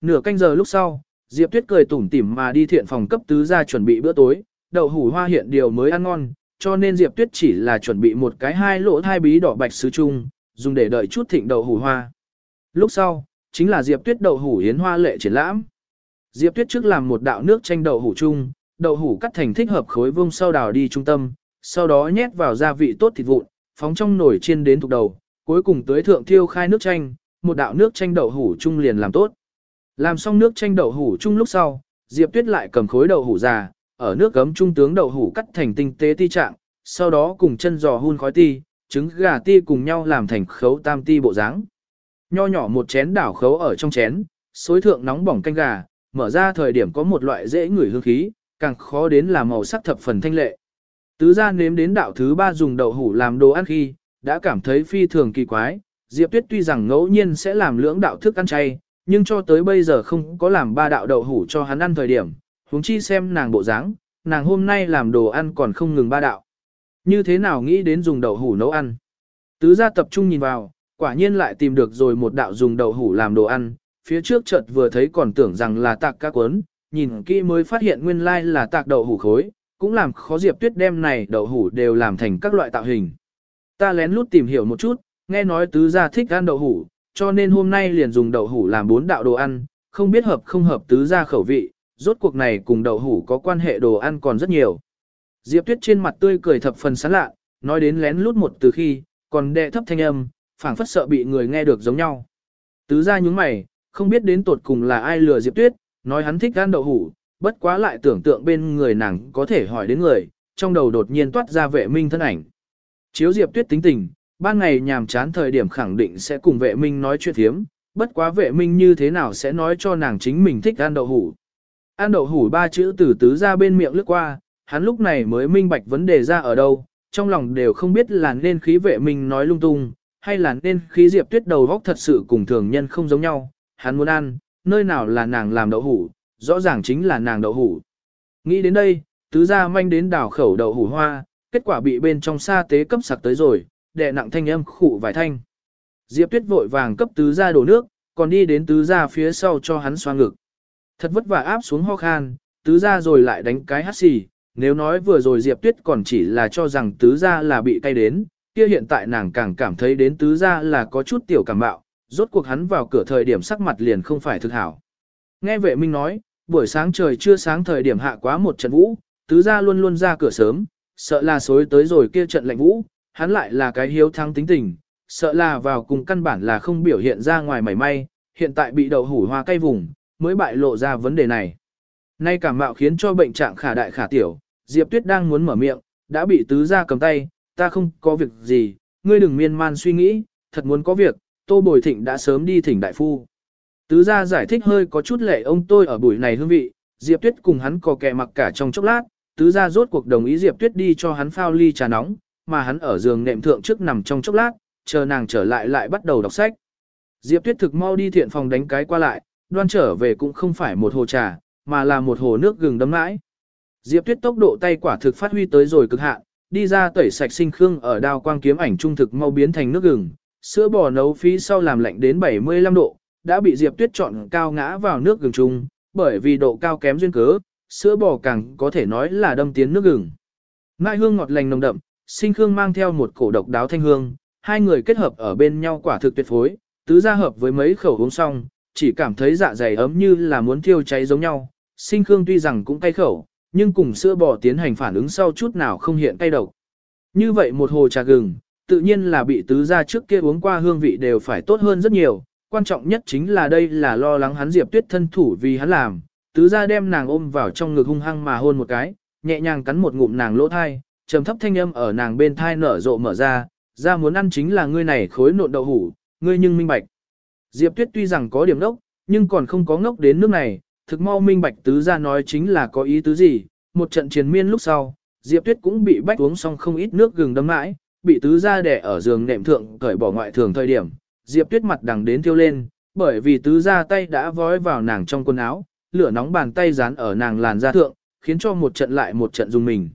Nửa canh giờ lúc sau, Diệp Tuyết cười tủm tỉm mà đi thiện phòng cấp tứ ra chuẩn bị bữa tối, đậu hủ hoa hiện điều mới ăn ngon, cho nên Diệp Tuyết chỉ là chuẩn bị một cái hai lỗ thai bí đỏ bạch sứ chung, dùng để đợi chút thịnh đậu hủ hoa. Lúc sau, chính là Diệp Tuyết đậu hủ yến hoa lệ triển lãm. Diệp Tuyết trước làm một đạo nước chanh đậu hủ chung, đậu hủ cắt thành thích hợp khối vuông sau đào đi trung tâm, sau đó nhét vào gia vị tốt thịt vụn, phóng trong nồi chiên đến thuộc đầu, cuối cùng tới thượng thiêu khai nước chanh, một đạo nước chanh đậu hủ chung liền làm tốt. Làm xong nước chanh đậu hủ chung lúc sau, Diệp Tuyết lại cầm khối đậu hủ già, ở nước gấm trung tướng đậu hủ cắt thành tinh tế ti trạng, sau đó cùng chân giò hun khói ti, trứng gà ti cùng nhau làm thành khấu tam ti bộ dáng. Nho nhỏ một chén đảo khấu ở trong chén, xối thượng nóng bỏng canh gà, mở ra thời điểm có một loại dễ ngửi hương khí, càng khó đến là màu sắc thập phần thanh lệ. Tứ gia nếm đến đạo thứ ba dùng đậu hủ làm đồ ăn khi, đã cảm thấy phi thường kỳ quái, Diệp Tuyết tuy rằng ngẫu nhiên sẽ làm lưỡng đạo thức ăn chay, nhưng cho tới bây giờ không có làm ba đạo đậu hủ cho hắn ăn thời điểm, huống chi xem nàng bộ dáng, nàng hôm nay làm đồ ăn còn không ngừng ba đạo. Như thế nào nghĩ đến dùng đậu hủ nấu ăn? Tứ gia tập trung nhìn vào, quả nhiên lại tìm được rồi một đạo dùng đậu hủ làm đồ ăn, phía trước chợt vừa thấy còn tưởng rằng là tạc các cuốn, nhìn kỹ mới phát hiện nguyên lai là tạc đậu hủ khối, cũng làm khó Diệp Tuyết đem này đậu hủ đều làm thành các loại tạo hình. Ta lén lút tìm hiểu một chút, nghe nói tứ gia thích ăn đậu hủ, cho nên hôm nay liền dùng đậu hủ làm bốn đạo đồ ăn, không biết hợp không hợp tứ gia khẩu vị, rốt cuộc này cùng đậu hủ có quan hệ đồ ăn còn rất nhiều. Diệp Tuyết trên mặt tươi cười thập phần sán lạ, nói đến lén lút một từ khi, còn đệ thấp thanh âm, phảng phất sợ bị người nghe được giống nhau. Tứ gia nhúng mày, không biết đến tột cùng là ai lừa Diệp Tuyết, nói hắn thích ăn đậu hủ, bất quá lại tưởng tượng bên người nàng có thể hỏi đến người, trong đầu đột nhiên toát ra vệ minh thân ảnh. Chiếu Diệp Tuyết tính tình, ban ngày nhàm chán thời điểm khẳng định sẽ cùng vệ minh nói chuyện thiếm, bất quá vệ minh như thế nào sẽ nói cho nàng chính mình thích ăn đậu hủ. Ăn đậu hủ ba chữ từ tứ ra bên miệng lướt qua, hắn lúc này mới minh bạch vấn đề ra ở đâu, trong lòng đều không biết là nên khí vệ minh nói lung tung, hay là nên khí diệp tuyết đầu góc thật sự cùng thường nhân không giống nhau, hắn muốn ăn, nơi nào là nàng làm đậu hủ, rõ ràng chính là nàng đậu hủ. Nghĩ đến đây, tứ gia manh đến đảo khẩu đậu hủ hoa, kết quả bị bên trong sa tế cấp sặc tới rồi, đệ nặng thanh âm khụ vài thanh. Diệp Tuyết vội vàng cấp tứ gia đổ nước, còn đi đến tứ gia phía sau cho hắn xoa ngực. Thật vất vả áp xuống ho khan, tứ gia rồi lại đánh cái hắt xì, nếu nói vừa rồi Diệp Tuyết còn chỉ là cho rằng tứ gia là bị cay đến, kia hiện tại nàng càng cảm thấy đến tứ gia là có chút tiểu cảm bạo, rốt cuộc hắn vào cửa thời điểm sắc mặt liền không phải thực hảo. Nghe vệ minh nói, buổi sáng trời chưa sáng thời điểm hạ quá một trận vũ, tứ gia luôn luôn ra cửa sớm, sợ là xối tới rồi kia trận lạnh vũ, hắn lại là cái hiếu thắng tính tình, sợ là vào cùng căn bản là không biểu hiện ra ngoài mảy may, hiện tại bị đậu hủ hoa cay vùng, mới bại lộ ra vấn đề này. Nay cảm mạo khiến cho bệnh trạng khả đại khả tiểu, Diệp Tuyết đang muốn mở miệng, đã bị tứ gia cầm tay, ta không có việc gì, ngươi đừng miên man suy nghĩ, thật muốn có việc, Tô Bồi Thịnh đã sớm đi thỉnh đại phu. Tứ gia giải thích hơi có chút lệ ông tôi ở buổi này hương vị, Diệp Tuyết cùng hắn có kẻ mặc cả trong chốc lát, tứ gia rốt cuộc đồng ý Diệp Tuyết đi cho hắn phao ly trà nóng, mà hắn ở giường nệm thượng trước nằm trong chốc lát, chờ nàng trở lại lại bắt đầu đọc sách. Diệp Tuyết thực mau đi thiện phòng đánh cái qua lại, đoan trở về cũng không phải một hồ trà, mà là một hồ nước gừng đấm mãi. Diệp Tuyết tốc độ tay quả thực phát huy tới rồi cực hạn, đi ra tẩy sạch sinh khương ở đao quang kiếm ảnh trung thực mau biến thành nước gừng, sữa bò nấu phí sau làm lạnh đến 75 độ, đã bị Diệp Tuyết chọn cao ngã vào nước gừng trung, bởi vì độ cao kém duyên cớ, sữa bò càng có thể nói là đâm tiến nước gừng. Ngại hương ngọt lành nồng đậm, sinh khương mang theo một cổ độc đáo thanh hương, hai người kết hợp ở bên nhau quả thực tuyệt phối, tứ gia hợp với mấy khẩu uống xong, chỉ cảm thấy dạ dày ấm như là muốn thiêu cháy giống nhau. Sinh khương tuy rằng cũng cay khẩu, nhưng cùng sữa bò tiến hành phản ứng sau chút nào không hiện cay độc. Như vậy một hồ trà gừng, tự nhiên là bị tứ gia trước kia uống qua hương vị đều phải tốt hơn rất nhiều, quan trọng nhất chính là đây là lo lắng hắn Diệp Tuyết thân thủ vì hắn làm, tứ gia đem nàng ôm vào trong ngực hung hăng mà hôn một cái, nhẹ nhàng cắn một ngụm nàng lỗ thai, trầm thấp thanh âm ở nàng bên thai nở rộ mở ra, ra muốn ăn chính là ngươi này khối nộn đậu hủ, ngươi nhưng minh bạch. Diệp Tuyết tuy rằng có điểm ngốc, nhưng còn không có ngốc đến nước này, thực mau minh bạch tứ gia nói chính là có ý tứ gì, một trận chiến miên lúc sau, Diệp Tuyết cũng bị bách uống xong không ít nước gừng đấm mãi, bị tứ gia đẻ ở giường nệm thượng cởi bỏ ngoại thường thời điểm, Diệp Tuyết mặt đằng đến tiêu lên, bởi vì tứ gia tay đã vói vào nàng trong quần áo, lửa nóng bàn tay dán ở nàng làn da thượng, khiến cho một trận lại một trận dùng mình.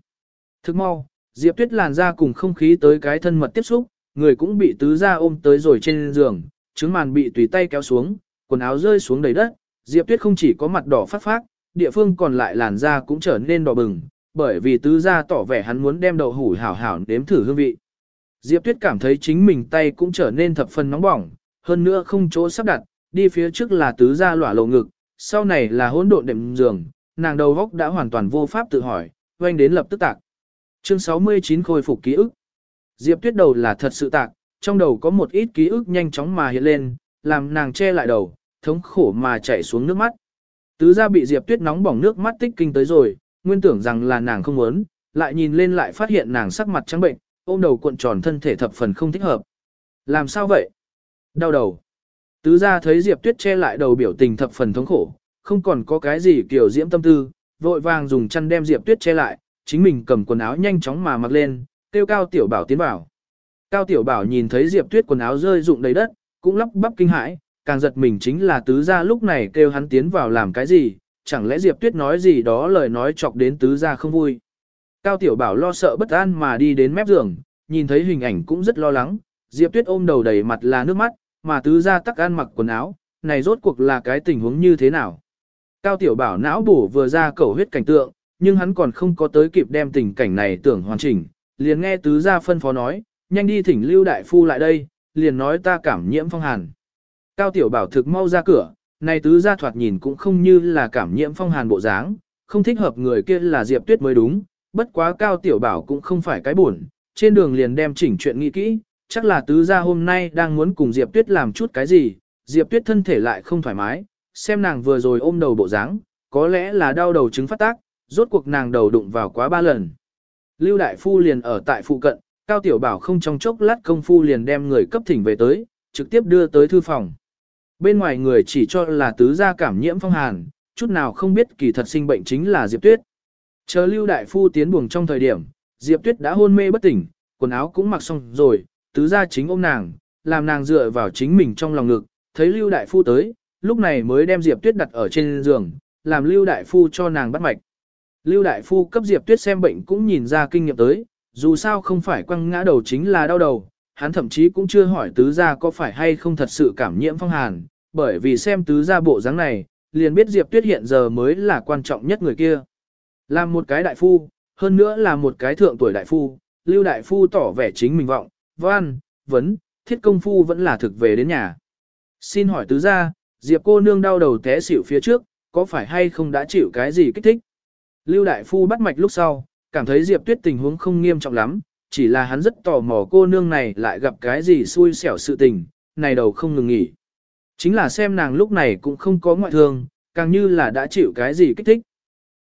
Thức mau, Diệp Tuyết làn da cùng không khí tới cái thân mật tiếp xúc, người cũng bị tứ gia ôm tới rồi trên giường, trứng màn bị tùy tay kéo xuống, quần áo rơi xuống đầy đất, Diệp Tuyết không chỉ có mặt đỏ phát phát, địa phương còn lại làn da cũng trở nên đỏ bừng, bởi vì tứ gia tỏ vẻ hắn muốn đem đậu hủ hảo hảo nếm thử hương vị. Diệp Tuyết cảm thấy chính mình tay cũng trở nên thập phần nóng bỏng, hơn nữa không chỗ sắp đặt, đi phía trước là tứ gia lỏa lộ ngực, sau này là hỗn độn đệm giường, nàng đầu góc đã hoàn toàn vô pháp tự hỏi, quanh đến lập tức tạc. Chương 69 khôi phục ký ức. Diệp Tuyết đầu là thật sự tạc, trong đầu có một ít ký ức nhanh chóng mà hiện lên, làm nàng che lại đầu, thống khổ mà chảy xuống nước mắt. Tứ gia bị Diệp Tuyết nóng bỏng nước mắt tích kinh tới rồi, nguyên tưởng rằng là nàng không muốn, lại nhìn lên lại phát hiện nàng sắc mặt trắng bệnh, ôm đầu cuộn tròn thân thể thập phần không thích hợp. Làm sao vậy? Đau đầu. Tứ gia thấy Diệp Tuyết che lại đầu biểu tình thập phần thống khổ, không còn có cái gì kiểu diễm tâm tư, vội vàng dùng chăn đem Diệp Tuyết che lại, chính mình cầm quần áo nhanh chóng mà mặc lên, kêu Cao Tiểu Bảo tiến vào. Cao Tiểu Bảo nhìn thấy Diệp Tuyết quần áo rơi rụng đầy đất, cũng lắp bắp kinh hãi, càng giật mình chính là tứ gia lúc này kêu hắn tiến vào làm cái gì, chẳng lẽ Diệp Tuyết nói gì đó lời nói chọc đến tứ gia không vui. Cao Tiểu Bảo lo sợ bất an mà đi đến mép giường, nhìn thấy hình ảnh cũng rất lo lắng, Diệp Tuyết ôm đầu đầy mặt là nước mắt, mà tứ gia tắc ăn mặc quần áo, này rốt cuộc là cái tình huống như thế nào. Cao Tiểu Bảo não bổ vừa ra cầu huyết cảnh tượng, nhưng hắn còn không có tới kịp đem tình cảnh này tưởng hoàn chỉnh, liền nghe tứ gia phân phó nói, nhanh đi thỉnh Lưu Đại Phu lại đây, liền nói ta cảm nhiễm phong hàn. Cao Tiểu Bảo thực mau ra cửa, này tứ gia thoạt nhìn cũng không như là cảm nhiễm phong hàn bộ dáng, không thích hợp người kia là Diệp Tuyết mới đúng, bất quá Cao Tiểu Bảo cũng không phải cái buồn, trên đường liền đem chỉnh chuyện nghĩ kỹ, chắc là tứ gia hôm nay đang muốn cùng Diệp Tuyết làm chút cái gì, Diệp Tuyết thân thể lại không thoải mái, xem nàng vừa rồi ôm đầu bộ dáng, có lẽ là đau đầu chứng phát tác, rốt cuộc nàng đầu đụng vào quá ba lần. Lưu Đại Phu liền ở tại phụ cận, Cao Tiểu Bảo không trong chốc lát công phu liền đem người cấp thỉnh về tới, trực tiếp đưa tới thư phòng. Bên ngoài người chỉ cho là tứ gia cảm nhiễm phong hàn, chút nào không biết kỳ thật sinh bệnh chính là Diệp Tuyết. Chờ Lưu Đại Phu tiến buồng trong thời điểm, Diệp Tuyết đã hôn mê bất tỉnh, quần áo cũng mặc xong rồi, tứ gia chính ôm nàng, làm nàng dựa vào chính mình trong lòng ngực, thấy Lưu Đại Phu tới, lúc này mới đem Diệp Tuyết đặt ở trên giường, làm Lưu Đại Phu cho nàng bắt mạch. Lưu Đại Phu cấp Diệp Tuyết xem bệnh cũng nhìn ra kinh nghiệm tới, dù sao không phải quăng ngã đầu chính là đau đầu, hắn thậm chí cũng chưa hỏi tứ gia có phải hay không thật sự cảm nhiễm phong hàn, bởi vì xem tứ gia bộ dáng này, liền biết Diệp Tuyết hiện giờ mới là quan trọng nhất người kia. Làm một cái đại phu, hơn nữa là một cái thượng tuổi đại phu, Lưu Đại Phu tỏ vẻ chính mình vọng, văn, vấn, thiết công phu vẫn là thực về đến nhà. Xin hỏi tứ gia, Diệp cô nương đau đầu té xỉu phía trước, có phải hay không đã chịu cái gì kích thích? Lưu Đại Phu bắt mạch lúc sau, cảm thấy Diệp Tuyết tình huống không nghiêm trọng lắm, chỉ là hắn rất tò mò cô nương này lại gặp cái gì xui xẻo sự tình, này đầu không ngừng nghỉ. Chính là xem nàng lúc này cũng không có ngoại thương, càng như là đã chịu cái gì kích thích.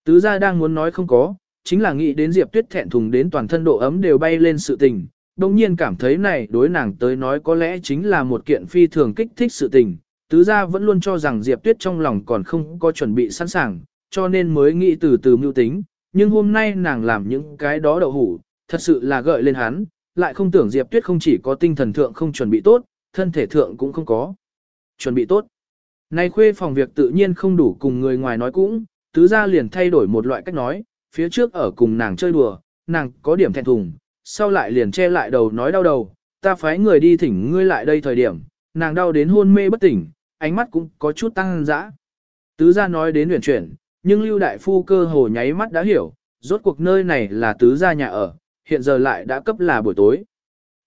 Tứ gia đang muốn nói không có, chính là nghĩ đến Diệp Tuyết thẹn thùng đến toàn thân độ ấm đều bay lên sự tình, đồng nhiên cảm thấy này đối nàng tới nói có lẽ chính là một kiện phi thường kích thích sự tình. Tứ gia vẫn luôn cho rằng Diệp Tuyết trong lòng còn không có chuẩn bị sẵn sàng, cho nên mới nghĩ từ từ mưu tính, nhưng hôm nay nàng làm những cái đó đậu hủ, thật sự là gợi lên hắn, lại không tưởng Diệp Tuyết không chỉ có tinh thần thượng không chuẩn bị tốt, thân thể thượng cũng không có chuẩn bị tốt. Nay khuê phòng việc tự nhiên không đủ cùng người ngoài nói cũng, tứ gia liền thay đổi một loại cách nói, phía trước ở cùng nàng chơi đùa, nàng có điểm thẹn thùng, sau lại liền che lại đầu nói đau đầu, ta phái người đi thỉnh ngươi lại đây thời điểm, nàng đau đến hôn mê bất tỉnh, ánh mắt cũng có chút tăng dã. Tứ gia nói đến huyền chuyển, nhưng Lưu Đại Phu cơ hồ nháy mắt đã hiểu, rốt cuộc nơi này là tứ gia nhà ở, hiện giờ lại đã cấp là buổi tối.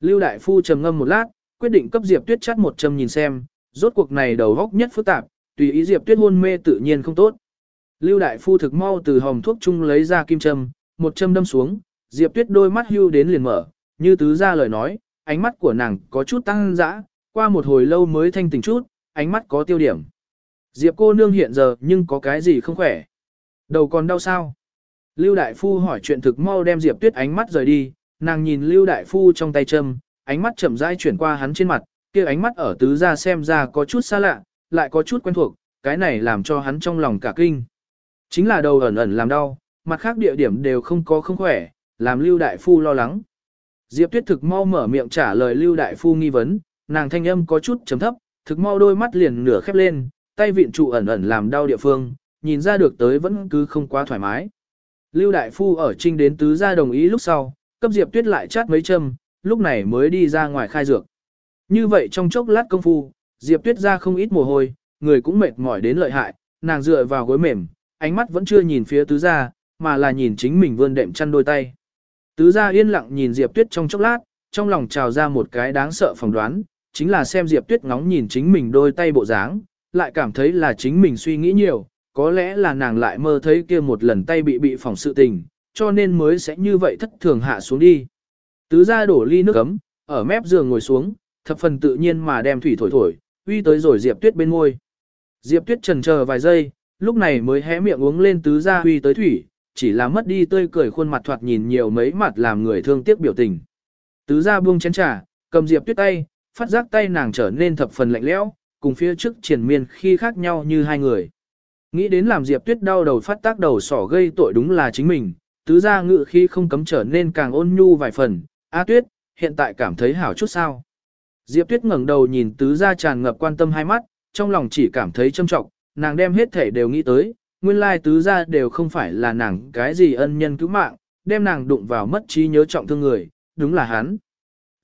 Lưu Đại Phu trầm ngâm một lát, quyết định cấp Diệp Tuyết chắt một châm nhìn xem, rốt cuộc này đầu góc nhất phức tạp, tùy ý Diệp Tuyết hôn mê tự nhiên không tốt. Lưu Đại Phu thực mau từ hòm thuốc chung lấy ra kim châm, một châm đâm xuống, Diệp Tuyết đôi mắt hưu đến liền mở, như tứ ra lời nói, ánh mắt của nàng có chút tăng dã, qua một hồi lâu mới thanh tỉnh chút, ánh mắt có tiêu điểm. Diệp cô nương hiện giờ nhưng có cái gì không khỏe. Đầu còn đau sao? Lưu Đại Phu hỏi chuyện thực mau đem Diệp Tuyết ánh mắt rời đi, nàng nhìn Lưu Đại Phu trong tay châm, ánh mắt chậm rãi chuyển qua hắn trên mặt, kia ánh mắt ở tứ ra xem ra có chút xa lạ, lại có chút quen thuộc, cái này làm cho hắn trong lòng cả kinh. Chính là đầu ẩn ẩn làm đau, mặt khác địa điểm đều không có không khỏe, làm Lưu Đại Phu lo lắng. Diệp Tuyết thực mau mở miệng trả lời Lưu Đại Phu nghi vấn, nàng thanh âm có chút chấm thấp, thực mau đôi mắt liền nửa khép lên, tay viện trụ ẩn ẩn làm đau địa phương, nhìn ra được tới vẫn cứ không quá thoải mái. Lưu Đại Phu ở trinh đến tứ gia đồng ý lúc sau, cấp Diệp Tuyết lại chát mấy châm, lúc này mới đi ra ngoài khai dược. Như vậy trong chốc lát công phu, Diệp Tuyết ra không ít mồ hôi, người cũng mệt mỏi đến lợi hại, nàng dựa vào gối mềm, ánh mắt vẫn chưa nhìn phía tứ gia, mà là nhìn chính mình vươn đệm chăn đôi tay. Tứ gia yên lặng nhìn Diệp Tuyết trong chốc lát, trong lòng trào ra một cái đáng sợ phỏng đoán, chính là xem Diệp Tuyết ngóng nhìn chính mình đôi tay bộ dáng, lại cảm thấy là chính mình suy nghĩ nhiều, có lẽ là nàng lại mơ thấy kia một lần tay bị bị phỏng sự tình, cho nên mới sẽ như vậy thất thường hạ xuống đi. Tứ gia đổ ly nước ấm, ở mép giường ngồi xuống, thập phần tự nhiên mà đem thủy thổi thổi, uy tới rồi Diệp Tuyết bên môi. Diệp Tuyết trần chờ vài giây, lúc này mới hé miệng uống lên tứ gia uy tới thủy, chỉ là mất đi tươi cười khuôn mặt thoạt nhìn nhiều mấy mặt làm người thương tiếc biểu tình. Tứ gia buông chén trà, cầm Diệp Tuyết tay, phát giác tay nàng trở nên thập phần lạnh lẽo, cùng phía trước triển miên khi khác nhau như hai người. Nghĩ đến làm Diệp Tuyết đau đầu phát tác đầu sỏ gây tội đúng là chính mình, tứ gia ngự khi không cấm trở nên càng ôn nhu vài phần, A Tuyết, hiện tại cảm thấy hảo chút sao. Diệp Tuyết ngẩng đầu nhìn tứ gia tràn ngập quan tâm hai mắt, trong lòng chỉ cảm thấy châm trọng, nàng đem hết thể đều nghĩ tới, nguyên lai tứ gia đều không phải là nàng cái gì ân nhân cứu mạng, đem nàng đụng vào mất trí nhớ trọng thương người, đúng là hắn.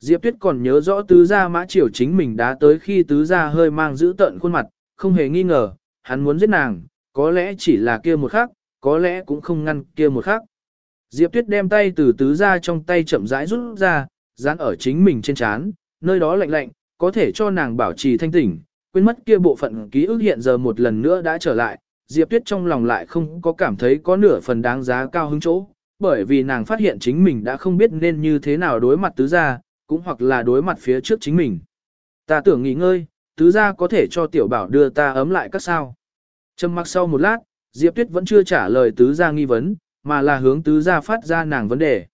Diệp Tuyết còn nhớ rõ tứ gia mã triều chính mình đã tới khi tứ gia hơi mang giữ tận khuôn mặt, không hề nghi ngờ, hắn muốn giết nàng, có lẽ chỉ là kia một khắc, có lẽ cũng không ngăn kia một khắc. Diệp Tuyết đem tay từ tứ gia trong tay chậm rãi rút ra, dán ở chính mình trên trán, nơi đó lạnh lạnh, có thể cho nàng bảo trì thanh tỉnh, quên mất kia bộ phận ký ức hiện giờ một lần nữa đã trở lại, Diệp Tuyết trong lòng lại không có cảm thấy có nửa phần đáng giá cao hứng chỗ, bởi vì nàng phát hiện chính mình đã không biết nên như thế nào đối mặt tứ gia, cũng hoặc là đối mặt phía trước chính mình. Ta tưởng nghỉ ngơi, tứ gia có thể cho tiểu bảo đưa ta ấm lại các sao. Trầm mặc sau một lát, Diệp Tuyết vẫn chưa trả lời tứ gia nghi vấn, mà là hướng tứ gia phát ra nàng vấn đề.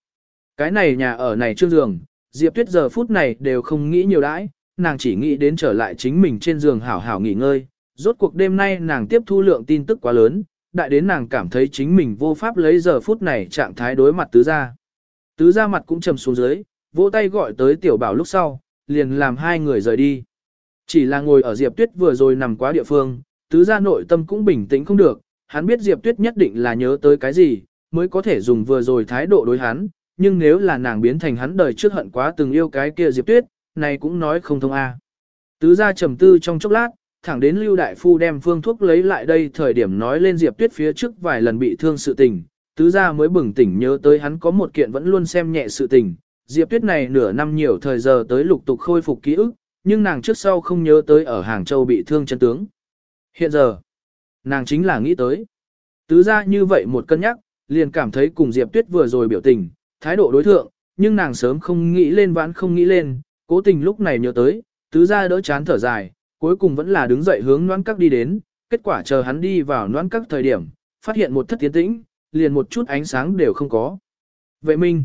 Cái này nhà ở này trương giường, Diệp Tuyết giờ phút này đều không nghĩ nhiều đãi, nàng chỉ nghĩ đến trở lại chính mình trên giường hảo hảo nghỉ ngơi. Rốt cuộc đêm nay nàng tiếp thu lượng tin tức quá lớn, đại đến nàng cảm thấy chính mình vô pháp lấy giờ phút này trạng thái đối mặt tứ gia. Tứ gia mặt cũng trầm xuống dưới, vỗ tay gọi tới tiểu bảo lúc sau, liền làm hai người rời đi. Chỉ là ngồi ở Diệp Tuyết vừa rồi nằm quá địa phương, tứ gia nội tâm cũng bình tĩnh không được, hắn biết Diệp Tuyết nhất định là nhớ tới cái gì, mới có thể dùng vừa rồi thái độ đối hắn, nhưng nếu là nàng biến thành hắn đời trước hận quá từng yêu cái kia Diệp Tuyết, này cũng nói không thông a. Tứ gia trầm tư trong chốc lát, thẳng đến Lưu Đại Phu đem phương thuốc lấy lại đây thời điểm nói lên Diệp Tuyết phía trước vài lần bị thương sự tình, tứ gia mới bừng tỉnh nhớ tới hắn có một kiện vẫn luôn xem nhẹ sự tình. Diệp Tuyết này nửa năm nhiều thời giờ tới lục tục khôi phục ký ức, nhưng nàng trước sau không nhớ tới ở Hàng Châu bị thương chân tướng. Hiện giờ, nàng chính là nghĩ tới. Tứ gia như vậy một cân nhắc, liền cảm thấy cùng Diệp Tuyết vừa rồi biểu tình, thái độ đối thượng, nhưng nàng sớm không nghĩ lên vãn không nghĩ lên, cố tình lúc này nhớ tới, tứ gia đỡ chán thở dài, cuối cùng vẫn là đứng dậy hướng noan các đi đến, kết quả chờ hắn đi vào noan các thời điểm, phát hiện một thất tiến tĩnh, liền một chút ánh sáng đều không có. Vệ minh,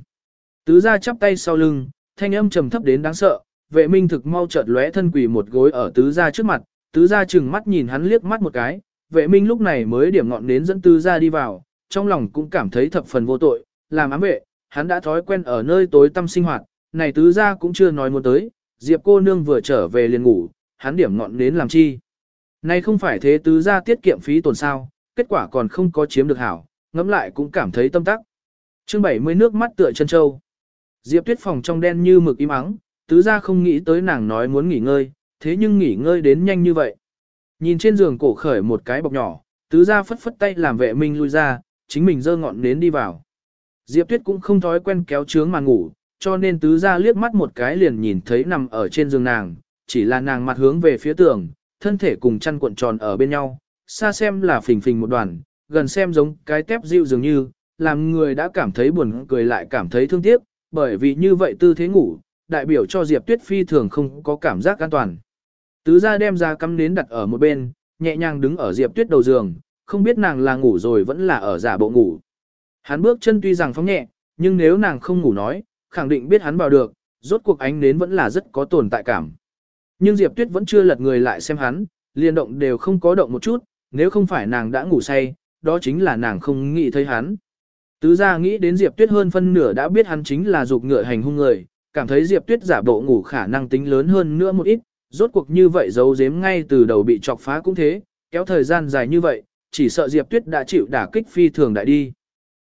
tứ gia chắp tay sau lưng, thanh âm trầm thấp đến đáng sợ, vệ minh thực mau chợt lóe thân quỳ một gối ở tứ gia trước mặt, tứ gia chừng mắt nhìn hắn liếc mắt một cái, vệ minh lúc này mới điểm ngọn đến dẫn tứ gia đi vào, trong lòng cũng cảm thấy thập phần vô tội, làm ám vệ, hắn đã thói quen ở nơi tối tăm sinh hoạt, này tứ gia cũng chưa nói muốn tới, Diệp cô nương vừa trở về liền ngủ, hắn điểm ngọn đến làm chi. Này không phải thế tứ gia tiết kiệm phí tổn sao, kết quả còn không có chiếm được hảo, ngẫm lại cũng cảm thấy tâm tắc. Chương 70 nước mắt tựa chân châu. Diệp Tuyết phòng trong đen như mực im ắng, tứ gia không nghĩ tới nàng nói muốn nghỉ ngơi, thế nhưng nghỉ ngơi đến nhanh như vậy. Nhìn trên giường cổ khởi một cái bọc nhỏ, tứ gia phất phất tay làm vệ minh lui ra, chính mình giơ ngọn nến đi vào. Diệp Tuyết cũng không thói quen kéo trướng mà ngủ, cho nên tứ gia liếc mắt một cái liền nhìn thấy nằm ở trên giường nàng, chỉ là nàng mặt hướng về phía tường, thân thể cùng chăn cuộn tròn ở bên nhau, xa xem là phình phình một đoàn, gần xem giống cái tép dịu dường như, làm người đã cảm thấy buồn cười lại cảm thấy thương tiếc, bởi vì như vậy tư thế ngủ, đại biểu cho Diệp Tuyết phi thường không có cảm giác an toàn. Tứ gia đem ra cắm nến đặt ở một bên, nhẹ nhàng đứng ở Diệp Tuyết đầu giường, không biết nàng là ngủ rồi vẫn là ở giả bộ ngủ. Hắn bước chân tuy rằng phóng nhẹ, nhưng nếu nàng không ngủ nói, khẳng định biết hắn vào được, rốt cuộc ánh nến vẫn là rất có tồn tại cảm. Nhưng Diệp Tuyết vẫn chưa lật người lại xem hắn, liên động đều không có động một chút, nếu không phải nàng đã ngủ say, đó chính là nàng không nghĩ thấy hắn. Tứ gia nghĩ đến Diệp Tuyết hơn phân nửa đã biết hắn chính là dục ngựa hành hung người, cảm thấy Diệp Tuyết giả bộ ngủ khả năng tính lớn hơn nữa một ít, rốt cuộc như vậy giấu giếm ngay từ đầu bị chọc phá cũng thế, kéo thời gian dài như vậy, chỉ sợ Diệp Tuyết đã chịu đả kích phi thường đại đi.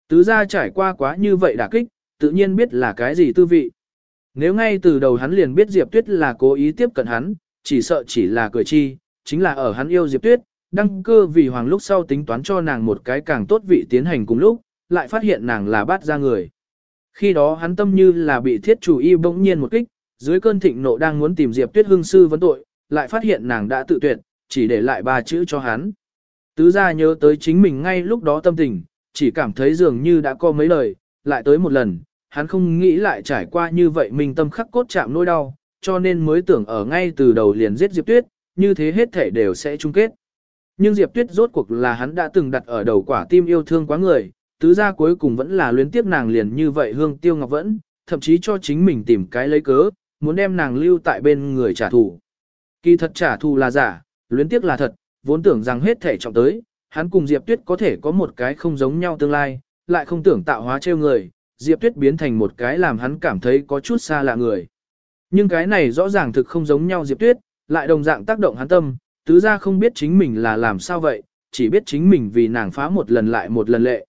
Tứ gia trải qua quá như vậy đả kích, tự nhiên biết là cái gì tư vị. Nếu ngay từ đầu hắn liền biết Diệp Tuyết là cố ý tiếp cận hắn, chỉ sợ chỉ là cười chi, chính là ở hắn yêu Diệp Tuyết, đăng cơ vì hoàng lúc sau tính toán cho nàng một cái càng tốt vị tiến hành cùng lúc, lại phát hiện nàng là bát ra người. Khi đó hắn tâm như là bị thiết chủ y bỗng nhiên một kích, dưới cơn thịnh nộ đang muốn tìm Diệp Tuyết hương sư vấn tội, lại phát hiện nàng đã tự tuyệt, chỉ để lại ba chữ cho hắn. Tứ gia nhớ tới chính mình ngay lúc đó tâm tình, chỉ cảm thấy dường như đã có mấy lời, lại tới một lần, hắn không nghĩ lại trải qua như vậy mình tâm khắc cốt chạm nỗi đau, cho nên mới tưởng ở ngay từ đầu liền giết Diệp Tuyết, như thế hết thể đều sẽ chung kết. Nhưng Diệp Tuyết rốt cuộc là hắn đã từng đặt ở đầu quả tim yêu thương quá người, tứ gia cuối cùng vẫn là luyến tiếp nàng liền như vậy hương tiêu ngọc vẫn, thậm chí cho chính mình tìm cái lấy cớ, muốn đem nàng lưu tại bên người trả thù. Kỳ thật trả thù là giả, luyến tiếc là thật, vốn tưởng rằng hết thể trọng tới, hắn cùng Diệp Tuyết có thể có một cái không giống nhau tương lai, lại không tưởng tạo hóa trêu người, Diệp Tuyết biến thành một cái làm hắn cảm thấy có chút xa lạ người. Nhưng cái này rõ ràng thực không giống nhau Diệp Tuyết, lại đồng dạng tác động hắn tâm, tứ ra không biết chính mình là làm sao vậy, chỉ biết chính mình vì nàng phá một lần lại một lần lệ.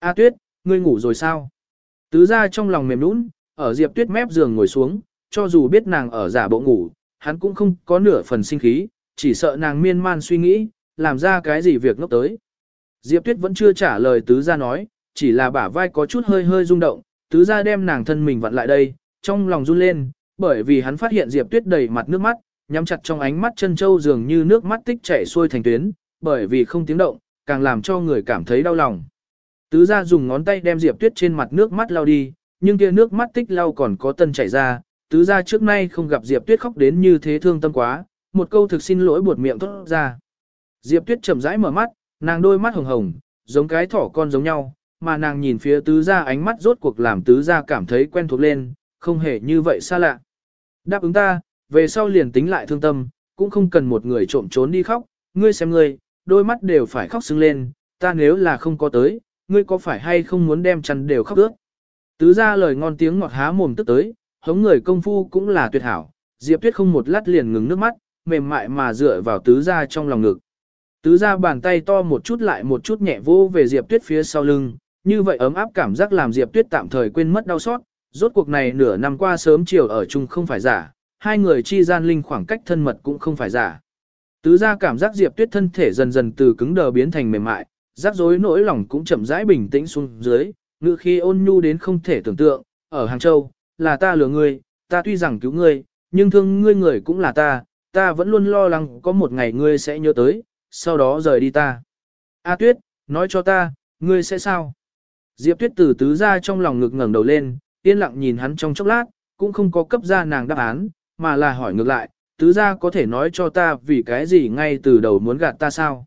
A Tuyết, ngươi ngủ rồi sao? Tứ ra trong lòng mềm nũng, ở Diệp Tuyết mép giường ngồi xuống, cho dù biết nàng ở giả bộ ngủ, hắn cũng không có nửa phần sinh khí, chỉ sợ nàng miên man suy nghĩ, làm ra cái gì việc ngốc tới. Diệp Tuyết vẫn chưa trả lời tứ gia nói, chỉ là bả vai có chút hơi hơi rung động, tứ gia đem nàng thân mình vặn lại đây, trong lòng run lên, bởi vì hắn phát hiện Diệp Tuyết đầy mặt nước mắt, nhắm chặt trong ánh mắt chân châu dường như nước mắt tích chảy xuôi thành tuyến, bởi vì không tiếng động, càng làm cho người cảm thấy đau lòng. Tứ gia dùng ngón tay đem Diệp Tuyết trên mặt nước mắt lau đi, nhưng kia nước mắt tích lau còn có tân chảy ra, tứ gia trước nay không gặp Diệp Tuyết khóc đến như thế thương tâm quá, một câu thực xin lỗi buột miệng thốt ra. Diệp Tuyết chậm rãi mở mắt, nàng đôi mắt hồng hồng, giống cái thỏ con giống nhau, mà nàng nhìn phía tứ gia ánh mắt rốt cuộc làm tứ gia cảm thấy quen thuộc lên, không hề như vậy xa lạ. Đáp ứng ta, về sau liền tính lại thương tâm, cũng không cần một người trộm trốn đi khóc, ngươi xem ngươi, đôi mắt đều phải khóc sưng lên, ta nếu là không có tới, ngươi có phải hay không muốn đem chăn đều khóc ướt. Tứ gia lời ngon tiếng ngọt há mồm tức tới, hống người công phu cũng là tuyệt hảo, Diệp Tuyết không một lát liền ngừng nước mắt, mềm mại mà dựa vào tứ gia trong lòng ngực. Tứ gia bàn tay to một chút lại một chút nhẹ vô về Diệp Tuyết phía sau lưng, như vậy ấm áp cảm giác làm Diệp Tuyết tạm thời quên mất đau xót, rốt cuộc này nửa năm qua sớm chiều ở chung không phải giả, hai người chi gian linh khoảng cách thân mật cũng không phải giả. Tứ gia cảm giác Diệp Tuyết thân thể dần dần từ cứng đờ biến thành mềm mại, rắc rối nỗi lòng cũng chậm rãi bình tĩnh xuống dưới, ngự khi ôn nhu đến không thể tưởng tượng, ở Hàng Châu, là ta lừa ngươi, ta tuy rằng cứu ngươi, nhưng thương ngươi người cũng là ta, ta vẫn luôn lo lắng có một ngày ngươi sẽ nhớ tới, sau đó rời đi ta. A Tuyết, nói cho ta, ngươi sẽ sao? Diệp Tuyết từ tứ ra trong lòng ngực ngẩng đầu lên, yên lặng nhìn hắn trong chốc lát, cũng không có cấp ra nàng đáp án, mà là hỏi ngược lại, tứ ra có thể nói cho ta vì cái gì ngay từ đầu muốn gạt ta sao?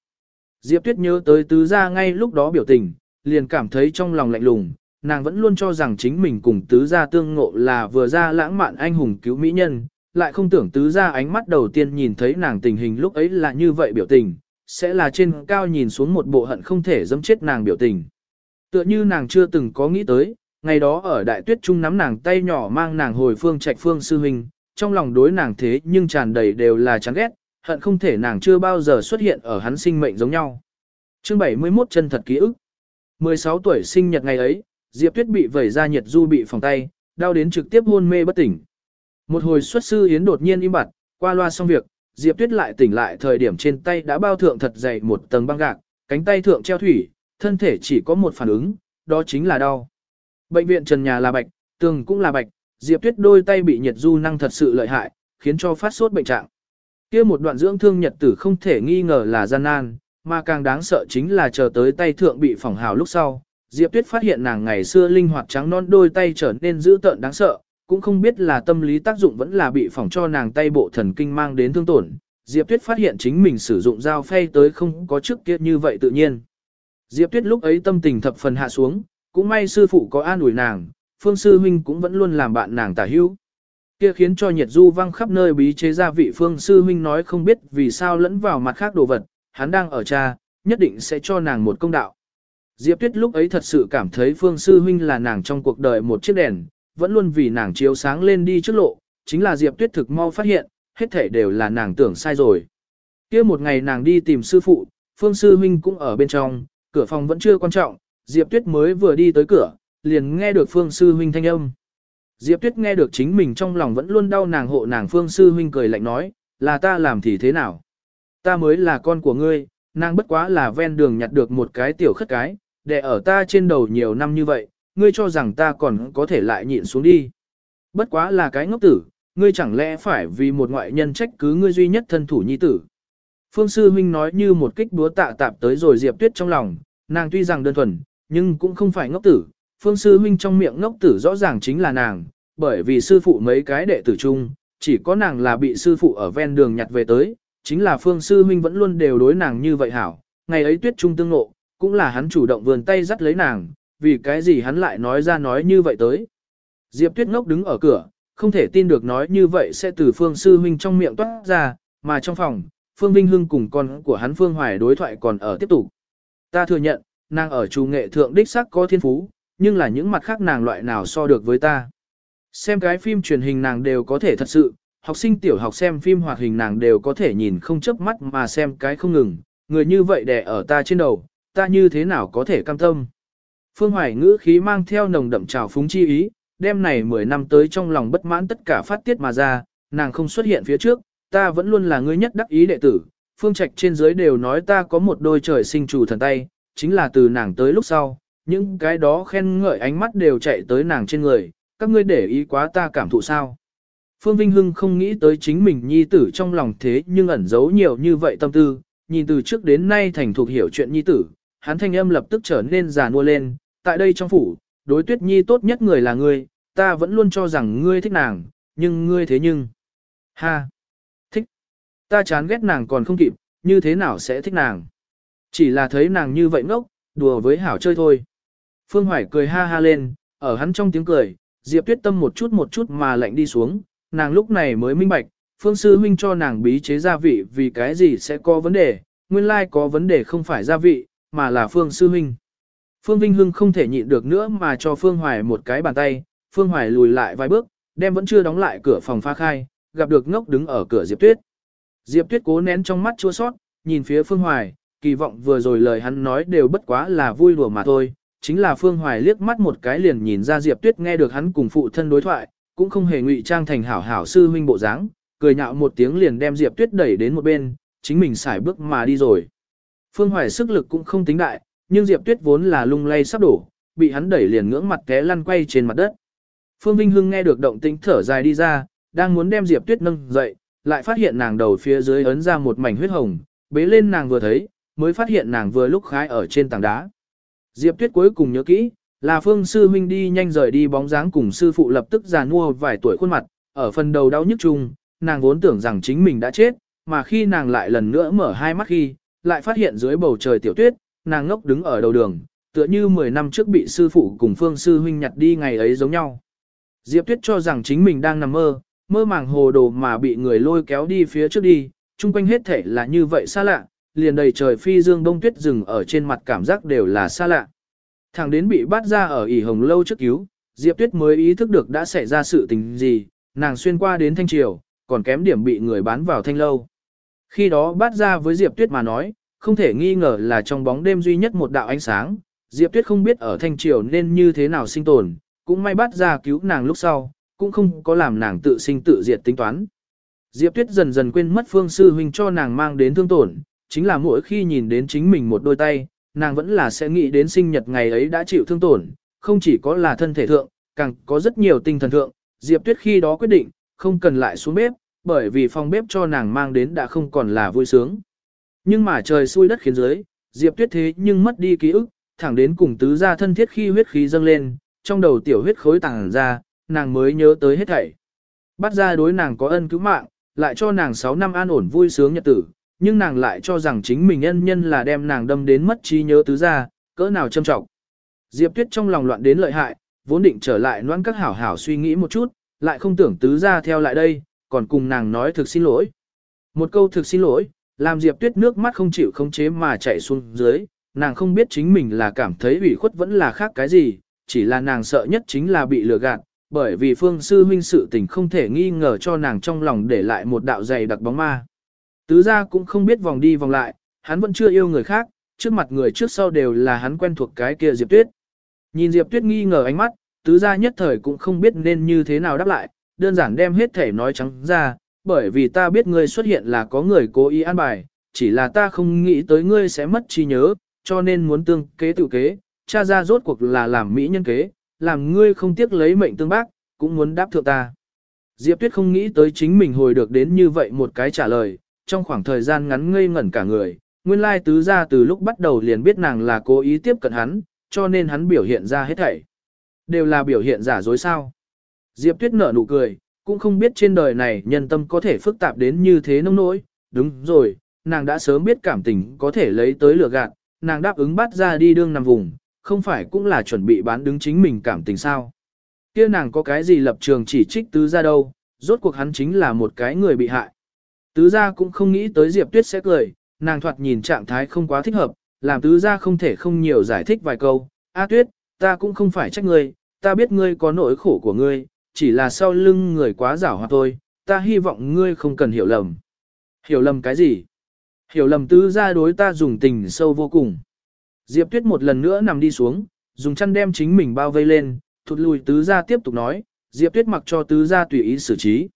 Diệp Tuyết nhớ tới tứ gia ngay lúc đó biểu tình, liền cảm thấy trong lòng lạnh lùng, nàng vẫn luôn cho rằng chính mình cùng tứ gia tương ngộ là vừa ra lãng mạn anh hùng cứu mỹ nhân, lại không tưởng tứ gia ánh mắt đầu tiên nhìn thấy nàng tình hình lúc ấy là như vậy biểu tình, sẽ là trên cao nhìn xuống một bộ hận không thể dẫm chết nàng biểu tình. Tựa như nàng chưa từng có nghĩ tới, ngày đó ở đại tuyết trung nắm nàng tay nhỏ mang nàng hồi phương trạch phương sư huynh, trong lòng đối nàng thế nhưng tràn đầy đều là chán ghét, hận không thể nàng chưa bao giờ xuất hiện ở hắn sinh mệnh giống nhau. Chương 71 chân thật ký ức 16 tuổi sinh nhật ngày ấy, Diệp Tuyết bị vẩy ra nhiệt du bị phòng tay, đau đến trực tiếp hôn mê bất tỉnh. Một hồi xuất sư yến đột nhiên im bặt, qua loa xong việc, Diệp Tuyết lại tỉnh lại thời điểm trên tay đã bao thượng thật dày một tầng băng gạc, cánh tay thượng treo thủy, thân thể chỉ có một phản ứng, đó chính là đau. Bệnh viện trần nhà là bạch, tường cũng là bạch, Diệp Tuyết đôi tay bị nhiệt du năng thật sự lợi hại, khiến cho phát sốt bệnh trạng. Kia một đoạn dưỡng thương nhật tử không thể nghi ngờ là gian nan, mà càng đáng sợ chính là chờ tới tay thượng bị phỏng hào lúc sau, Diệp Tuyết phát hiện nàng ngày xưa linh hoạt trắng non đôi tay trở nên dữ tợn đáng sợ, cũng không biết là tâm lý tác dụng vẫn là bị phỏng cho nàng tay bộ thần kinh mang đến thương tổn. Diệp Tuyết phát hiện chính mình sử dụng dao phay tới không có trước kia như vậy tự nhiên. Diệp Tuyết lúc ấy tâm tình thập phần hạ xuống, cũng may sư phụ có an ủi nàng, phương sư huynh cũng vẫn luôn làm bạn nàng tả hữu. Kia khiến cho nhiệt du văng khắp nơi bí chế ra vị phương sư huynh nói không biết vì sao lẫn vào mặt khác đồ vật, hắn đang ở cha, nhất định sẽ cho nàng một công đạo. Diệp Tuyết lúc ấy thật sự cảm thấy Phương Sư Huynh là nàng trong cuộc đời một chiếc đèn, vẫn luôn vì nàng chiếu sáng lên đi trước lộ, chính là Diệp Tuyết thực mau phát hiện, hết thể đều là nàng tưởng sai rồi. kia một ngày nàng đi tìm sư phụ, Phương Sư Huynh cũng ở bên trong, cửa phòng vẫn chưa quan trọng, Diệp Tuyết mới vừa đi tới cửa, liền nghe được Phương Sư Huynh thanh âm. Diệp Tuyết nghe được chính mình trong lòng vẫn luôn đau nàng hộ nàng Phương Sư Huynh cười lạnh nói, là ta làm thì thế nào? Ta mới là con của ngươi, nàng bất quá là ven đường nhặt được một cái tiểu khất cái, để ở ta trên đầu nhiều năm như vậy, ngươi cho rằng ta còn có thể lại nhịn xuống đi. Bất quá là cái ngốc tử, ngươi chẳng lẽ phải vì một ngoại nhân trách cứ ngươi duy nhất thân thủ nhi tử. Phương Sư Huynh nói như một kích búa tạ tạp tới rồi Diệp Tuyết trong lòng, nàng tuy rằng đơn thuần, nhưng cũng không phải ngốc tử. Phương Sư Huynh trong miệng ngốc tử rõ ràng chính là nàng, bởi vì sư phụ mấy cái đệ tử chung, chỉ có nàng là bị sư phụ ở ven đường nhặt về tới, chính là Phương Sư Huynh vẫn luôn đều đối nàng như vậy hảo. Ngày ấy Tuyết Trung tương ngộ, cũng là hắn chủ động vườn tay dắt lấy nàng, vì cái gì hắn lại nói ra nói như vậy tới. Diệp Tuyết ngốc đứng ở cửa, không thể tin được nói như vậy sẽ từ Phương Sư Huynh trong miệng toát ra, mà trong phòng, Phương Vinh Hưng cùng con của hắn Phương Hoài đối thoại còn ở tiếp tục. Ta thừa nhận, nàng ở chủ nghệ thượng đích sắc có thiên phú, nhưng là những mặt khác nàng loại nào so được với ta. Xem cái phim truyền hình nàng đều có thể thật sự, học sinh tiểu học xem phim hoạt hình nàng đều có thể nhìn không chớp mắt mà xem cái không ngừng, người như vậy đè ở ta trên đầu, ta như thế nào có thể cam tâm. Phương Hoài ngữ khí mang theo nồng đậm trào phúng chi ý, đêm này 10 năm tới trong lòng bất mãn tất cả phát tiết mà ra, nàng không xuất hiện phía trước, ta vẫn luôn là người nhất đắc ý đệ tử, phương trạch trên dưới đều nói ta có một đôi trời sinh chủ thần tay, chính là từ nàng tới lúc sau, những cái đó khen ngợi ánh mắt đều chạy tới nàng trên người, các ngươi để ý quá ta cảm thụ sao. Phương Vinh Hưng không nghĩ tới chính mình nhi tử trong lòng thế nhưng ẩn giấu nhiều như vậy tâm tư, nhìn từ trước đến nay thành thục hiểu chuyện nhi tử, hắn thanh âm lập tức trở nên già nua lên, tại đây trong phủ, đối tuyết nhi tốt nhất người là ngươi, ta vẫn luôn cho rằng ngươi thích nàng, nhưng ngươi thế nhưng. Ha! Thích! Ta chán ghét nàng còn không kịp, như thế nào sẽ thích nàng? Chỉ là thấy nàng như vậy ngốc, đùa với hảo chơi thôi. Phương Hoài cười ha ha lên, ở hắn trong tiếng cười, Diệp Tuyết Tâm một chút một chút mà lạnh đi xuống, nàng lúc này mới minh bạch, Phương Sư Huynh cho nàng bí chế gia vị vì cái gì sẽ có vấn đề, nguyên lai có vấn đề không phải gia vị, mà là Phương Sư Huynh. Phương Vinh Hưng không thể nhịn được nữa mà cho Phương Hoài một cái bàn tay, Phương Hoài lùi lại vài bước, đem vẫn chưa đóng lại cửa phòng pha khai, gặp được ngốc đứng ở cửa Diệp Tuyết. Diệp Tuyết cố nén trong mắt chua sót, nhìn phía Phương Hoài, kỳ vọng vừa rồi lời hắn nói đều bất quá là vui đùa mà thôi. Chính là Phương Hoài liếc mắt một cái liền nhìn ra Diệp Tuyết nghe được hắn cùng phụ thân đối thoại, cũng không hề ngụy trang thành hảo hảo sư huynh bộ dáng, cười nhạo một tiếng liền đem Diệp Tuyết đẩy đến một bên, chính mình xài bước mà đi rồi. Phương Hoài sức lực cũng không tính đại, nhưng Diệp Tuyết vốn là lung lay sắp đổ, bị hắn đẩy liền ngưỡng mặt té lăn quay trên mặt đất. Phương Vinh Hưng nghe được động tĩnh thở dài đi ra, đang muốn đem Diệp Tuyết nâng dậy, lại phát hiện nàng đầu phía dưới ấn ra một mảnh huyết hồng, bế lên nàng vừa thấy, mới phát hiện nàng vừa lúc khái ở trên tảng đá. Diệp Tuyết cuối cùng nhớ kỹ, là Phương sư huynh đi nhanh rời đi bóng dáng cùng sư phụ lập tức già nua vài tuổi khuôn mặt, ở phần đầu đau nhức chung, nàng vốn tưởng rằng chính mình đã chết, mà khi nàng lại lần nữa mở hai mắt khi, lại phát hiện dưới bầu trời tiểu tuyết, nàng ngốc đứng ở đầu đường, tựa như 10 năm trước bị sư phụ cùng Phương sư huynh nhặt đi ngày ấy giống nhau. Diệp Tuyết cho rằng chính mình đang nằm mơ, mơ màng hồ đồ mà bị người lôi kéo đi phía trước đi, chung quanh hết thể là như vậy xa lạ, liền đầy trời phi dương đông tuyết rừng ở trên mặt cảm giác đều là xa lạ. Thằng đến bị bắt ra ở ỉ hồng lâu trước cứu, Diệp Tuyết mới ý thức được đã xảy ra sự tình gì, nàng xuyên qua đến thanh triều, còn kém điểm bị người bán vào thanh lâu. Khi đó bắt ra với Diệp Tuyết mà nói, không thể nghi ngờ là trong bóng đêm duy nhất một đạo ánh sáng, Diệp Tuyết không biết ở thanh triều nên như thế nào sinh tồn, cũng may bắt ra cứu nàng lúc sau, cũng không có làm nàng tự sinh tự diệt tính toán. Diệp Tuyết dần dần quên mất phương sư huynh cho nàng mang đến thương tổn, chính là mỗi khi nhìn đến chính mình một đôi tay, nàng vẫn là sẽ nghĩ đến sinh nhật ngày ấy đã chịu thương tổn, không chỉ có là thân thể thượng, càng có rất nhiều tinh thần thượng. Diệp Tuyết khi đó quyết định, không cần lại xuống bếp, bởi vì phòng bếp cho nàng mang đến đã không còn là vui sướng. Nhưng mà trời xui đất khiến dưới, Diệp Tuyết thế nhưng mất đi ký ức, thẳng đến cùng tứ gia thân thiết khi huyết khí dâng lên, trong đầu tiểu huyết khối tàng ra, nàng mới nhớ tới hết thảy. Bắt ra đối nàng có ân cứu mạng, lại cho nàng 6 năm an ổn vui sướng nhật tử, nhưng nàng lại cho rằng chính mình nhân nhân là đem nàng đâm đến mất trí nhớ tứ gia, cỡ nào châm trọng. Diệp Tuyết trong lòng loạn đến lợi hại, vốn định trở lại noan các hảo hảo suy nghĩ một chút, lại không tưởng tứ gia theo lại đây, còn cùng nàng nói thực xin lỗi. Một câu thực xin lỗi, làm Diệp Tuyết nước mắt không chịu khống chế mà chạy xuống dưới, nàng không biết chính mình là cảm thấy ủy khuất vẫn là khác cái gì, chỉ là nàng sợ nhất chính là bị lừa gạt, bởi vì phương sư huynh sự tình không thể nghi ngờ cho nàng trong lòng để lại một đạo dày đặc bóng ma. Tứ gia cũng không biết vòng đi vòng lại, hắn vẫn chưa yêu người khác, trước mặt người trước sau đều là hắn quen thuộc cái kia Diệp Tuyết. Nhìn Diệp Tuyết nghi ngờ ánh mắt, tứ gia nhất thời cũng không biết nên như thế nào đáp lại, đơn giản đem hết thể nói trắng ra, bởi vì ta biết ngươi xuất hiện là có người cố ý an bài, chỉ là ta không nghĩ tới ngươi sẽ mất trí nhớ, cho nên muốn tương kế tự kế, cha ra rốt cuộc là làm mỹ nhân kế, làm ngươi không tiếc lấy mệnh tương bác, cũng muốn đáp thượng ta. Diệp Tuyết không nghĩ tới chính mình hồi được đến như vậy một cái trả lời, trong khoảng thời gian ngắn ngây ngẩn cả người, nguyên lai tứ ra từ lúc bắt đầu liền biết nàng là cố ý tiếp cận hắn, cho nên hắn biểu hiện ra hết thảy. Đều là biểu hiện giả dối sao. Diệp Tuyết nở nụ cười, cũng không biết trên đời này nhân tâm có thể phức tạp đến như thế nông nỗi, đúng rồi, nàng đã sớm biết cảm tình có thể lấy tới lửa gạt, nàng đáp ứng bắt ra đi đương nằm vùng, không phải cũng là chuẩn bị bán đứng chính mình cảm tình sao. kia nàng có cái gì lập trường chỉ trích tứ ra đâu, rốt cuộc hắn chính là một cái người bị hại. Tứ gia cũng không nghĩ tới Diệp Tuyết sẽ cười, nàng thoạt nhìn trạng thái không quá thích hợp, làm tứ gia không thể không nhiều giải thích vài câu. A Tuyết, ta cũng không phải trách ngươi, ta biết ngươi có nỗi khổ của ngươi, chỉ là sau lưng người quá giảo hoạt thôi, ta hy vọng ngươi không cần hiểu lầm. Hiểu lầm cái gì? Hiểu lầm tứ gia đối ta dùng tình sâu vô cùng. Diệp Tuyết một lần nữa nằm đi xuống, dùng chăn đem chính mình bao vây lên, thụt lùi tứ gia tiếp tục nói, Diệp Tuyết mặc cho tứ gia tùy ý xử trí.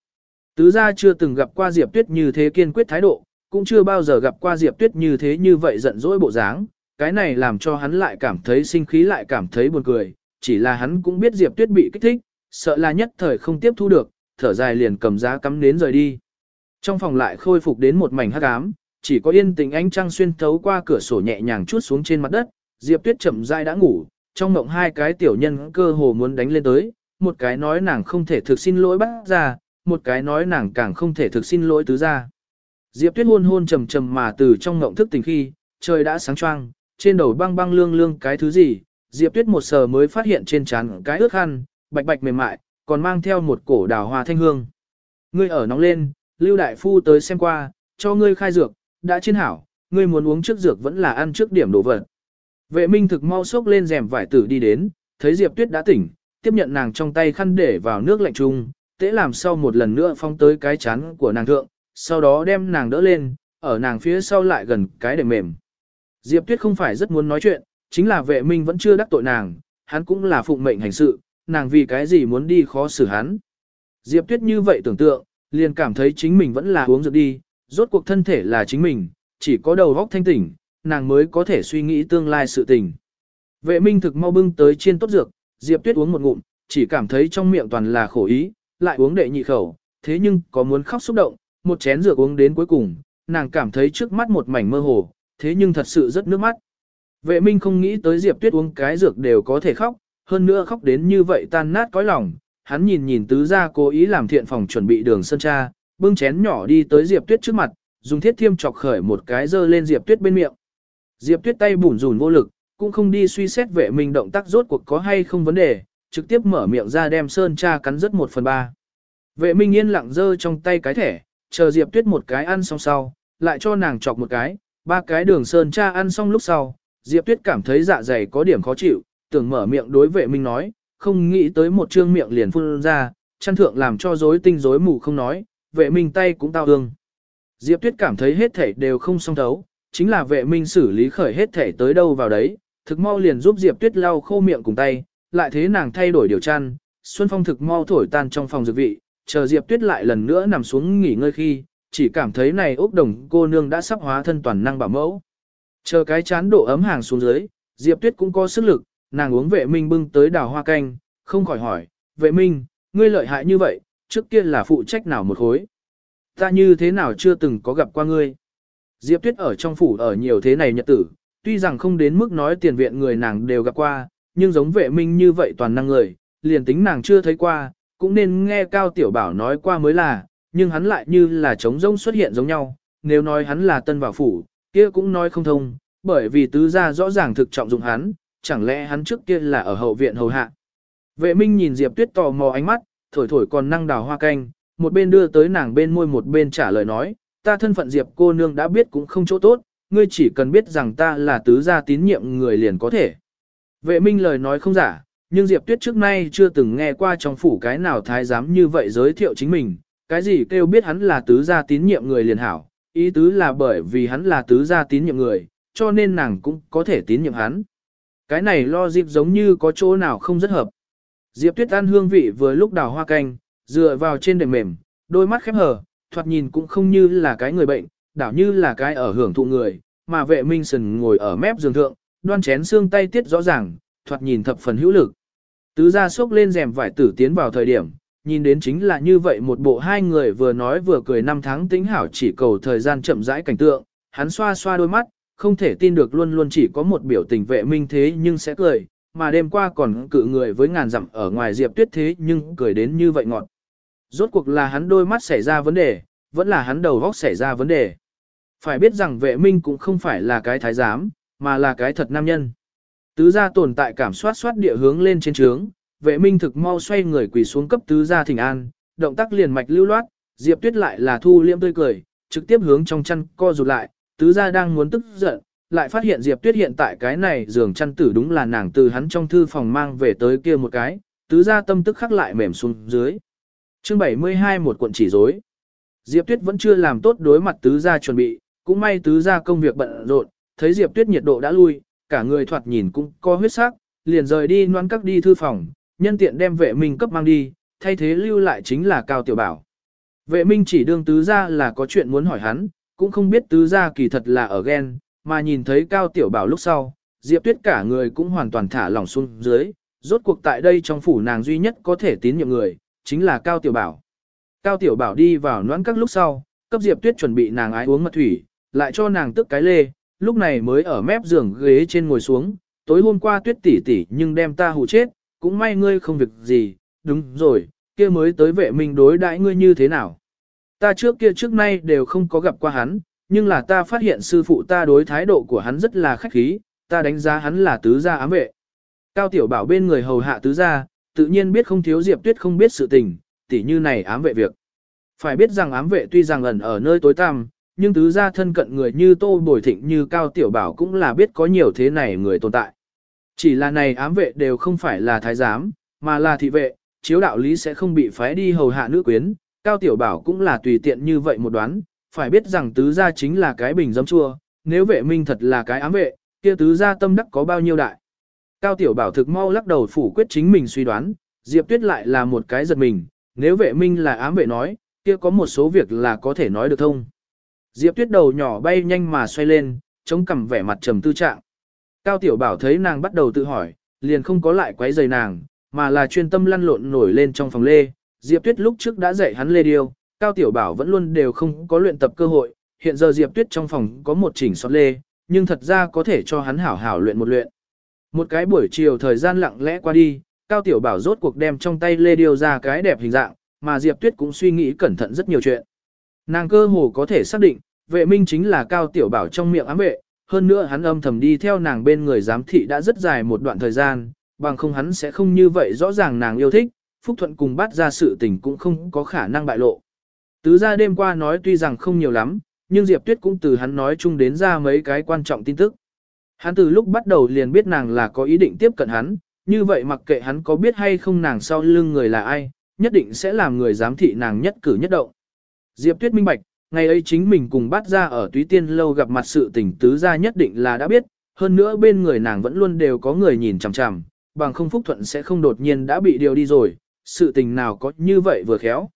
Tứ gia chưa từng gặp qua Diệp Tuyết như thế kiên quyết thái độ, cũng chưa bao giờ gặp qua Diệp Tuyết như thế như vậy giận dỗi bộ dáng, cái này làm cho hắn lại cảm thấy sinh khí lại cảm thấy buồn cười, chỉ là hắn cũng biết Diệp Tuyết bị kích thích, sợ là nhất thời không tiếp thu được, thở dài liền cầm giá cắm nến rời đi. Trong phòng lại khôi phục đến một mảnh hắc ám, chỉ có yên tình ánh trăng xuyên thấu qua cửa sổ nhẹ nhàng chút xuống trên mặt đất, Diệp Tuyết chậm rãi đã ngủ, trong mộng hai cái tiểu nhân cơ hồ muốn đánh lên tới, một cái nói nàng không thể thực xin lỗi bác ra, một cái nói nàng càng không thể thực xin lỗi tứ gia. Diệp Tuyết hôn hôn trầm trầm mà từ trong ngộng thức tỉnh khi, trời đã sáng choang, trên đầu băng băng lương lương cái thứ gì, Diệp Tuyết một sờ mới phát hiện trên trán cái ướt khăn, bạch bạch mềm mại, còn mang theo một cổ đào hoa thanh hương. Ngươi ở nóng lên, Lưu Đại Phu tới xem qua, cho ngươi khai dược, đã trên hảo, ngươi muốn uống trước dược vẫn là ăn trước điểm đồ vật. Vệ minh thực mau sốc lên rèm vải tử đi đến, thấy Diệp Tuyết đã tỉnh, tiếp nhận nàng trong tay khăn để vào nước lạnh chung, tế làm sau một lần nữa phong tới cái chán của nàng thượng, sau đó đem nàng đỡ lên, ở nàng phía sau lại gần cái để mềm. Diệp Tuyết không phải rất muốn nói chuyện, chính là vệ minh vẫn chưa đắc tội nàng, hắn cũng là phụng mệnh hành sự, nàng vì cái gì muốn đi khó xử hắn. Diệp Tuyết như vậy tưởng tượng, liền cảm thấy chính mình vẫn là uống dược đi, rốt cuộc thân thể là chính mình, chỉ có đầu óc thanh tỉnh, nàng mới có thể suy nghĩ tương lai sự tình. Vệ minh thực mau bưng tới chiên tốt dược, Diệp Tuyết uống một ngụm, chỉ cảm thấy trong miệng toàn là khổ ý, lại uống đệ nhị khẩu, thế nhưng có muốn khóc xúc động, một chén rượu uống đến cuối cùng, nàng cảm thấy trước mắt một mảnh mơ hồ, thế nhưng thật sự rất nước mắt. Vệ minh không nghĩ tới Diệp Tuyết uống cái dược đều có thể khóc, hơn nữa khóc đến như vậy tan nát cõi lòng, hắn nhìn nhìn tứ gia cố ý làm thiện phòng chuẩn bị đường sơn cha, bưng chén nhỏ đi tới Diệp Tuyết trước mặt, dùng thiết thiêm chọc khởi một cái dơ lên Diệp Tuyết bên miệng. Diệp Tuyết tay bủn rủn vô lực, cũng không đi suy xét vệ minh động tác rốt cuộc có hay không vấn đề, trực tiếp mở miệng ra đem sơn cha cắn rất một phần ba. Vệ minh yên lặng giơ trong tay cái thẻ, chờ Diệp Tuyết một cái ăn xong sau, lại cho nàng chọc một cái, ba cái đường sơn cha ăn xong lúc sau, Diệp Tuyết cảm thấy dạ dày có điểm khó chịu, tưởng mở miệng đối vệ minh nói, không nghĩ tới một trương miệng liền phun ra, chăn thượng làm cho rối tinh rối mù không nói, vệ minh tay cũng tao ương. Diệp Tuyết cảm thấy hết thể đều không song thấu, chính là vệ minh xử lý khởi hết thể tới đâu vào đấy, thực mau liền giúp Diệp Tuyết lau khô miệng cùng tay, lại thế nàng thay đổi điều chăn, Xuân Phong thực mau thổi tan trong phòng dược vị, chờ Diệp Tuyết lại lần nữa nằm xuống nghỉ ngơi khi, chỉ cảm thấy này ốc đồng cô nương đã sắp hóa thân toàn năng bảo mẫu. Chờ cái chán độ ấm hàng xuống dưới, Diệp Tuyết cũng có sức lực, nàng uống vệ minh bưng tới đào hoa canh, không khỏi hỏi, vệ minh, ngươi lợi hại như vậy, trước kia là phụ trách nào một khối. Ta như thế nào chưa từng có gặp qua ngươi. Diệp Tuyết ở trong phủ ở nhiều thế này nhật tử, tuy rằng không đến mức nói tiền viện người nàng đều gặp qua, nhưng giống vệ minh như vậy toàn năng người, liền tính nàng chưa thấy qua, cũng nên nghe Cao Tiểu Bảo nói qua mới là, nhưng hắn lại như là trống rông xuất hiện giống nhau, nếu nói hắn là tân vào phủ, kia cũng nói không thông, bởi vì tứ gia rõ ràng thực trọng dụng hắn, chẳng lẽ hắn trước kia là ở hậu viện hầu hạ. Vệ minh nhìn Diệp Tuyết tò mò ánh mắt, thổi thổi còn năng đào hoa canh, một bên đưa tới nàng bên môi một bên trả lời nói, ta thân phận Diệp cô nương đã biết cũng không chỗ tốt, ngươi chỉ cần biết rằng ta là tứ gia tín nhiệm người liền có thể. Vệ minh lời nói không giả, nhưng Diệp Tuyết trước nay chưa từng nghe qua trong phủ cái nào thái giám như vậy giới thiệu chính mình, cái gì kêu biết hắn là tứ gia tín nhiệm người liền hảo, ý tứ là bởi vì hắn là tứ gia tín nhiệm người, cho nên nàng cũng có thể tín nhiệm hắn. Cái này lo dịp giống như có chỗ nào không rất hợp. Diệp Tuyết ăn hương vị vừa lúc đào hoa canh, dựa vào trên đệm mềm, đôi mắt khép hờ, thoạt nhìn cũng không như là cái người bệnh, đảo như là cái ở hưởng thụ người, mà vệ minh sần ngồi ở mép giường thượng, đoan chén xương tay tiết rõ ràng, thoạt nhìn thập phần hữu lực. Tứ gia xốc lên rèm vải tử tiến vào thời điểm, nhìn đến chính là như vậy một bộ hai người vừa nói vừa cười năm tháng tính hảo chỉ cầu thời gian chậm rãi cảnh tượng, hắn xoa xoa đôi mắt, không thể tin được luôn luôn chỉ có một biểu tình vệ minh thế nhưng sẽ cười, mà đêm qua còn cự người với ngàn dặm ở ngoài diệp tuyết thế nhưng cười đến như vậy ngọt. Rốt cuộc là hắn đôi mắt xảy ra vấn đề, vẫn là hắn đầu góc xảy ra vấn đề. Phải biết rằng vệ minh cũng không phải là cái thái giám, mà là cái thật nam nhân. Tứ gia tồn tại cảm soát soát địa hướng lên trên trướng, vệ minh thực mau xoay người quỳ xuống cấp tứ gia thỉnh an, động tác liền mạch lưu loát, Diệp Tuyết lại là thu liêm tươi cười, trực tiếp hướng trong chăn co rụt lại, tứ gia đang muốn tức giận, lại phát hiện Diệp Tuyết hiện tại cái này giường chăn tử đúng là nàng từ hắn trong thư phòng mang về tới kia một cái, tứ gia tâm tức khắc lại mềm xuống dưới. Chương 72 một cuộn chỉ rối. Diệp Tuyết vẫn chưa làm tốt đối mặt tứ gia chuẩn bị, cũng may tứ gia công việc bận rộn, thấy Diệp Tuyết nhiệt độ đã lui, cả người thoạt nhìn cũng có huyết sắc, liền rời đi noan các đi thư phòng, nhân tiện đem vệ minh cấp mang đi, thay thế lưu lại chính là Cao Tiểu Bảo. Vệ minh chỉ đương tứ gia là có chuyện muốn hỏi hắn, cũng không biết tứ gia kỳ thật là ở ghen, mà nhìn thấy Cao Tiểu Bảo lúc sau, Diệp Tuyết cả người cũng hoàn toàn thả lỏng xuống dưới, rốt cuộc tại đây trong phủ nàng duy nhất có thể tín nhiệm người, chính là Cao Tiểu Bảo. Cao Tiểu Bảo đi vào noãn các lúc sau, cấp Diệp Tuyết chuẩn bị nàng ái uống mật thủy, lại cho nàng tức cái lê, lúc này mới ở mép giường ghế trên ngồi xuống, tối hôm qua Tuyết tỷ tỷ nhưng đem ta hù chết, cũng may ngươi không việc gì, đúng rồi, kia mới tới vệ minh đối đãi ngươi như thế nào. Ta trước kia trước nay đều không có gặp qua hắn, nhưng là ta phát hiện sư phụ ta đối thái độ của hắn rất là khách khí, ta đánh giá hắn là tứ gia ám vệ. Cao tiểu bảo bên người hầu hạ tứ gia, tự nhiên biết không thiếu Diệp Tuyết không biết sự tình, tỉ như này ám vệ việc. Phải biết rằng ám vệ tuy rằng ẩn ở nơi tối tăm, nhưng tứ gia thân cận người như Tô Bồi Thịnh như Cao Tiểu Bảo cũng là biết có nhiều thế này người tồn tại. Chỉ là này ám vệ đều không phải là thái giám, mà là thị vệ, chiếu đạo lý sẽ không bị phái đi hầu hạ nữ quyến, Cao Tiểu Bảo cũng là tùy tiện như vậy một đoán, phải biết rằng tứ gia chính là cái bình dấm chua, nếu vệ minh thật là cái ám vệ, kia tứ gia tâm đắc có bao nhiêu đại. Cao Tiểu Bảo thực mau lắc đầu phủ quyết chính mình suy đoán, Diệp Tuyết lại là một cái giật mình, nếu vệ minh là ám vệ nói, kia có một số việc là có thể nói được thông. Diệp Tuyết đầu nhỏ bay nhanh mà xoay lên, chống cằm vẻ mặt trầm tư trạng. Cao Tiểu Bảo thấy nàng bắt đầu tự hỏi, liền không có lại quấy rầy nàng, mà là chuyên tâm lăn lộn nổi lên trong phòng lê. Diệp Tuyết lúc trước đã dạy hắn lê điêu, Cao Tiểu Bảo vẫn luôn đều không có luyện tập cơ hội, hiện giờ Diệp Tuyết trong phòng có một chỉnh xót lê, nhưng thật ra có thể cho hắn hảo hảo luyện một luyện. Một cái buổi chiều thời gian lặng lẽ qua đi, Cao Tiểu Bảo rốt cuộc đem trong tay lê điêu ra cái đẹp hình dạng, mà Diệp Tuyết cũng suy nghĩ cẩn thận rất nhiều chuyện. Nàng cơ hồ có thể xác định, vệ minh chính là Cao Tiểu Bảo trong miệng ám vệ, hơn nữa hắn âm thầm đi theo nàng bên người giám thị đã rất dài một đoạn thời gian, bằng không hắn sẽ không như vậy rõ ràng nàng yêu thích, Phúc Thuận cùng bắt ra sự tình cũng không có khả năng bại lộ. Tứ ra đêm qua nói tuy rằng không nhiều lắm, nhưng Diệp Tuyết cũng từ hắn nói chung đến ra mấy cái quan trọng tin tức. Hắn từ lúc bắt đầu liền biết nàng là có ý định tiếp cận hắn, như vậy mặc kệ hắn có biết hay không nàng sau lưng người là ai, nhất định sẽ làm người giám thị nàng nhất cử nhất động. Diệp Tuyết minh bạch, ngày ấy chính mình cùng bắt ra ở túy tiên lâu gặp mặt sự tình tứ ra nhất định là đã biết, hơn nữa bên người nàng vẫn luôn đều có người nhìn chằm chằm, bằng không phúc thuận sẽ không đột nhiên đã bị điều đi rồi, sự tình nào có như vậy vừa khéo.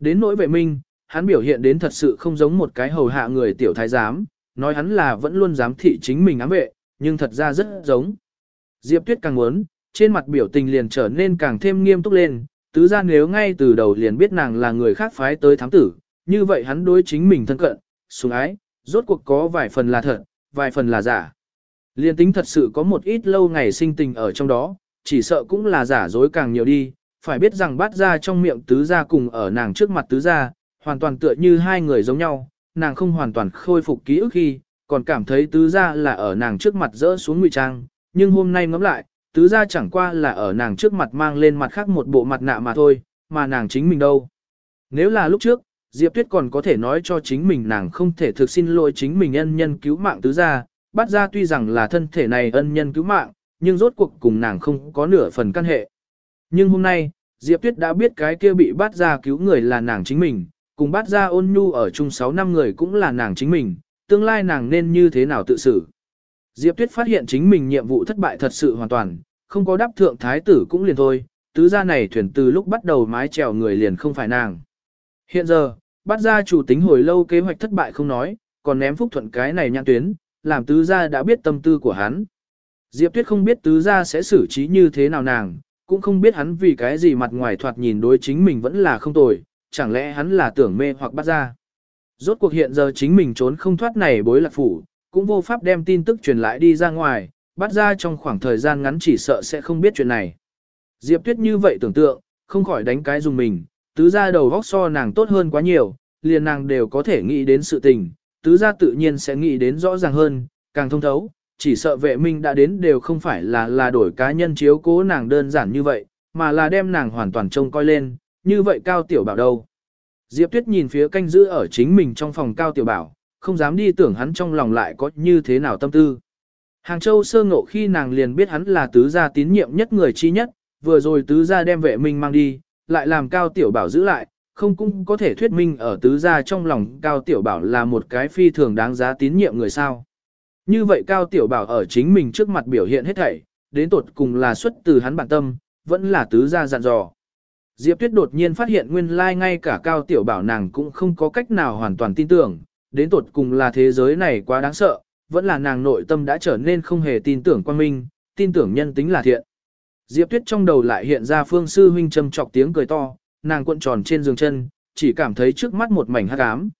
Đến nỗi vệ minh, hắn biểu hiện đến thật sự không giống một cái hầu hạ người tiểu thái giám, nói hắn là vẫn luôn dám thị chính mình ám vệ, nhưng thật ra rất giống. Diệp Tuyết càng muốn, trên mặt biểu tình liền trở nên càng thêm nghiêm túc lên, tứ ra nếu ngay từ đầu liền biết nàng là người khác phái tới thám tử, như vậy hắn đối chính mình thân cận, sủng ái, rốt cuộc có vài phần là thật, vài phần là giả. Liên tính thật sự có một ít lâu ngày sinh tình ở trong đó, chỉ sợ cũng là giả dối càng nhiều đi, phải biết rằng bát ra trong miệng tứ ra cùng ở nàng trước mặt tứ ra, hoàn toàn tựa như hai người giống nhau, nàng không hoàn toàn khôi phục ký ức khi, còn cảm thấy tứ ra là ở nàng trước mặt rỡ xuống ngụy trang, nhưng hôm nay ngẫm lại, tứ ra chẳng qua là ở nàng trước mặt mang lên mặt khác một bộ mặt nạ mà thôi, mà nàng chính mình đâu. Nếu là lúc trước, Diệp Tuyết còn có thể nói cho chính mình nàng không thể thực xin lỗi chính mình ân nhân cứu mạng tứ gia, bắt ra tuy rằng là thân thể này ân nhân cứu mạng, nhưng rốt cuộc cùng nàng không có nửa phần căn hệ. Nhưng hôm nay, Diệp Tuyết đã biết cái kia bị bắt ra cứu người là nàng chính mình, cùng bắt ra ôn nhu ở chung 6 năm người cũng là nàng chính mình, tương lai nàng nên như thế nào tự xử. Diệp Tuyết phát hiện chính mình nhiệm vụ thất bại thật sự hoàn toàn, không có đáp thượng thái tử cũng liền thôi, tứ gia này thuyền từ lúc bắt đầu mái chèo người liền không phải nàng. Hiện giờ, bắt ra chủ tính hồi lâu kế hoạch thất bại không nói, còn ném Phúc Thuận cái này nhãn tuyến, làm tứ gia đã biết tâm tư của hắn. Diệp Tuyết không biết tứ gia sẽ xử trí như thế nào nàng, cũng không biết hắn vì cái gì mặt ngoài thoạt nhìn đối chính mình vẫn là không tồi, chẳng lẽ hắn là tưởng mê hoặc bắt ra. Rốt cuộc hiện giờ chính mình trốn không thoát này bối lạc phủ, cũng vô pháp đem tin tức truyền lại đi ra ngoài, bắt ra trong khoảng thời gian ngắn chỉ sợ sẽ không biết chuyện này. Diệp Tuyết như vậy tưởng tượng, không khỏi đánh cái dùng mình, tứ gia đầu góc so nàng tốt hơn quá nhiều, liền nàng đều có thể nghĩ đến sự tình, tứ gia tự nhiên sẽ nghĩ đến rõ ràng hơn, càng thông thấu, chỉ sợ vệ minh đã đến đều không phải là là đổi cá nhân chiếu cố nàng đơn giản như vậy, mà là đem nàng hoàn toàn trông coi lên, như vậy cao tiểu bảo đâu. Diệp Tuyết nhìn phía canh giữ ở chính mình trong phòng cao tiểu bảo, không dám đi tưởng hắn trong lòng lại có như thế nào tâm tư. Hàng Châu sơ ngộ khi nàng liền biết hắn là tứ gia tín nhiệm nhất người chi nhất, vừa rồi tứ gia đem vệ minh mang đi, lại làm cao tiểu bảo giữ lại, không cũng có thể thuyết minh ở tứ gia trong lòng cao tiểu bảo là một cái phi thường đáng giá tín nhiệm người sao. Như vậy cao tiểu bảo ở chính mình trước mặt biểu hiện hết thảy, đến tột cùng là xuất từ hắn bản tâm, vẫn là tứ gia dặn dò. Diệp Tuyết đột nhiên phát hiện nguyên lai like ngay cả cao tiểu bảo nàng cũng không có cách nào hoàn toàn tin tưởng, đến tột cùng là thế giới này quá đáng sợ, vẫn là nàng nội tâm đã trở nên không hề tin tưởng quan minh, tin tưởng nhân tính là thiện. Diệp Tuyết trong đầu lại hiện ra phương sư huynh châm chọc tiếng cười to, nàng cuộn tròn trên giường chân, chỉ cảm thấy trước mắt một mảnh hắc ám.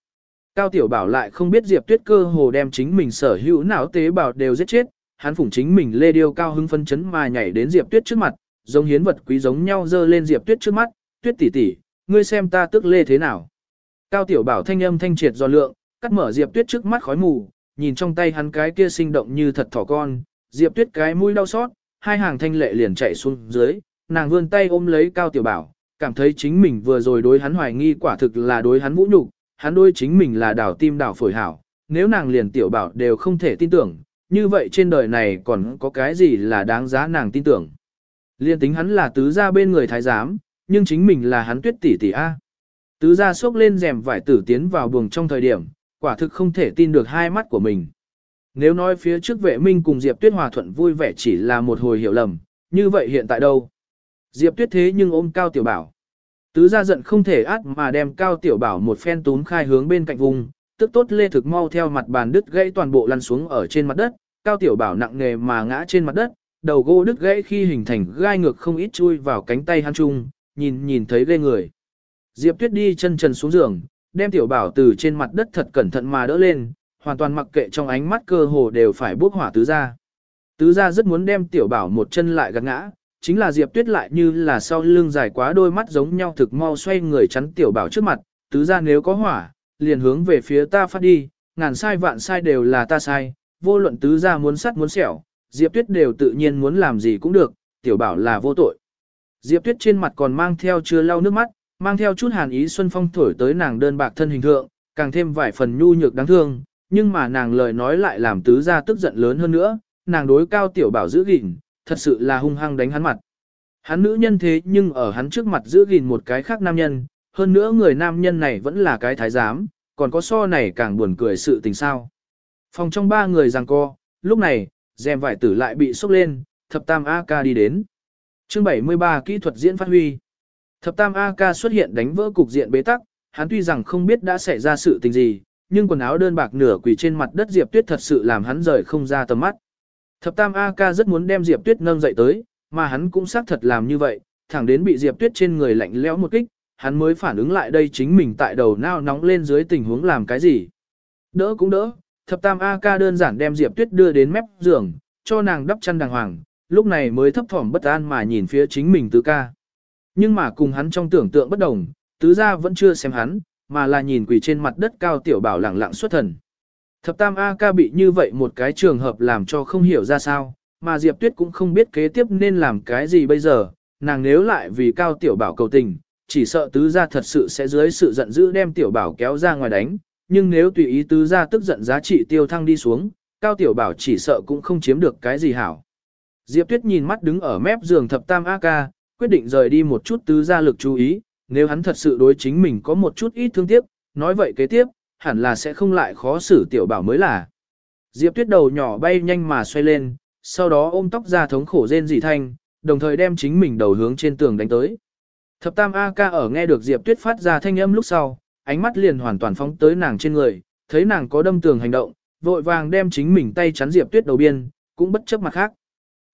Cao Tiểu Bảo lại không biết Diệp Tuyết cơ hồ đem chính mình sở hữu não tế bào đều giết chết, hắn phủng chính mình lê điêu cao hưng phân chấn mà nhảy đến Diệp Tuyết trước mặt, giống hiến vật quý giống nhau dơ lên Diệp Tuyết trước mắt, "Tuyết tỷ tỷ, ngươi xem ta tức lê thế nào?" Cao Tiểu Bảo thanh âm thanh triệt do lượng, cắt mở Diệp Tuyết trước mắt khói mù, nhìn trong tay hắn cái kia sinh động như thật thỏ con, Diệp Tuyết cái mũi đau xót, hai hàng thanh lệ liền chạy xuống dưới, nàng vươn tay ôm lấy Cao Tiểu Bảo, cảm thấy chính mình vừa rồi đối hắn hoài nghi quả thực là đối hắn vũ nhục, hắn đối chính mình là đảo tim đảo phổi hảo, nếu nàng liền Tiểu Bảo đều không thể tin tưởng, như vậy trên đời này còn có cái gì là đáng giá nàng tin tưởng. Liên tính hắn là tứ gia bên người thái giám, nhưng chính mình là hắn tuyết tỷ tỷ A. Tứ gia xốc lên rèm vải tử tiến vào buồng trong thời điểm, quả thực không thể tin được hai mắt của mình. Nếu nói phía trước vệ minh cùng Diệp Tuyết hòa thuận vui vẻ chỉ là một hồi hiểu lầm, như vậy hiện tại đâu? Diệp Tuyết thế nhưng ôm Cao Tiểu Bảo. Tứ gia giận không thể át mà đem Cao Tiểu Bảo một phen túm khai hướng bên cạnh vùng, tức tốt lê thực mau theo mặt bàn đứt gãy toàn bộ lăn xuống ở trên mặt đất, Cao Tiểu Bảo nặng nề mà ngã trên mặt đất, đầu gỗ đứt gãy khi hình thành gai ngược không ít chui vào cánh tay hắn chung, nhìn nhìn thấy ghê người. Diệp Tuyết đi chân trần xuống giường, đem Tiểu Bảo từ trên mặt đất thật cẩn thận mà đỡ lên, hoàn toàn mặc kệ trong ánh mắt cơ hồ đều phải bốc hỏa tứ gia. Tứ gia rất muốn đem tiểu bảo một chân lại gạt ngã, chính là Diệp Tuyết lại như là sau lưng dài quá đôi mắt giống nhau thực mau xoay người chắn tiểu bảo trước mặt, tứ gia nếu có hỏa, liền hướng về phía ta phát đi, ngàn sai vạn sai đều là ta sai, vô luận tứ gia muốn sắt muốn sẹo, Diệp Tuyết đều tự nhiên muốn làm gì cũng được, tiểu bảo là vô tội. Diệp Tuyết trên mặt còn mang theo chưa lau nước mắt, mang theo chút hàn ý xuân phong thổi tới nàng đơn bạc thân hình thượng, càng thêm vài phần nhu nhược đáng thương, nhưng mà nàng lời nói lại làm tứ gia tức giận lớn hơn nữa, nàng đối cao tiểu bảo giữ gìn, thật sự là hung hăng đánh hắn mặt. Hắn nữ nhân thế nhưng ở hắn trước mặt giữ gìn một cái khác nam nhân, hơn nữa người nam nhân này vẫn là cái thái giám, còn có so này càng buồn cười sự tình sao. Phòng trong ba người giằng co, lúc này, dèm vải tử lại bị sốc lên, thập tam A-ca đi đến. chương 73 kỹ thuật diễn phát huy. Thập tam A-ca xuất hiện đánh vỡ cục diện bế tắc, hắn tuy rằng không biết đã xảy ra sự tình gì, nhưng quần áo đơn bạc nửa quỳ trên mặt đất Diệp Tuyết thật sự làm hắn rời không ra tầm mắt. Thập Tam A ca rất muốn đem Diệp Tuyết nâng dậy tới, mà hắn cũng xác thật làm như vậy, thẳng đến bị Diệp Tuyết trên người lạnh lẽo một kích, hắn mới phản ứng lại đây chính mình tại đầu nao nóng lên dưới tình huống làm cái gì. Đỡ cũng đỡ, Thập Tam A ca đơn giản đem Diệp Tuyết đưa đến mép giường, cho nàng đắp chăn đàng hoàng, lúc này mới thấp thỏm bất an mà nhìn phía chính mình tứ ca. Nhưng mà cùng hắn trong tưởng tượng bất đồng, tứ gia vẫn chưa xem hắn, mà là nhìn quỳ trên mặt đất cao tiểu bảo lẳng lặng xuất thần. Thập tam A ca bị như vậy một cái trường hợp làm cho không hiểu ra sao, mà Diệp Tuyết cũng không biết kế tiếp nên làm cái gì bây giờ, nàng nếu lại vì cao tiểu bảo cầu tình, chỉ sợ tứ gia thật sự sẽ dưới sự giận dữ đem tiểu bảo kéo ra ngoài đánh, nhưng nếu tùy ý tứ gia tức giận giá trị tiêu thăng đi xuống, cao tiểu bảo chỉ sợ cũng không chiếm được cái gì hảo. Diệp Tuyết nhìn mắt đứng ở mép giường thập tam A ca, quyết định rời đi một chút tứ gia lực chú ý, nếu hắn thật sự đối chính mình có một chút ít thương tiếc, nói vậy kế tiếp, hẳn là sẽ không lại khó xử tiểu bảo mới là. Diệp tuyết đầu nhỏ bay nhanh mà xoay lên, sau đó ôm tóc ra thống khổ rên dị thanh, đồng thời đem chính mình đầu hướng trên tường đánh tới. Thập tam A ca ở nghe được Diệp tuyết phát ra thanh âm lúc sau, ánh mắt liền hoàn toàn phóng tới nàng trên người, thấy nàng có đâm tường hành động, vội vàng đem chính mình tay chắn Diệp Tuyết đầu biên, cũng bất chấp mặt khác.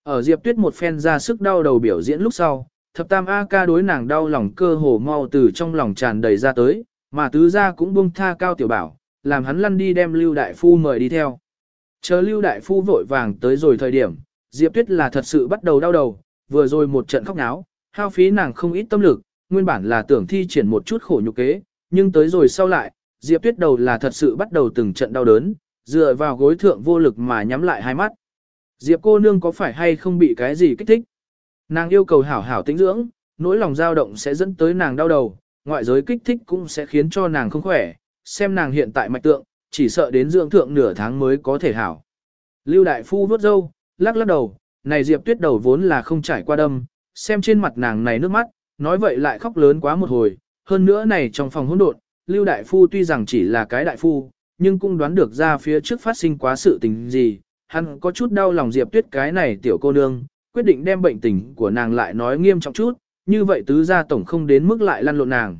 Ở Diệp Tuyết một phen ra sức đau đầu biểu diễn lúc sau, thập tam A ca đối nàng đau lòng cơ hồ mau từ trong lòng tràn đầy ra tới, mà tứ gia cũng buông tha cao tiểu bảo, làm hắn lăn đi đem Lưu Đại Phu mời đi theo. Chờ Lưu Đại Phu vội vàng tới rồi thời điểm, Diệp Tuyết là thật sự bắt đầu đau đầu, vừa rồi một trận khóc náo, hao phí nàng không ít tâm lực, nguyên bản là tưởng thi triển một chút khổ nhục kế, nhưng tới rồi sau lại, Diệp Tuyết đầu là thật sự bắt đầu từng trận đau đớn, dựa vào gối thượng vô lực mà nhắm lại hai mắt. Diệp cô nương có phải hay không bị cái gì kích thích? Nàng yêu cầu hảo hảo tĩnh dưỡng, nỗi lòng dao động sẽ dẫn tới nàng đau đầu, ngoại giới kích thích cũng sẽ khiến cho nàng không khỏe, xem nàng hiện tại mạch tượng, chỉ sợ đến dưỡng thượng nửa tháng mới có thể hảo. Lưu đại phu vuốt râu, lắc lắc đầu, này Diệp Tuyết đầu vốn là không trải qua đâm, xem trên mặt nàng này nước mắt, nói vậy lại khóc lớn quá một hồi, hơn nữa này trong phòng hỗn độn, Lưu đại phu tuy rằng chỉ là cái đại phu, nhưng cũng đoán được ra phía trước phát sinh quá sự tình gì, hắn có chút đau lòng Diệp Tuyết cái này tiểu cô nương, quyết định đem bệnh tình của nàng lại nói nghiêm trọng chút, như vậy tứ gia tổng không đến mức lại lăn lộn nàng.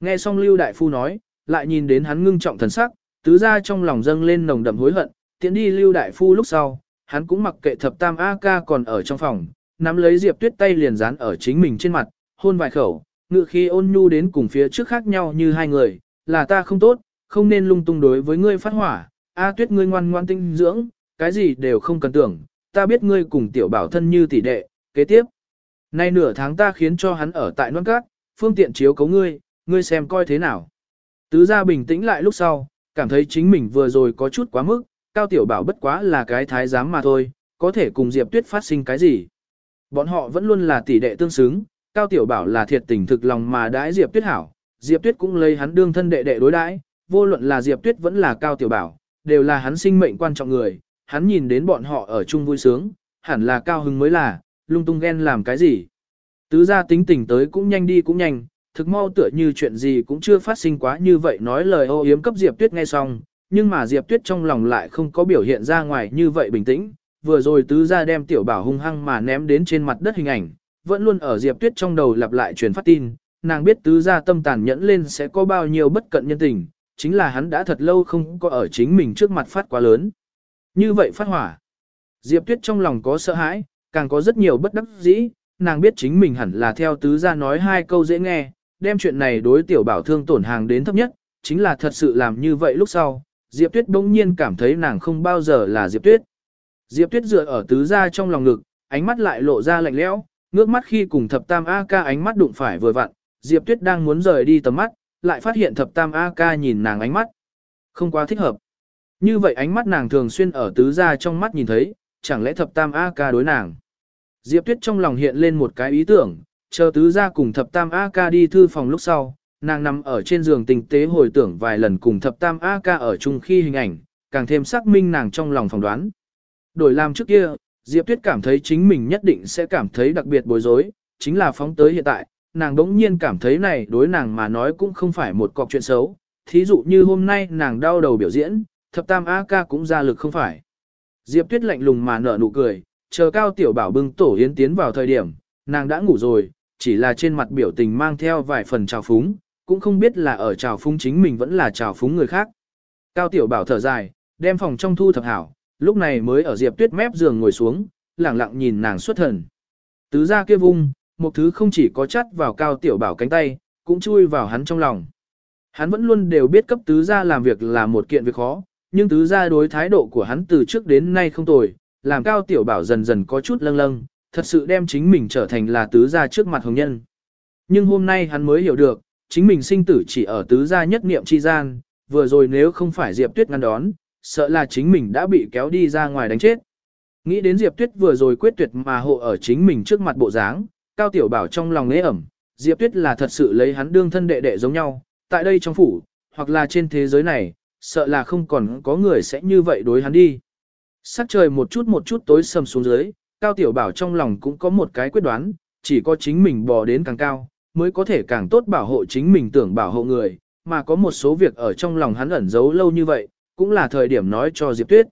Nghe xong Lưu Đại Phu nói, lại nhìn đến hắn ngưng trọng thần sắc, tứ gia trong lòng dâng lên nồng đậm hối hận, tiến đi Lưu Đại Phu lúc sau, hắn cũng mặc kệ thập tam A ca còn ở trong phòng, nắm lấy Diệp Tuyết tay liền dán ở chính mình trên mặt, hôn vài khẩu, ngự khi ôn nhu đến cùng phía trước khác nhau như hai người, là ta không tốt, không nên lung tung đối với ngươi phát hỏa, A Tuyết ngươi ngoan ngoan tinh dưỡng, cái gì đều không cần tưởng, ta biết ngươi cùng tiểu bảo thân như tỷ đệ, kế tiếp. Nay nửa tháng ta khiến cho hắn ở tại non cát, phương tiện chiếu cấu ngươi, ngươi xem coi thế nào. Tứ gia bình tĩnh lại lúc sau, cảm thấy chính mình vừa rồi có chút quá mức, cao tiểu bảo bất quá là cái thái giám mà thôi, có thể cùng Diệp Tuyết phát sinh cái gì. Bọn họ vẫn luôn là tỷ đệ tương xứng, cao tiểu bảo là thiệt tình thực lòng mà đãi Diệp Tuyết hảo, Diệp Tuyết cũng lấy hắn đương thân đệ đệ đối đãi, vô luận là Diệp Tuyết vẫn là cao tiểu bảo, đều là hắn sinh mệnh quan trọng người, hắn nhìn đến bọn họ ở chung vui sướng, hẳn là cao hứng mới là, lung tung ghen làm cái gì. Tứ gia tính tình tới cũng nhanh đi cũng nhanh, thực mau tựa như chuyện gì cũng chưa phát sinh quá như vậy nói lời ô yếm cấp Diệp Tuyết nghe xong, nhưng mà Diệp Tuyết trong lòng lại không có biểu hiện ra ngoài như vậy bình tĩnh, vừa rồi tứ gia đem tiểu bảo hung hăng mà ném đến trên mặt đất hình ảnh, vẫn luôn ở Diệp Tuyết trong đầu lặp lại truyền phát tin, nàng biết tứ gia tâm tàn nhẫn lên sẽ có bao nhiêu bất cận nhân tình, chính là hắn đã thật lâu không có ở chính mình trước mặt phát quá lớn. Như vậy phát hỏa. Diệp Tuyết trong lòng có sợ hãi, càng có rất nhiều bất đắc dĩ, nàng biết chính mình hẳn là theo tứ gia nói hai câu dễ nghe, đem chuyện này đối tiểu bảo thương tổn hàng đến thấp nhất, chính là thật sự làm như vậy lúc sau, Diệp Tuyết bỗng nhiên cảm thấy nàng không bao giờ là Diệp Tuyết. Diệp Tuyết dựa ở tứ gia trong lòng ngực, ánh mắt lại lộ ra lạnh lẽo, ngước mắt khi cùng thập tam A ca ánh mắt đụng phải vừa vặn, Diệp Tuyết đang muốn rời đi tầm mắt, lại phát hiện thập tam A ca nhìn nàng ánh mắt. Không quá thích hợp. Như vậy ánh mắt nàng thường xuyên ở tứ gia trong mắt nhìn thấy, chẳng lẽ thập tam A ca đối nàng. Diệp Tuyết trong lòng hiện lên một cái ý tưởng, chờ tứ gia cùng thập tam A ca đi thư phòng lúc sau, nàng nằm ở trên giường tình tế hồi tưởng vài lần cùng thập tam A ca ở chung khi hình ảnh, càng thêm xác minh nàng trong lòng phỏng đoán. Đổi làm trước kia, Diệp Tuyết cảm thấy chính mình nhất định sẽ cảm thấy đặc biệt bối rối, chính là phóng tới hiện tại, nàng đống nhiên cảm thấy này đối nàng mà nói cũng không phải một cọc chuyện xấu. Thí dụ như hôm nay nàng đau đầu biểu diễn, thập tam A ca cũng ra lực không phải. Diệp Tuyết lạnh lùng mà nở nụ cười, chờ cao tiểu bảo bưng tổ yến tiến vào thời điểm, nàng đã ngủ rồi, chỉ là trên mặt biểu tình mang theo vài phần trào phúng, cũng không biết là ở trào phúng chính mình vẫn là trào phúng người khác. Cao tiểu bảo thở dài, đem phòng trong thu thập hảo, lúc này mới ở Diệp Tuyết mép giường ngồi xuống, lẳng lặng nhìn nàng xuất thần. Tứ ra kia vung, một thứ không chỉ có chắt vào cao tiểu bảo cánh tay, cũng chui vào hắn trong lòng. Hắn vẫn luôn đều biết cấp tứ gia làm việc là một kiện việc khó, nhưng tứ gia đối thái độ của hắn từ trước đến nay không tồi, làm cao tiểu bảo dần dần có chút lâng lâng, thật sự đem chính mình trở thành là tứ gia trước mặt hồng nhân. Nhưng hôm nay hắn mới hiểu được, chính mình sinh tử chỉ ở tứ gia nhất niệm chi gian, vừa rồi nếu không phải Diệp Tuyết ngăn đón, sợ là chính mình đã bị kéo đi ra ngoài đánh chết. Nghĩ đến Diệp Tuyết vừa rồi quyết tuyệt mà hộ ở chính mình trước mặt bộ dáng, Cao Tiểu Bảo trong lòng nế ẩm, Diệp Tuyết là thật sự lấy hắn đương thân đệ đệ giống nhau, tại đây trong phủ, hoặc là trên thế giới này, sợ là không còn có người sẽ như vậy đối hắn đi. Sắc trời một chút một chút tối sầm xuống dưới, Cao Tiểu Bảo trong lòng cũng có một cái quyết đoán, chỉ có chính mình bò đến càng cao, mới có thể càng tốt bảo hộ chính mình tưởng bảo hộ người, mà có một số việc ở trong lòng hắn ẩn giấu lâu như vậy, cũng là thời điểm nói cho Diệp Tuyết.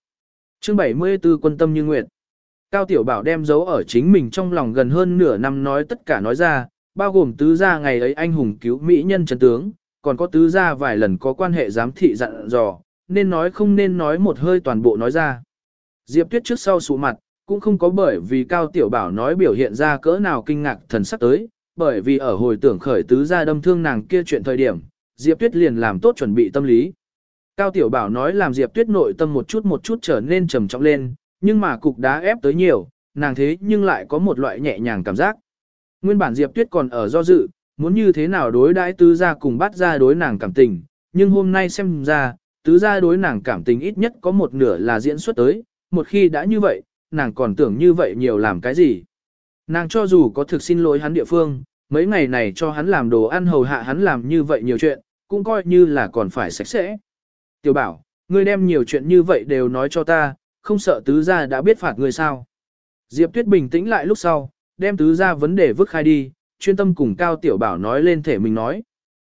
Chương 74 quân tâm như nguyện. Cao Tiểu Bảo đem giấu ở chính mình trong lòng gần hơn nửa năm nói tất cả nói ra, bao gồm tứ gia ngày ấy anh hùng cứu mỹ nhân chân tướng, còn có tứ gia vài lần có quan hệ giám thị dặn dò, nên nói không nên nói một hơi toàn bộ nói ra. Diệp Tuyết trước sau sụ mặt, cũng không có bởi vì Cao Tiểu Bảo nói biểu hiện ra cỡ nào kinh ngạc thần sắc tới, bởi vì ở hồi tưởng khởi tứ ra đâm thương nàng kia chuyện thời điểm, Diệp Tuyết liền làm tốt chuẩn bị tâm lý. Cao Tiểu Bảo nói làm Diệp Tuyết nội tâm một chút một chút trở nên trầm trọng lên, nhưng mà cục đá ép tới nhiều, nàng thế nhưng lại có một loại nhẹ nhàng cảm giác. Nguyên bản Diệp Tuyết còn ở do dự, muốn như thế nào đối đãi tứ gia cùng bắt ra đối nàng cảm tình, nhưng hôm nay xem ra, tứ gia đối nàng cảm tình ít nhất có một nửa là diễn xuất tới, một khi đã như vậy, nàng còn tưởng như vậy nhiều làm cái gì. Nàng cho dù có thực xin lỗi hắn địa phương, mấy ngày này cho hắn làm đồ ăn hầu hạ hắn làm như vậy nhiều chuyện, cũng coi như là còn phải sạch sẽ. Tiểu bảo, ngươi đem nhiều chuyện như vậy đều nói cho ta, không sợ tứ gia đã biết phạt ngươi sao. Diệp Tuyết bình tĩnh lại lúc sau, đem tứ gia vấn đề vứt khai đi, chuyên tâm cùng Cao Tiểu Bảo nói lên thể mình nói.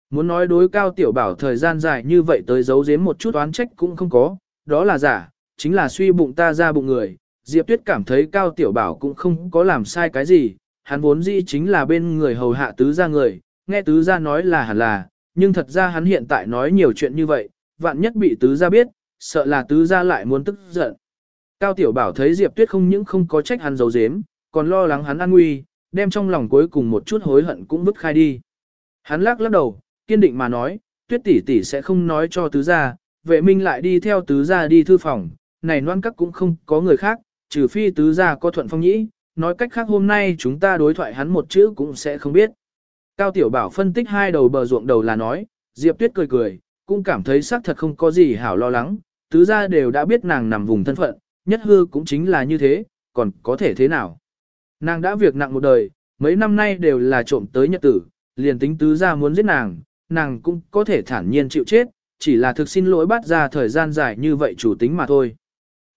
Muốn nói đối Cao Tiểu Bảo thời gian dài như vậy tới giấu giếm một chút oán trách cũng không có, đó là giả, chính là suy bụng ta ra bụng người. Diệp Tuyết cảm thấy Cao Tiểu Bảo cũng không có làm sai cái gì, hắn vốn dĩ chính là bên người hầu hạ tứ gia người, nghe tứ gia nói là hẳn là, nhưng thật ra hắn hiện tại nói nhiều chuyện như vậy, vạn nhất bị tứ gia biết, sợ là tứ gia lại muốn tức giận. Cao Tiểu Bảo thấy Diệp Tuyết không những không có trách hắn giấu giếm, còn lo lắng hắn an nguy, đem trong lòng cuối cùng một chút hối hận cũng vứt khai đi. Hắn lắc lắc đầu, kiên định mà nói, Tuyết tỷ tỷ sẽ không nói cho tứ gia, vệ minh lại đi theo tứ gia đi thư phòng, này noan các cũng không có người khác, trừ phi tứ gia có thuận phong nhĩ, nói cách khác hôm nay chúng ta đối thoại hắn một chữ cũng sẽ không biết. Cao Tiểu Bảo phân tích hai đầu bờ ruộng đầu là nói, Diệp Tuyết cười cười, cũng cảm thấy xác thật không có gì hảo lo lắng, tứ gia đều đã biết nàng nằm vùng thân phận, nhất hư cũng chính là như thế, còn có thể thế nào. Nàng đã việc nặng một đời, mấy năm nay đều là trộm tới nhật tử, liền tính tứ gia muốn giết nàng, nàng cũng có thể thản nhiên chịu chết, chỉ là thực xin lỗi bắt ra thời gian dài như vậy chủ tính mà thôi.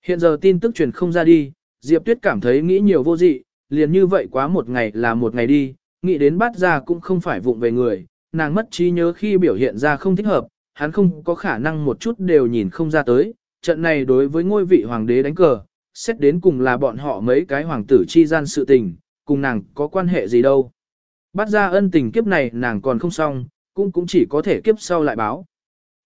Hiện giờ tin tức truyền không ra đi, Diệp Tuyết cảm thấy nghĩ nhiều vô dị, liền như vậy quá một ngày là một ngày đi, nghĩ đến bắt ra cũng không phải vụng về người, nàng mất trí nhớ khi biểu hiện ra không thích hợp, hắn không có khả năng một chút đều nhìn không ra tới, trận này đối với ngôi vị hoàng đế đánh cờ, xét đến cùng là bọn họ mấy cái hoàng tử chi gian sự tình, cùng nàng có quan hệ gì đâu. Bắt ra ân tình kiếp này nàng còn không xong, cũng cũng chỉ có thể kiếp sau lại báo.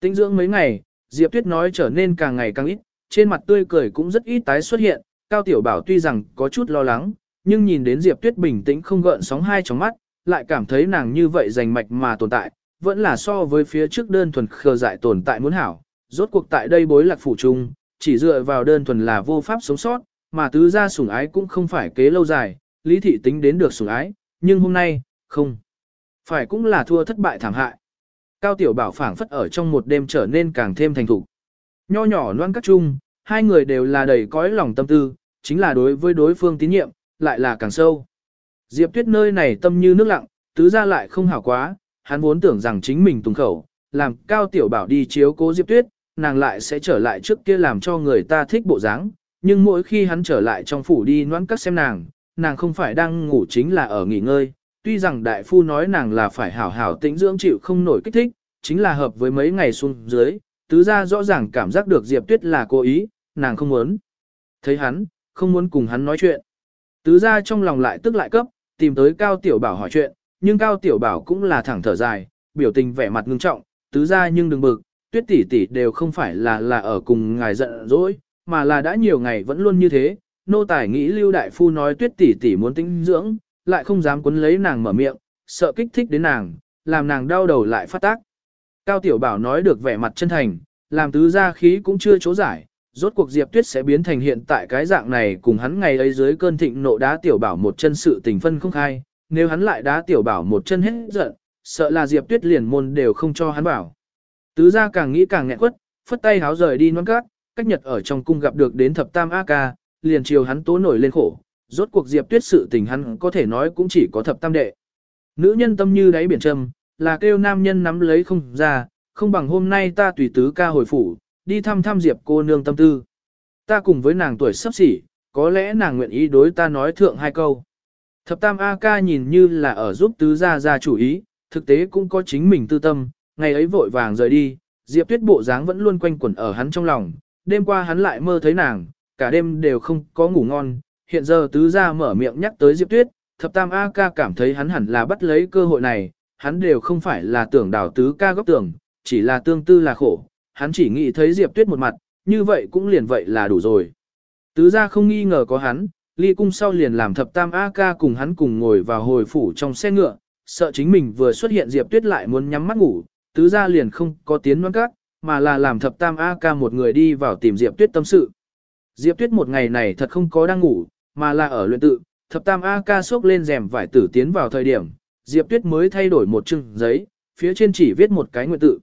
Tinh dưỡng mấy ngày, Diệp Tuyết nói trở nên càng ngày càng ít, trên mặt tươi cười cũng rất ít tái xuất hiện, Cao Tiểu Bảo tuy rằng có chút lo lắng, nhưng nhìn đến Diệp Tuyết bình tĩnh không gợn sóng hai trong mắt, lại cảm thấy nàng như vậy rành mạch mà tồn tại, vẫn là so với phía trước đơn thuần khờ dại tồn tại muốn hảo. Rốt cuộc tại đây bối lạc phủ trung, chỉ dựa vào đơn thuần là vô pháp sống sót, mà tứ gia sủng ái cũng không phải kế lâu dài, lý thị tính đến được sủng ái, nhưng hôm nay, không. Phải cũng là thua thất bại thảm hại. Cao tiểu bảo phảng phất ở trong một đêm trở nên càng thêm thành thục. Nho nhỏ loan các chung, hai người đều là đầy cõi lòng tâm tư, chính là đối với đối phương tín nhiệm, lại là càng sâu. Diệp tuyết nơi này tâm như nước lặng, tứ gia lại không hảo quá, hắn vốn tưởng rằng chính mình tùng khẩu, làm cao tiểu bảo đi chiếu cố Diệp tuyết, nàng lại sẽ trở lại trước kia làm cho người ta thích bộ dáng, nhưng mỗi khi hắn trở lại trong phủ đi noãn các xem nàng, nàng không phải đang ngủ chính là ở nghỉ ngơi, tuy rằng đại phu nói nàng là phải hảo hảo tĩnh dưỡng chịu không nổi kích thích, chính là hợp với mấy ngày xuống dưới, tứ gia rõ ràng cảm giác được Diệp Tuyết là cố ý, nàng không muốn. Thấy hắn, không muốn cùng hắn nói chuyện. Tứ gia trong lòng lại tức lại cấp, tìm tới Cao Tiểu Bảo hỏi chuyện, nhưng Cao Tiểu Bảo cũng là thẳng thở dài, biểu tình vẻ mặt ngưng trọng, tứ gia nhưng đừng bực, tuyết tỷ tỷ đều không phải là là ở cùng ngài giận dỗi, mà là đã nhiều ngày vẫn luôn như thế. Nô tài nghĩ Lưu Đại Phu nói tuyết tỷ tỷ muốn tinh dưỡng, lại không dám quấn lấy nàng mở miệng, sợ kích thích đến nàng, làm nàng đau đầu lại phát tác. Cao Tiểu Bảo nói được vẻ mặt chân thành, làm tứ gia khí cũng chưa chỗ giải, rốt cuộc Diệp Tuyết sẽ biến thành hiện tại cái dạng này cùng hắn ngày ấy dưới cơn thịnh nộ đá Tiểu Bảo một chân sự tình phân không khai, nếu hắn lại đá Tiểu Bảo một chân hết giận, sợ là Diệp Tuyết liền môn đều không cho hắn bảo. Tứ gia càng nghĩ càng nghẹn quất, phất tay háo rời đi non cát, cách nhật ở trong cung gặp được đến thập tam A ca, liền chiều hắn tố nổi lên khổ, rốt cuộc diệp tuyết sự tình hắn có thể nói cũng chỉ có thập tam đệ. Nữ nhân tâm như đáy biển trầm, là kêu nam nhân nắm lấy không ra, không bằng hôm nay ta tùy tứ ca hồi phủ, đi thăm thăm diệp cô nương tâm tư. Ta cùng với nàng tuổi sắp xỉ, có lẽ nàng nguyện ý đối ta nói thượng hai câu. Thập tam A ca nhìn như là ở giúp tứ gia ra chủ ý, thực tế cũng có chính mình tư tâm, ngày ấy vội vàng rời đi, Diệp Tuyết bộ dáng vẫn luôn quanh quẩn ở hắn trong lòng, đêm qua hắn lại mơ thấy nàng, cả đêm đều không có ngủ ngon, hiện giờ tứ gia mở miệng nhắc tới Diệp Tuyết, thập tam A ca cảm thấy hắn hẳn là bắt lấy cơ hội này, hắn đều không phải là tưởng đảo tứ ca góc tưởng, chỉ là tương tư là khổ, hắn chỉ nghĩ thấy Diệp Tuyết một mặt, như vậy cũng liền vậy là đủ rồi. Tứ gia không nghi ngờ có hắn, ly cung sau liền làm thập tam A ca cùng hắn cùng ngồi vào hồi phủ trong xe ngựa, sợ chính mình vừa xuất hiện Diệp Tuyết lại muốn nhắm mắt ngủ, tứ gia liền không có tiến đoán các, mà là làm thập tam A ca một người đi vào tìm Diệp Tuyết tâm sự. Diệp Tuyết một ngày này thật không có đang ngủ, mà là ở luyện tự, thập tam A ca xốc lên rèm vải tử tiến vào thời điểm, Diệp Tuyết mới thay đổi một chừng giấy, phía trên chỉ viết một cái nguyện tự.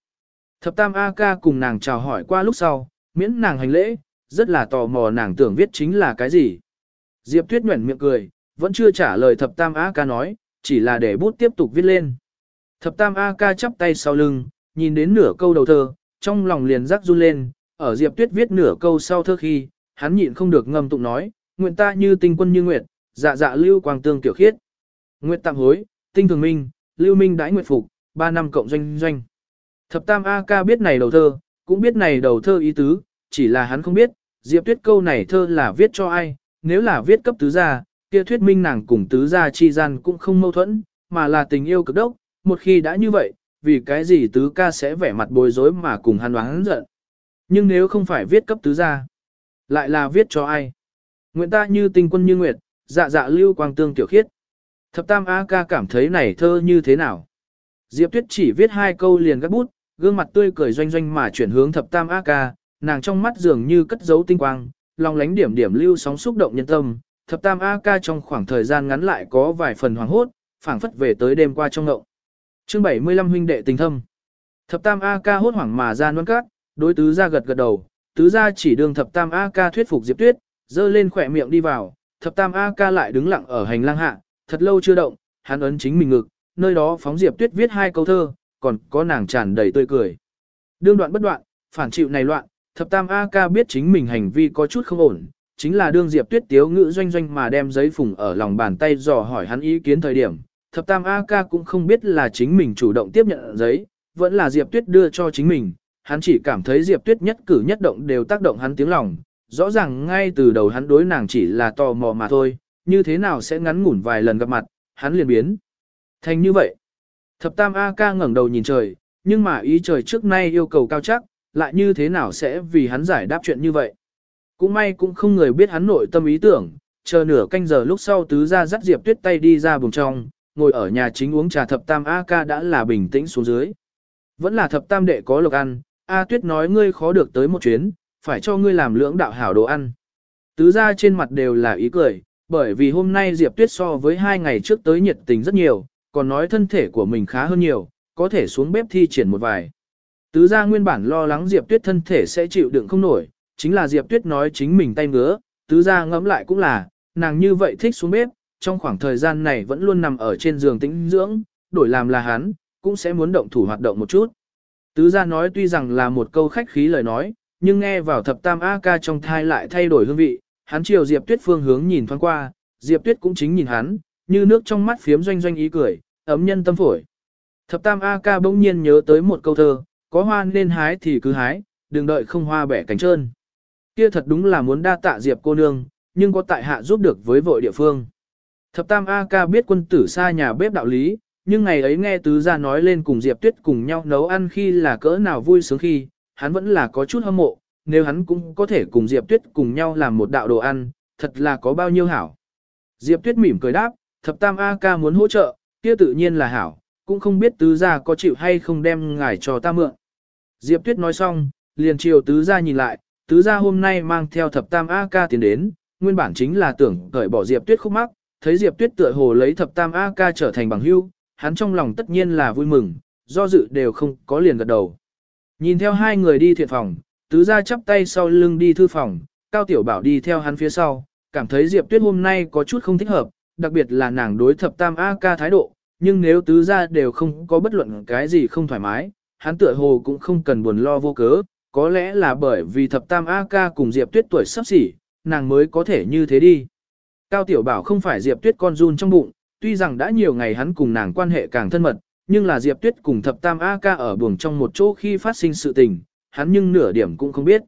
Thập tam A ca cùng nàng chào hỏi qua lúc sau, miễn nàng hành lễ, rất là tò mò nàng tưởng viết chính là cái gì. Diệp Tuyết nhuẩn miệng cười, vẫn chưa trả lời thập tam A ca nói, chỉ là để bút tiếp tục viết lên. Thập tam A ca chắp tay sau lưng, nhìn đến nửa câu đầu thơ, trong lòng liền rắc run lên, ở Diệp Tuyết viết nửa câu sau thơ khi, hắn nhịn không được ngâm tụng nói, nguyện ta như tinh quân như nguyệt, dạ dạ lưu quang tương tiểu khiết. Nguyệt tạm hối, tinh thường minh, lưu minh đãi nguyệt phục, ba năm cộng doanh doanh. Thập tam A ca biết này đầu thơ, cũng biết này đầu thơ ý tứ, chỉ là hắn không biết, Diệp Tuyết câu này thơ là viết cho ai, nếu là viết cấp tứ gia, kia thuyết minh nàng cùng tứ gia chi gian cũng không mâu thuẫn, mà là tình yêu cực đốc, một khi đã như vậy, vì cái gì tứ ca sẽ vẻ mặt bối rối mà cùng hắn oán giận. Nhưng nếu không phải viết cấp tứ gia, lại là viết cho ai? Nguyện ta như tinh quân như nguyệt, dạ dạ lưu quang tương tiểu khiết. Thập tam A ca cảm thấy này thơ như thế nào? Diệp Tuyết chỉ viết hai câu liền gắt bút, gương mặt tươi cười doanh doanh mà chuyển hướng thập tam A ca, nàng trong mắt dường như cất giấu tinh quang, lòng lánh điểm điểm lưu sóng xúc động nhân tâm. Thập tam A ca trong khoảng thời gian ngắn lại có vài phần hoàng hốt, phảng phất về tới đêm qua trong ngộng. Chương 75 huynh đệ tình thâm. Thập tam A ca hốt hoảng mà ra nuốt cát, đối tứ ra gật gật đầu, tứ ra chỉ đường thập tam A ca thuyết phục Diệp Tuyết, dơ lên khỏe miệng đi vào, thập tam A ca lại đứng lặng ở hành lang hạ, thật lâu chưa động, hắn ấn chính mình ngực, nơi đó phóng Diệp Tuyết viết hai câu thơ, còn có nàng tràn đầy tươi cười. Đương đoạn bất đoạn, phản chịu này loạn, thập tam A ca biết chính mình hành vi có chút không ổn, chính là đương Diệp Tuyết tiếu ngữ doanh doanh mà đem giấy phùng ở lòng bàn tay dò hỏi hắn ý kiến thời điểm. Thập tam A ca cũng không biết là chính mình chủ động tiếp nhận giấy, vẫn là Diệp Tuyết đưa cho chính mình, hắn chỉ cảm thấy Diệp Tuyết nhất cử nhất động đều tác động hắn tiếng lòng, rõ ràng ngay từ đầu hắn đối nàng chỉ là tò mò mà thôi, như thế nào sẽ ngắn ngủn vài lần gặp mặt, hắn liền biến. Thành như vậy, thập tam A ca ngẩng đầu nhìn trời, nhưng mà ý trời trước nay yêu cầu cao chắc, lại như thế nào sẽ vì hắn giải đáp chuyện như vậy. Cũng may cũng không người biết hắn nội tâm ý tưởng, chờ nửa canh giờ lúc sau tứ ra dắt Diệp Tuyết tay đi ra vùng trong, ngồi ở nhà chính uống trà thập tam A ca đã là bình tĩnh xuống dưới. Vẫn là thập tam đệ có lộc ăn, A Tuyết nói ngươi khó được tới một chuyến, phải cho ngươi làm lưỡng đạo hảo đồ ăn. Tứ ra trên mặt đều là ý cười, bởi vì hôm nay Diệp Tuyết so với hai ngày trước tới nhiệt tình rất nhiều, còn nói thân thể của mình khá hơn nhiều, có thể xuống bếp thi triển một vài. Tứ gia nguyên bản lo lắng Diệp Tuyết thân thể sẽ chịu đựng không nổi, chính là Diệp Tuyết nói chính mình tay ngứa, tứ gia ngẫm lại cũng là, nàng như vậy thích xuống bếp, trong khoảng thời gian này vẫn luôn nằm ở trên giường tĩnh dưỡng, đổi làm là hắn, cũng sẽ muốn động thủ hoạt động một chút. Tứ gia nói tuy rằng là một câu khách khí lời nói, nhưng nghe vào thập tam A ca trong thai lại thay đổi hương vị, hắn chiều Diệp Tuyết phương hướng nhìn thoáng qua, Diệp Tuyết cũng chính nhìn hắn, như nước trong mắt phiếm doanh doanh ý cười, ấm nhân tâm phổi. Thập tam A ca bỗng nhiên nhớ tới một câu thơ, có hoa nên hái thì cứ hái, đừng đợi không hoa bẻ cánh trơn. Kia thật đúng là muốn đa tạ Diệp cô nương, nhưng có tại hạ giúp được với vội địa phương. Thập tam A ca biết quân tử xa nhà bếp đạo lý, nhưng ngày ấy nghe tứ gia nói lên cùng Diệp Tuyết cùng nhau nấu ăn khi là cỡ nào vui sướng khi, hắn vẫn là có chút hâm mộ, nếu hắn cũng có thể cùng Diệp Tuyết cùng nhau làm một đạo đồ ăn, thật là có bao nhiêu hảo. Diệp Tuyết mỉm cười đáp, thập tam A ca muốn hỗ trợ, kia tự nhiên là hảo, cũng không biết tứ gia có chịu hay không đem ngài cho ta mượn. Diệp Tuyết nói xong, liền chiều tứ gia nhìn lại, tứ gia hôm nay mang theo thập tam A ca tiến đến, nguyên bản chính là tưởng cởi bỏ Diệp Tuyết khúc mắc, thấy Diệp Tuyết tựa hồ lấy thập tam A ca trở thành bằng hữu, hắn trong lòng tất nhiên là vui mừng, do dự đều không có liền gật đầu. Nhìn theo hai người đi thiện phòng, tứ gia chắp tay sau lưng đi thư phòng, Cao Tiểu Bảo đi theo hắn phía sau, cảm thấy Diệp Tuyết hôm nay có chút không thích hợp, đặc biệt là nàng đối thập tam A ca thái độ, nhưng nếu tứ gia đều không có bất luận cái gì không thoải mái, hắn tựa hồ cũng không cần buồn lo vô cớ, có lẽ là bởi vì thập tam A ca cùng Diệp Tuyết tuổi sắp xỉ, nàng mới có thể như thế đi. Cao Tiểu Bảo không phải Diệp Tuyết con run trong bụng, tuy rằng đã nhiều ngày hắn cùng nàng quan hệ càng thân mật, nhưng là Diệp Tuyết cùng thập tam A ca ở buồng trong một chỗ khi phát sinh sự tình, hắn nhưng nửa điểm cũng không biết.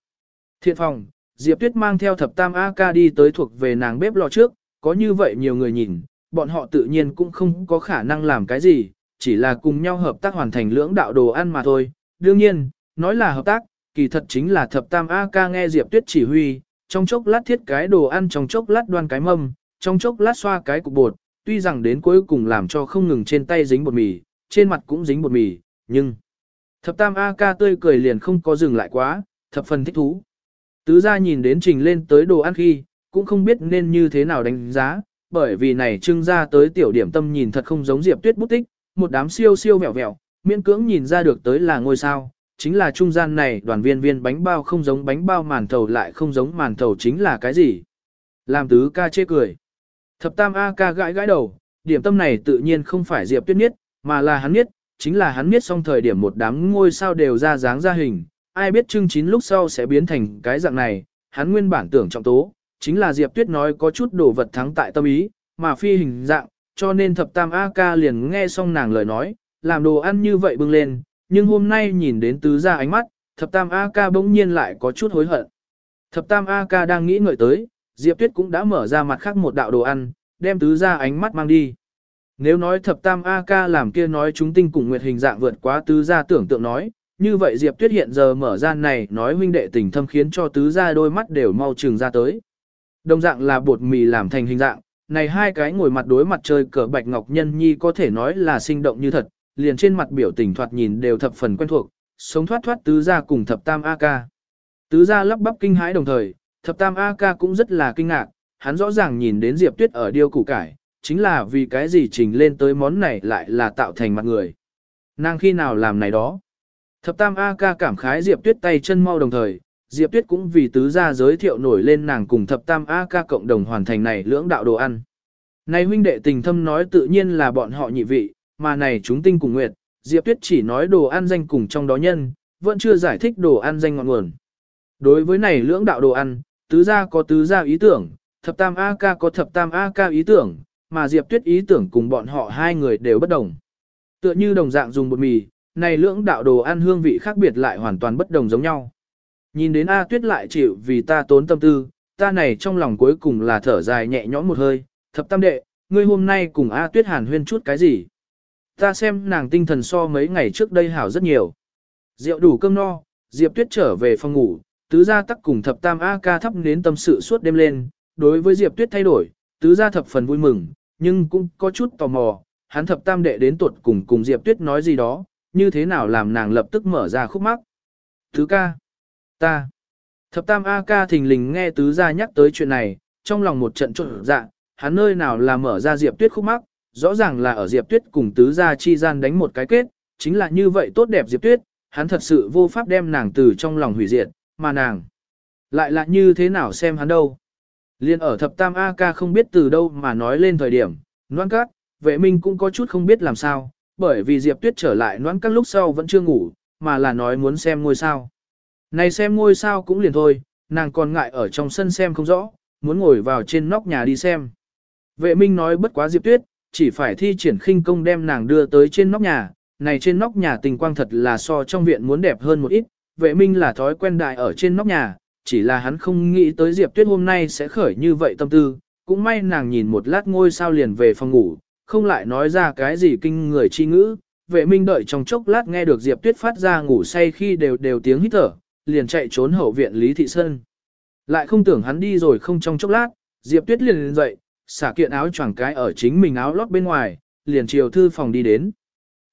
Thiện phòng, Diệp Tuyết mang theo thập tam A ca đi tới thuộc về nàng bếp lò trước, có như vậy nhiều người nhìn, bọn họ tự nhiên cũng không có khả năng làm cái gì, chỉ là cùng nhau hợp tác hoàn thành lưỡng đạo đồ ăn mà thôi. Đương nhiên, nói là hợp tác, kỳ thật chính là thập tam A ca nghe Diệp Tuyết chỉ huy, trong chốc lát thiết cái đồ ăn trong chốc lát đoan cái mâm, trong chốc lát xoa cái cục bột, tuy rằng đến cuối cùng làm cho không ngừng trên tay dính bột mì, trên mặt cũng dính bột mì, nhưng thập tam A ca tươi cười liền không có dừng lại quá, thập phần thích thú. Tứ gia nhìn đến trình lên tới đồ ăn khi, cũng không biết nên như thế nào đánh giá, bởi vì này trưng ra tới tiểu điểm tâm nhìn thật không giống Diệp Tuyết bút tích, một đám siêu siêu vẹo vẹo, miễn cưỡng nhìn ra được tới là ngôi sao, chính là trung gian này đoàn viên viên bánh bao không giống bánh bao màn thầu lại không giống màn thầu chính là cái gì. Làm tứ ca chê cười. Thập tam A ca gãi gãi đầu, điểm tâm này tự nhiên không phải Diệp Tuyết Niết, mà là hắn Niết, chính là hắn Niết xong thời điểm một đám ngôi sao đều ra dáng ra hình, ai biết chương chín lúc sau sẽ biến thành cái dạng này, hắn nguyên bản tưởng trọng tố, chính là Diệp Tuyết nói có chút đồ vật thắng tại tâm ý, mà phi hình dạng, cho nên thập tam A ca liền nghe xong nàng lời nói, làm đồ ăn như vậy bưng lên, nhưng hôm nay nhìn đến tứ ra ánh mắt, thập tam A ca bỗng nhiên lại có chút hối hận. Thập tam A ca đang nghĩ ngợi tới, Diệp Tuyết cũng đã mở ra mặt khác một đạo đồ ăn, đem tứ ra ánh mắt mang đi. Nếu nói thập tam A ca làm kia nói chúng tinh cùng nguyệt hình dạng vượt quá tứ ra tưởng tượng nói, như vậy Diệp Tuyết hiện giờ mở ra này nói huynh đệ tình thâm khiến cho tứ ra đôi mắt đều mau trừng ra tới. Đồng dạng là bột mì làm thành hình dạng, này hai cái ngồi mặt đối mặt chơi cờ bạch ngọc nhân nhi có thể nói là sinh động như thật, liền trên mặt biểu tình thoạt nhìn đều thập phần quen thuộc, sống thoát thoát tứ gia cùng thập tam A ca. Tứ gia lắp bắp kinh hãi đồng thời, thập tam A ca cũng rất là kinh ngạc, hắn rõ ràng nhìn đến Diệp Tuyết ở điêu củ cải, chính là vì cái gì trình lên tới món này lại là tạo thành mặt người. Nàng khi nào làm này đó? Thập tam A ca cảm khái Diệp Tuyết tay chân mau đồng thời, Diệp Tuyết cũng vì tứ gia giới thiệu nổi lên nàng cùng thập tam A ca cộng đồng hoàn thành này lưỡng đạo đồ ăn. Này huynh đệ tình thâm nói tự nhiên là bọn họ nhị vị, mà này chúng tinh cùng nguyệt, Diệp Tuyết chỉ nói đồ ăn danh cùng trong đó nhân, vẫn chưa giải thích đồ ăn danh ngọn nguồn. Đối với này lưỡng đạo đồ ăn, tứ gia có tứ gia ý tưởng, thập tam A ca có thập tam A ca ý tưởng, mà Diệp Tuyết ý tưởng cùng bọn họ hai người đều bất đồng. Tựa như đồng dạng dùng bột mì, này lưỡng đạo đồ ăn hương vị khác biệt lại hoàn toàn bất đồng giống nhau. Nhìn đến A Tuyết lại chịu vì ta tốn tâm tư, ta này trong lòng cuối cùng là thở dài nhẹ nhõm một hơi, thập tam đệ, ngươi hôm nay cùng A Tuyết hàn huyên chút cái gì? Ta xem nàng tinh thần so mấy ngày trước đây hảo rất nhiều. Rượu đủ cơm no, Diệp Tuyết trở về phòng ngủ, tứ gia tắc cùng thập tam A ca thắp đến tâm sự suốt đêm lên, đối với Diệp Tuyết thay đổi, tứ gia thập phần vui mừng, nhưng cũng có chút tò mò, hắn thập tam đệ đến tuột cùng cùng Diệp Tuyết nói gì đó, như thế nào làm nàng lập tức mở ra khúc mắc. Tứ ca, ta, thập tam A ca thình lình nghe tứ gia nhắc tới chuyện này, trong lòng một trận trộn dạ, hắn nơi nào là mở ra Diệp Tuyết khúc mắc, rõ ràng là ở Diệp Tuyết cùng tứ gia chi gian đánh một cái kết, chính là như vậy tốt đẹp Diệp Tuyết, hắn thật sự vô pháp đem nàng từ trong lòng hủy diệt, mà nàng lại là như thế nào xem hắn đâu. Liên ở thập tam A ca không biết từ đâu mà nói lên thời điểm, noan cát, vệ minh cũng có chút không biết làm sao, bởi vì Diệp Tuyết trở lại noan cát lúc sau vẫn chưa ngủ, mà là nói muốn xem ngôi sao. Này xem ngôi sao cũng liền thôi, nàng còn ngại ở trong sân xem không rõ, muốn ngồi vào trên nóc nhà đi xem. Vệ minh nói bất quá Diệp Tuyết, chỉ phải thi triển khinh công đem nàng đưa tới trên nóc nhà, này trên nóc nhà tình quang thật là so trong viện muốn đẹp hơn một ít, vệ minh là thói quen đại ở trên nóc nhà, chỉ là hắn không nghĩ tới Diệp Tuyết hôm nay sẽ khởi như vậy tâm tư, cũng may nàng nhìn một lát ngôi sao liền về phòng ngủ, không lại nói ra cái gì kinh người chi ngữ, vệ minh đợi trong chốc lát nghe được Diệp Tuyết phát ra ngủ say khi đều đều tiếng hít thở, liền chạy trốn hậu viện Lý Thị Sơn. Lại không tưởng hắn đi rồi không trong chốc lát, Diệp Tuyết liền dậy, xả kiện áo choàng cái ở chính mình áo lót bên ngoài, liền chiều thư phòng đi đến.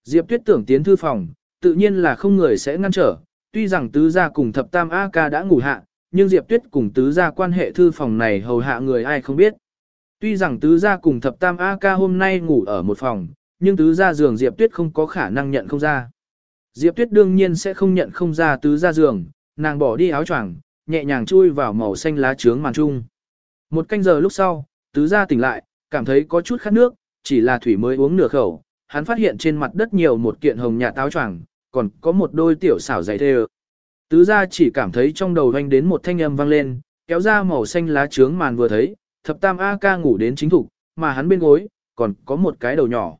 Diệp Tuyết tưởng tiến thư phòng, tự nhiên là không người sẽ ngăn trở, tuy rằng tứ gia cùng thập tam A ca đã ngủ hạ, nhưng Diệp Tuyết cùng tứ gia quan hệ thư phòng này hầu hạ người ai không biết. Tuy rằng tứ gia cùng thập tam A ca hôm nay ngủ ở một phòng, nhưng tứ gia giường Diệp Tuyết không có khả năng nhận không ra. Diệp Tuyết đương nhiên sẽ không nhận không ra tứ gia giường, nàng bỏ đi áo choàng, nhẹ nhàng chui vào màu xanh lá trướng màn trung. Một canh giờ lúc sau, tứ gia tỉnh lại, cảm thấy có chút khát nước, chỉ là thủy mới uống nửa khẩu, hắn phát hiện trên mặt đất nhiều một kiện hồng nhạt táo choàng, còn có một đôi tiểu xảo giày thêu. Tứ gia chỉ cảm thấy trong đầu hoanh đến một thanh âm vang lên, kéo ra màu xanh lá trướng màn vừa thấy, thập tam A ca ngủ đến chính thủ, mà hắn bên gối, còn có một cái đầu nhỏ.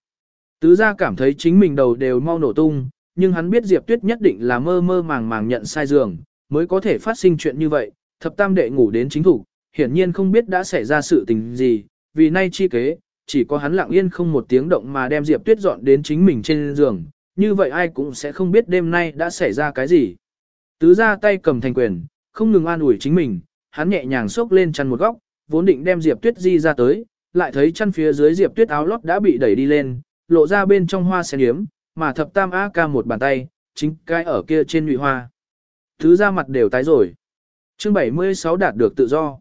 Tứ gia cảm thấy chính mình đầu đều mau nổ tung, nhưng hắn biết Diệp Tuyết nhất định là mơ mơ màng màng nhận sai giường, mới có thể phát sinh chuyện như vậy, thập tam đệ ngủ đến chính thủ, hiển nhiên không biết đã xảy ra sự tình gì, vì nay chi kế, chỉ có hắn lặng yên không một tiếng động mà đem Diệp Tuyết dọn đến chính mình trên giường, như vậy ai cũng sẽ không biết đêm nay đã xảy ra cái gì. Tứ ra tay cầm thành quyền, không ngừng an ủi chính mình, hắn nhẹ nhàng xốc lên chăn một góc, vốn định đem Diệp Tuyết di ra tới, lại thấy chăn phía dưới Diệp Tuyết áo lót đã bị đẩy đi lên, lộ ra bên trong hoa sen yếm, mà thập tam á ca một bàn tay, chính cái ở kia trên nhụy hoa. Tứ ra mặt đều tái rồi. Chương 76 đạt được tự do.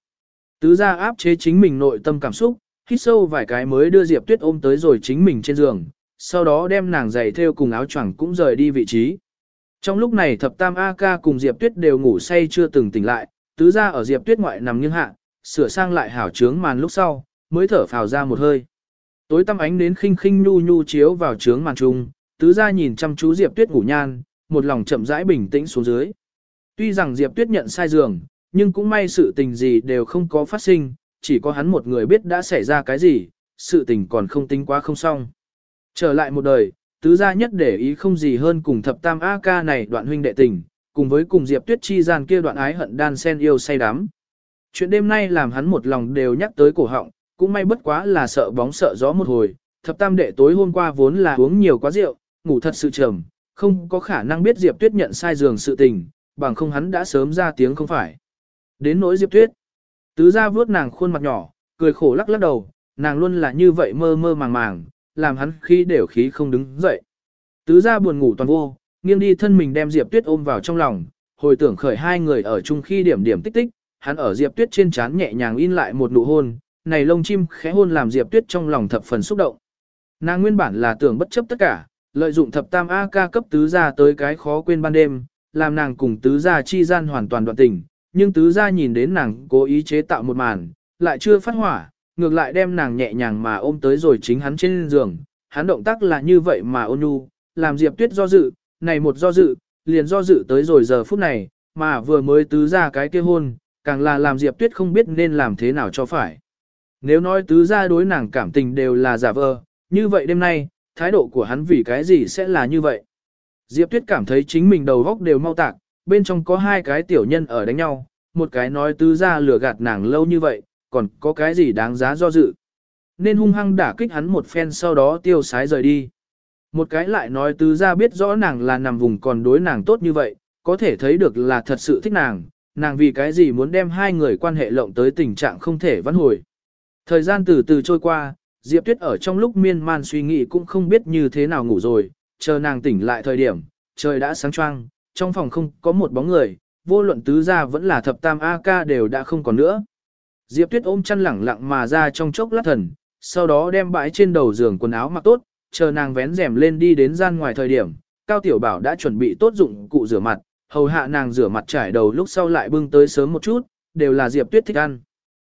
Tứ gia áp chế chính mình nội tâm cảm xúc, hít sâu vài cái mới đưa Diệp Tuyết ôm tới rồi chính mình trên giường, sau đó đem nàng giày theo cùng áo choàng cũng rời đi vị trí. Trong lúc này thập tam A ca cùng Diệp Tuyết đều ngủ say chưa từng tỉnh lại, tứ gia ở Diệp Tuyết ngoại nằm nghiêng hạ, sửa sang lại hảo trướng màn lúc sau, mới thở phào ra một hơi. Tối tăm ánh đến khinh khinh nhu nhu chiếu vào trướng màn trung, tứ gia nhìn chăm chú Diệp Tuyết ngủ nhan, một lòng chậm rãi bình tĩnh xuống dưới. Tuy rằng Diệp Tuyết nhận sai giường, nhưng cũng may sự tình gì đều không có phát sinh, chỉ có hắn một người biết đã xảy ra cái gì, sự tình còn không tính quá không xong. Trở lại một đời, tứ gia nhất để ý không gì hơn cùng thập tam A ca này đoạn huynh đệ tình, cùng với cùng Diệp Tuyết chi gian kia đoạn ái hận đan sen yêu say đắm. Chuyện đêm nay làm hắn một lòng đều nhắc tới cổ họng, cũng may bất quá là sợ bóng sợ gió một hồi, thập tam đệ tối hôm qua vốn là uống nhiều quá rượu, ngủ thật sự trầm, không có khả năng biết Diệp Tuyết nhận sai giường sự tình, bằng không hắn đã sớm ra tiếng không phải. Đến nỗi Diệp Tuyết, tứ gia vuốt nàng khuôn mặt nhỏ, cười khổ lắc lắc đầu, nàng luôn là như vậy mơ mơ màng màng, làm hắn khi đều khí không đứng dậy. Tứ gia buồn ngủ toàn vô, nghiêng đi thân mình đem Diệp Tuyết ôm vào trong lòng, hồi tưởng khởi hai người ở chung khi điểm điểm tích tích, hắn ở Diệp Tuyết trên trán nhẹ nhàng in lại một nụ hôn, này lông chim khẽ hôn làm Diệp Tuyết trong lòng thập phần xúc động. Nàng nguyên bản là tưởng bất chấp tất cả, lợi dụng thập tam A ca cấp tứ gia tới cái khó quên ban đêm, làm nàng cùng tứ gia chi gian hoàn toàn đoạn tình, nhưng tứ gia nhìn đến nàng cố ý chế tạo một màn, lại chưa phát hỏa, ngược lại đem nàng nhẹ nhàng mà ôm tới rồi chính hắn trên giường, hắn động tác là như vậy mà ôn nhu, làm Diệp Tuyết do dự, này một do dự, liền do dự tới rồi giờ phút này, mà vừa mới tứ ra cái kia hôn, càng là làm Diệp Tuyết không biết nên làm thế nào cho phải. Nếu nói tứ ra đối nàng cảm tình đều là giả vờ, như vậy đêm nay, thái độ của hắn vì cái gì sẽ là như vậy? Diệp Tuyết cảm thấy chính mình đầu góc đều mau tạc, bên trong có hai cái tiểu nhân ở đánh nhau, một cái nói tứ ra lừa gạt nàng lâu như vậy, còn có cái gì đáng giá do dự. Nên hung hăng đả kích hắn một phen sau đó tiêu sái rời đi. Một cái lại nói tứ ra biết rõ nàng là nằm vùng còn đối nàng tốt như vậy, có thể thấy được là thật sự thích nàng, nàng vì cái gì muốn đem hai người quan hệ lộng tới tình trạng không thể vãn hồi. Thời gian từ từ trôi qua, Diệp Tuyết ở trong lúc miên man suy nghĩ cũng không biết như thế nào ngủ rồi, chờ nàng tỉnh lại thời điểm, trời đã sáng choang, trong phòng không có một bóng người, vô luận tứ gia vẫn là thập tam A ca đều đã không còn nữa. Diệp Tuyết ôm chăn lẳng lặng mà ra trong chốc lát thần, sau đó đem bãi trên đầu giường quần áo mặc tốt, chờ nàng vén rèm lên đi đến gian ngoài thời điểm, Cao Tiểu Bảo đã chuẩn bị tốt dụng cụ rửa mặt, hầu hạ nàng rửa mặt trải đầu lúc sau lại bưng tới sớm một chút, đều là Diệp Tuyết thích ăn.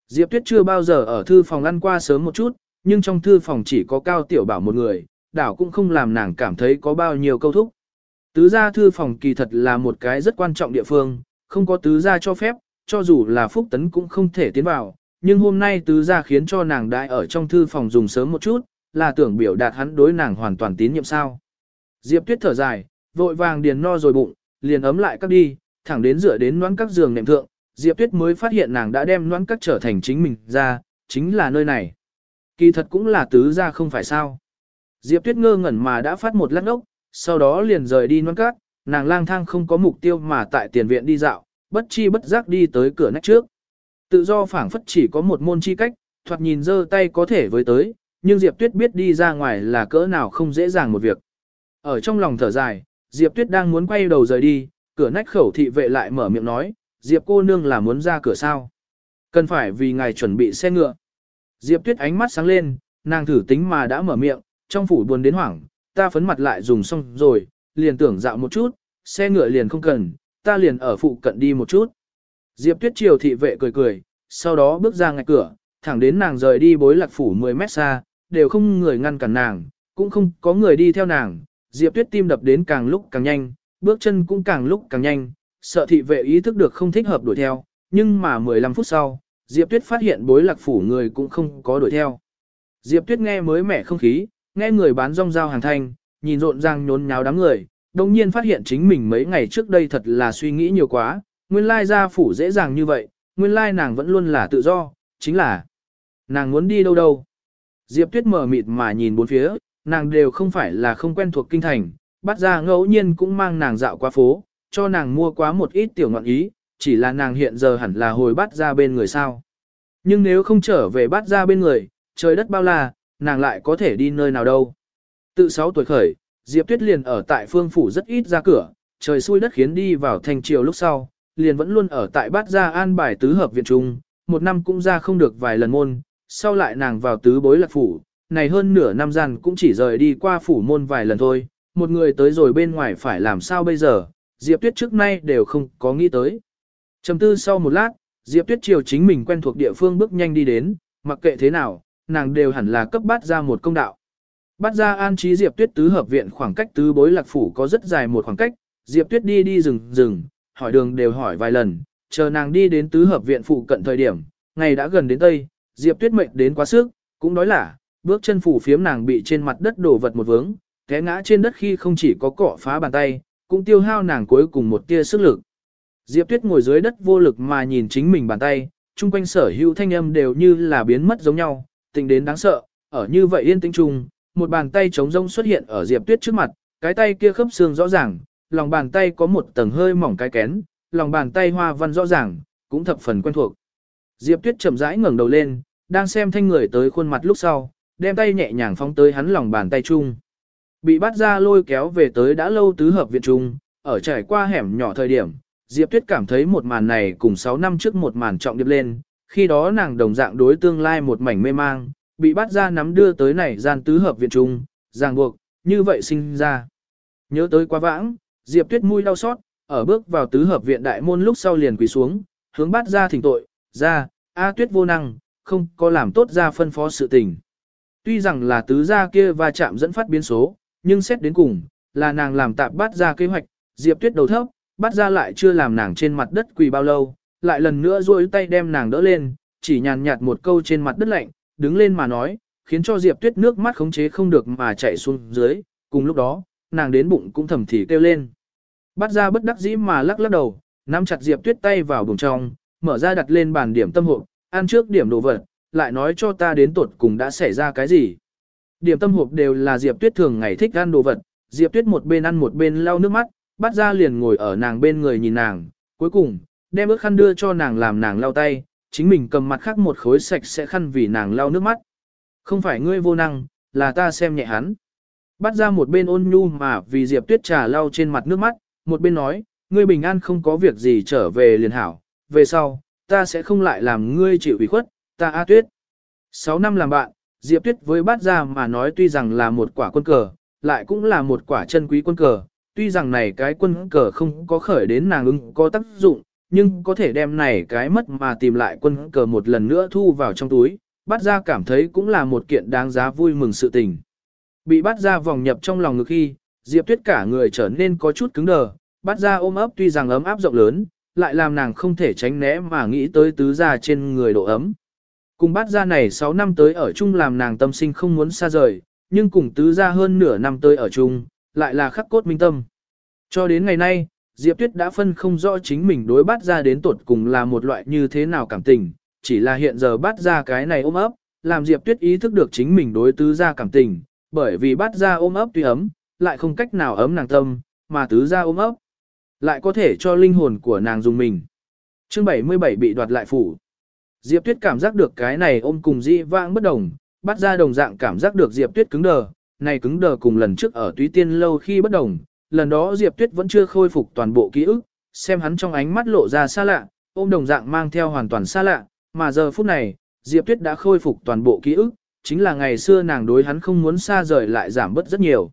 Diệp Tuyết chưa bao giờ ở thư phòng ăn qua sớm một chút, nhưng trong thư phòng chỉ có Cao Tiểu Bảo một người, đảo cũng không làm nàng cảm thấy có bao nhiêu câu thúc. Tứ gia thư phòng kỳ thật là một cái rất quan trọng địa phương, không có tứ gia cho phép, cho dù là phúc tấn cũng không thể tiến vào, nhưng hôm nay tứ gia khiến cho nàng đại ở trong thư phòng dùng sớm một chút, là tưởng biểu đạt hắn đối nàng hoàn toàn tín nhiệm sao. Diệp tuyết thở dài, vội vàng điền no rồi bụng, liền ấm lại các đi, thẳng đến dựa đến noãn các giường nệm thượng, Diệp tuyết mới phát hiện nàng đã đem noãn các trở thành chính mình ra, chính là nơi này. Kỳ thật cũng là tứ gia không phải sao. Diệp tuyết ngơ ngẩn mà đã phát một lát ốc, sau đó liền rời đi non cát, nàng lang thang không có mục tiêu mà tại tiền viện đi dạo, bất chi bất giác đi tới cửa nách trước. Tự do phảng phất chỉ có một môn chi cách, thoạt nhìn dơ tay có thể với tới, nhưng Diệp Tuyết biết đi ra ngoài là cỡ nào không dễ dàng một việc. Ở trong lòng thở dài, Diệp Tuyết đang muốn quay đầu rời đi, cửa nách khẩu thị vệ lại mở miệng nói, Diệp cô nương là muốn ra cửa sao. Cần phải vì ngài chuẩn bị xe ngựa. Diệp Tuyết ánh mắt sáng lên, nàng thử tính mà đã mở miệng, trong phủ buồn đến hoảng, ta phấn mặt lại dùng xong rồi, liền tưởng dạo một chút, xe ngựa liền không cần, ta liền ở phụ cận đi một chút. Diệp Tuyết Triều thị vệ cười cười, sau đó bước ra ngay cửa, thẳng đến nàng rời đi bối lạc phủ 10 mét xa, đều không người ngăn cản nàng, cũng không có người đi theo nàng. Diệp Tuyết tim đập đến càng lúc càng nhanh, bước chân cũng càng lúc càng nhanh, sợ thị vệ ý thức được không thích hợp đuổi theo, nhưng mà 15 phút sau, Diệp Tuyết phát hiện bối lạc phủ người cũng không có đuổi theo. Diệp Tuyết nghe mới mẻ không khí, nghe người bán rong rao hàng thanh, nhìn rộn ràng nhốn nháo đám người, đồng nhiên phát hiện chính mình mấy ngày trước đây thật là suy nghĩ nhiều quá, nguyên lai ra phủ dễ dàng như vậy, nguyên lai nàng vẫn luôn là tự do, chính là nàng muốn đi đâu đâu. Diệp Tuyết mở mịt mà nhìn bốn phía, nàng đều không phải là không quen thuộc kinh thành, bắt ra ngẫu nhiên cũng mang nàng dạo qua phố, cho nàng mua quá một ít tiểu ngọn ý, chỉ là nàng hiện giờ hẳn là hồi bắt ra bên người sao. Nhưng nếu không trở về bắt ra bên người, trời đất bao la, nàng lại có thể đi nơi nào đâu. Tự 6 tuổi khởi, Diệp Tuyết liền ở tại phương phủ rất ít ra cửa, trời xui đất khiến đi vào thành triều lúc sau, liền vẫn luôn ở tại bát gia an bài tứ hợp viện trung, một năm cũng ra không được vài lần môn, sau lại nàng vào tứ bối lạc phủ, này hơn nửa năm gian cũng chỉ rời đi qua phủ môn vài lần thôi, một người tới rồi bên ngoài phải làm sao bây giờ, Diệp Tuyết trước nay đều không có nghĩ tới. Trầm tư sau một lát, Diệp Tuyết chiều chính mình quen thuộc địa phương bước nhanh đi đến, mặc kệ thế nào, nàng đều hẳn là cấp bát ra một công đạo. Bát ra an trí Diệp Tuyết tứ hợp viện khoảng cách tứ bối lạc phủ có rất dài một khoảng cách, Diệp Tuyết đi đi rừng rừng, hỏi đường đều hỏi vài lần, chờ nàng đi đến tứ hợp viện phụ cận thời điểm, ngày đã gần đến tây, Diệp Tuyết mệnh đến quá sức, cũng đói là, bước chân phủ phiếm nàng bị trên mặt đất đổ vật một vướng, té ngã trên đất khi không chỉ có cọ phá bàn tay, cũng tiêu hao nàng cuối cùng một tia sức lực. Diệp Tuyết ngồi dưới đất vô lực mà nhìn chính mình bàn tay, chung quanh sở hữu thanh âm đều như là biến mất giống nhau, tình đến đáng sợ, ở như vậy yên tĩnh chung, một bàn tay trống rông xuất hiện ở Diệp Tuyết trước mặt, cái tay kia khớp xương rõ ràng, lòng bàn tay có một tầng hơi mỏng cái kén, lòng bàn tay hoa văn rõ ràng, cũng thập phần quen thuộc. Diệp Tuyết chậm rãi ngẩng đầu lên, đang xem thanh người tới khuôn mặt lúc sau, đem tay nhẹ nhàng phóng tới hắn lòng bàn tay chung. Bị bắt ra lôi kéo về tới đã lâu tứ hợp viện trung, ở trải qua hẻm nhỏ thời điểm, Diệp Tuyết cảm thấy một màn này cùng 6 năm trước một màn trọng điệp lên, khi đó nàng đồng dạng đối tương lai một mảnh mê mang, bị bắt ra nắm đưa tới này gian tứ hợp viện trung, ràng buộc, như vậy sinh ra. Nhớ tới quá vãng, Diệp Tuyết mũi đau xót, ở bước vào tứ hợp viện đại môn lúc sau liền quỳ xuống, hướng bắt ra thỉnh tội, ra, A Tuyết vô năng, không có làm tốt ra phân phó sự tình. Tuy rằng là tứ gia kia va chạm dẫn phát biến số, nhưng xét đến cùng, là nàng làm tạp bắt ra kế hoạch, Diệp Tuyết đầu thấp, bắt ra lại chưa làm nàng trên mặt đất quỳ bao lâu, lại lần nữa duỗi tay đem nàng đỡ lên, chỉ nhàn nhạt một câu trên mặt đất lạnh, đứng lên mà nói, khiến cho Diệp Tuyết nước mắt khống chế không được mà chạy xuống dưới, cùng lúc đó, nàng đến bụng cũng thầm thì kêu lên. Bắt ra bất đắc dĩ mà lắc lắc đầu, nắm chặt Diệp Tuyết tay vào bụng trong, mở ra đặt lên bàn điểm tâm hộp, ăn trước điểm đồ vật, lại nói cho ta đến tuột cùng đã xảy ra cái gì. Điểm tâm hộp đều là Diệp Tuyết thường ngày thích ăn đồ vật, Diệp Tuyết một bên ăn một bên lau nước mắt, bắt ra liền ngồi ở nàng bên người nhìn nàng, cuối cùng, đem ước khăn đưa cho nàng làm nàng lau tay, chính mình cầm mặt khác một khối sạch sẽ khăn vì nàng lau nước mắt. Không phải ngươi vô năng, là ta xem nhẹ hắn. Bắt ra một bên ôn nhu mà vì Diệp Tuyết trà lau trên mặt nước mắt, một bên nói, ngươi bình an không có việc gì trở về liền hảo, về sau, ta sẽ không lại làm ngươi chịu ủy khuất, ta A Tuyết. Sáu năm làm bạn, Diệp Tuyết với bát ra mà nói tuy rằng là một quả quân cờ, lại cũng là một quả chân quý quân cờ, tuy rằng này cái quân cờ không có khởi đến nàng ứng có tác dụng, nhưng có thể đem này cái mất mà tìm lại quân cờ một lần nữa thu vào trong túi, bát ra cảm thấy cũng là một kiện đáng giá vui mừng sự tình. Bị bắt ra vòng nhập trong lòng ngực khi, Diệp Tuyết cả người trở nên có chút cứng đờ, bắt ra ôm ấp tuy rằng ấm áp rộng lớn, lại làm nàng không thể tránh né mà nghĩ tới tứ gia trên người độ ấm. Cùng bắt ra này 6 năm tới ở chung làm nàng tâm sinh không muốn xa rời, nhưng cùng tứ gia hơn nửa năm tới ở chung, lại là khắc cốt minh tâm. Cho đến ngày nay, Diệp Tuyết đã phân không rõ chính mình đối bắt ra đến tột cùng là một loại như thế nào cảm tình, chỉ là hiện giờ bắt ra cái này ôm ấp, làm Diệp Tuyết ý thức được chính mình đối tứ gia cảm tình, bởi vì bắt ra ôm ấp tuy ấm, lại không cách nào ấm nàng tâm, mà tứ gia ôm ấp, lại có thể cho linh hồn của nàng dùng mình. Chương 77 bị đoạt lại phủ. Diệp Tuyết cảm giác được cái này ôm cùng dị vãng bất đồng, bắt ra đồng dạng cảm giác được Diệp Tuyết cứng đờ, này cứng đờ cùng lần trước ở túy tiên lâu khi bất đồng, lần đó Diệp Tuyết vẫn chưa khôi phục toàn bộ ký ức, xem hắn trong ánh mắt lộ ra xa lạ, ôm đồng dạng mang theo hoàn toàn xa lạ, mà giờ phút này, Diệp Tuyết đã khôi phục toàn bộ ký ức, chính là ngày xưa nàng đối hắn không muốn xa rời lại giảm bớt rất nhiều.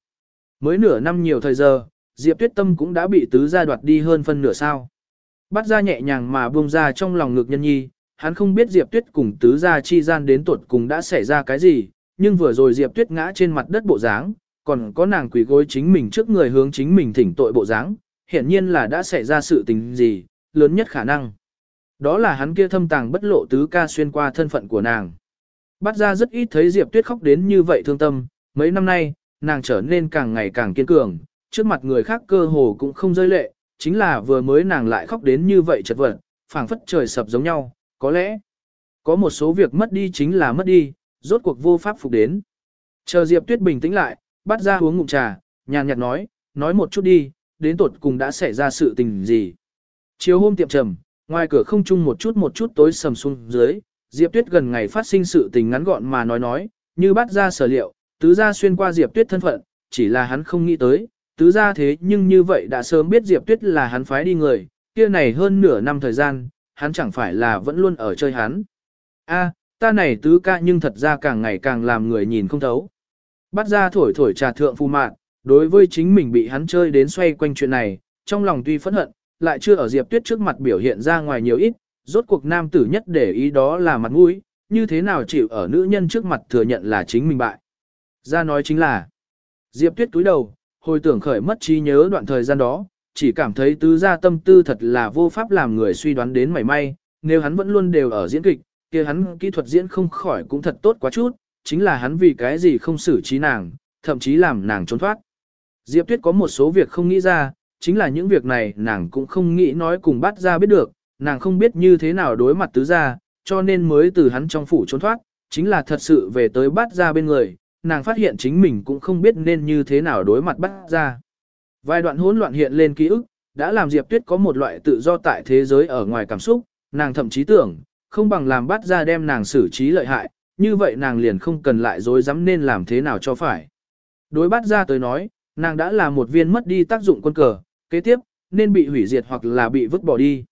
Mới nửa năm nhiều thời giờ, Diệp Tuyết Tâm cũng đã bị tứ gia đoạt đi hơn phân nửa sao. Bắt ra nhẹ nhàng mà buông ra trong lòng ngực nhân nhi, hắn không biết Diệp Tuyết cùng tứ gia chi gian đến tuột cùng đã xảy ra cái gì, nhưng vừa rồi Diệp Tuyết ngã trên mặt đất bộ dáng, còn có nàng quỳ gối chính mình trước người hướng chính mình thỉnh tội bộ dáng, hiển nhiên là đã xảy ra sự tình gì, lớn nhất khả năng. Đó là hắn kia thâm tàng bất lộ tứ ca xuyên qua thân phận của nàng. Bắt ra rất ít thấy Diệp Tuyết khóc đến như vậy thương tâm, mấy năm nay, nàng trở nên càng ngày càng kiên cường, trước mặt người khác cơ hồ cũng không rơi lệ, chính là vừa mới nàng lại khóc đến như vậy chật vật, phảng phất trời sập giống nhau, có lẽ có một số việc mất đi chính là mất đi, rốt cuộc vô pháp phục đến. Chờ Diệp Tuyết bình tĩnh lại, bắt ra uống ngụm trà, nhàn nhạt nói, nói một chút đi, đến tột cùng đã xảy ra sự tình gì. Chiều hôm tiệm trầm, ngoài cửa không chung một chút một chút tối sầm xuống dưới, Diệp Tuyết gần ngày phát sinh sự tình ngắn gọn mà nói nói, như bắt ra sở liệu, tứ gia xuyên qua Diệp Tuyết thân phận, chỉ là hắn không nghĩ tới, tứ gia thế nhưng như vậy đã sớm biết Diệp Tuyết là hắn phái đi người, kia này hơn nửa năm thời gian, hắn chẳng phải là vẫn luôn ở chơi hắn. A, ta này tứ ca nhưng thật ra càng ngày càng làm người nhìn không thấu. Bắt ra thổi thổi trà thượng phù mạn, đối với chính mình bị hắn chơi đến xoay quanh chuyện này, trong lòng tuy phẫn hận, lại chưa ở Diệp Tuyết trước mặt biểu hiện ra ngoài nhiều ít, rốt cuộc nam tử nhất để ý đó là mặt mũi, như thế nào chịu ở nữ nhân trước mặt thừa nhận là chính mình bại. Ra nói chính là, Diệp Tuyết túi đầu, hồi tưởng khởi mất trí nhớ đoạn thời gian đó, chỉ cảm thấy tứ gia tâm tư thật là vô pháp làm người suy đoán đến mảy may, nếu hắn vẫn luôn đều ở diễn kịch, kia hắn kỹ thuật diễn không khỏi cũng thật tốt quá chút, chính là hắn vì cái gì không xử trí nàng, thậm chí làm nàng trốn thoát. Diệp Tuyết có một số việc không nghĩ ra, chính là những việc này nàng cũng không nghĩ nói cùng bắt ra biết được, nàng không biết như thế nào đối mặt tứ gia, cho nên mới từ hắn trong phủ trốn thoát, chính là thật sự về tới bắt ra bên người, nàng phát hiện chính mình cũng không biết nên như thế nào đối mặt bắt ra. Vài đoạn hỗn loạn hiện lên ký ức, đã làm Diệp Tuyết có một loại tự do tại thế giới ở ngoài cảm xúc, nàng thậm chí tưởng, không bằng làm bắt ra đem nàng xử trí lợi hại, như vậy nàng liền không cần lại dối dám nên làm thế nào cho phải. Đối bắt ra tới nói, nàng đã là một viên mất đi tác dụng quân cờ, kế tiếp, nên bị hủy diệt hoặc là bị vứt bỏ đi.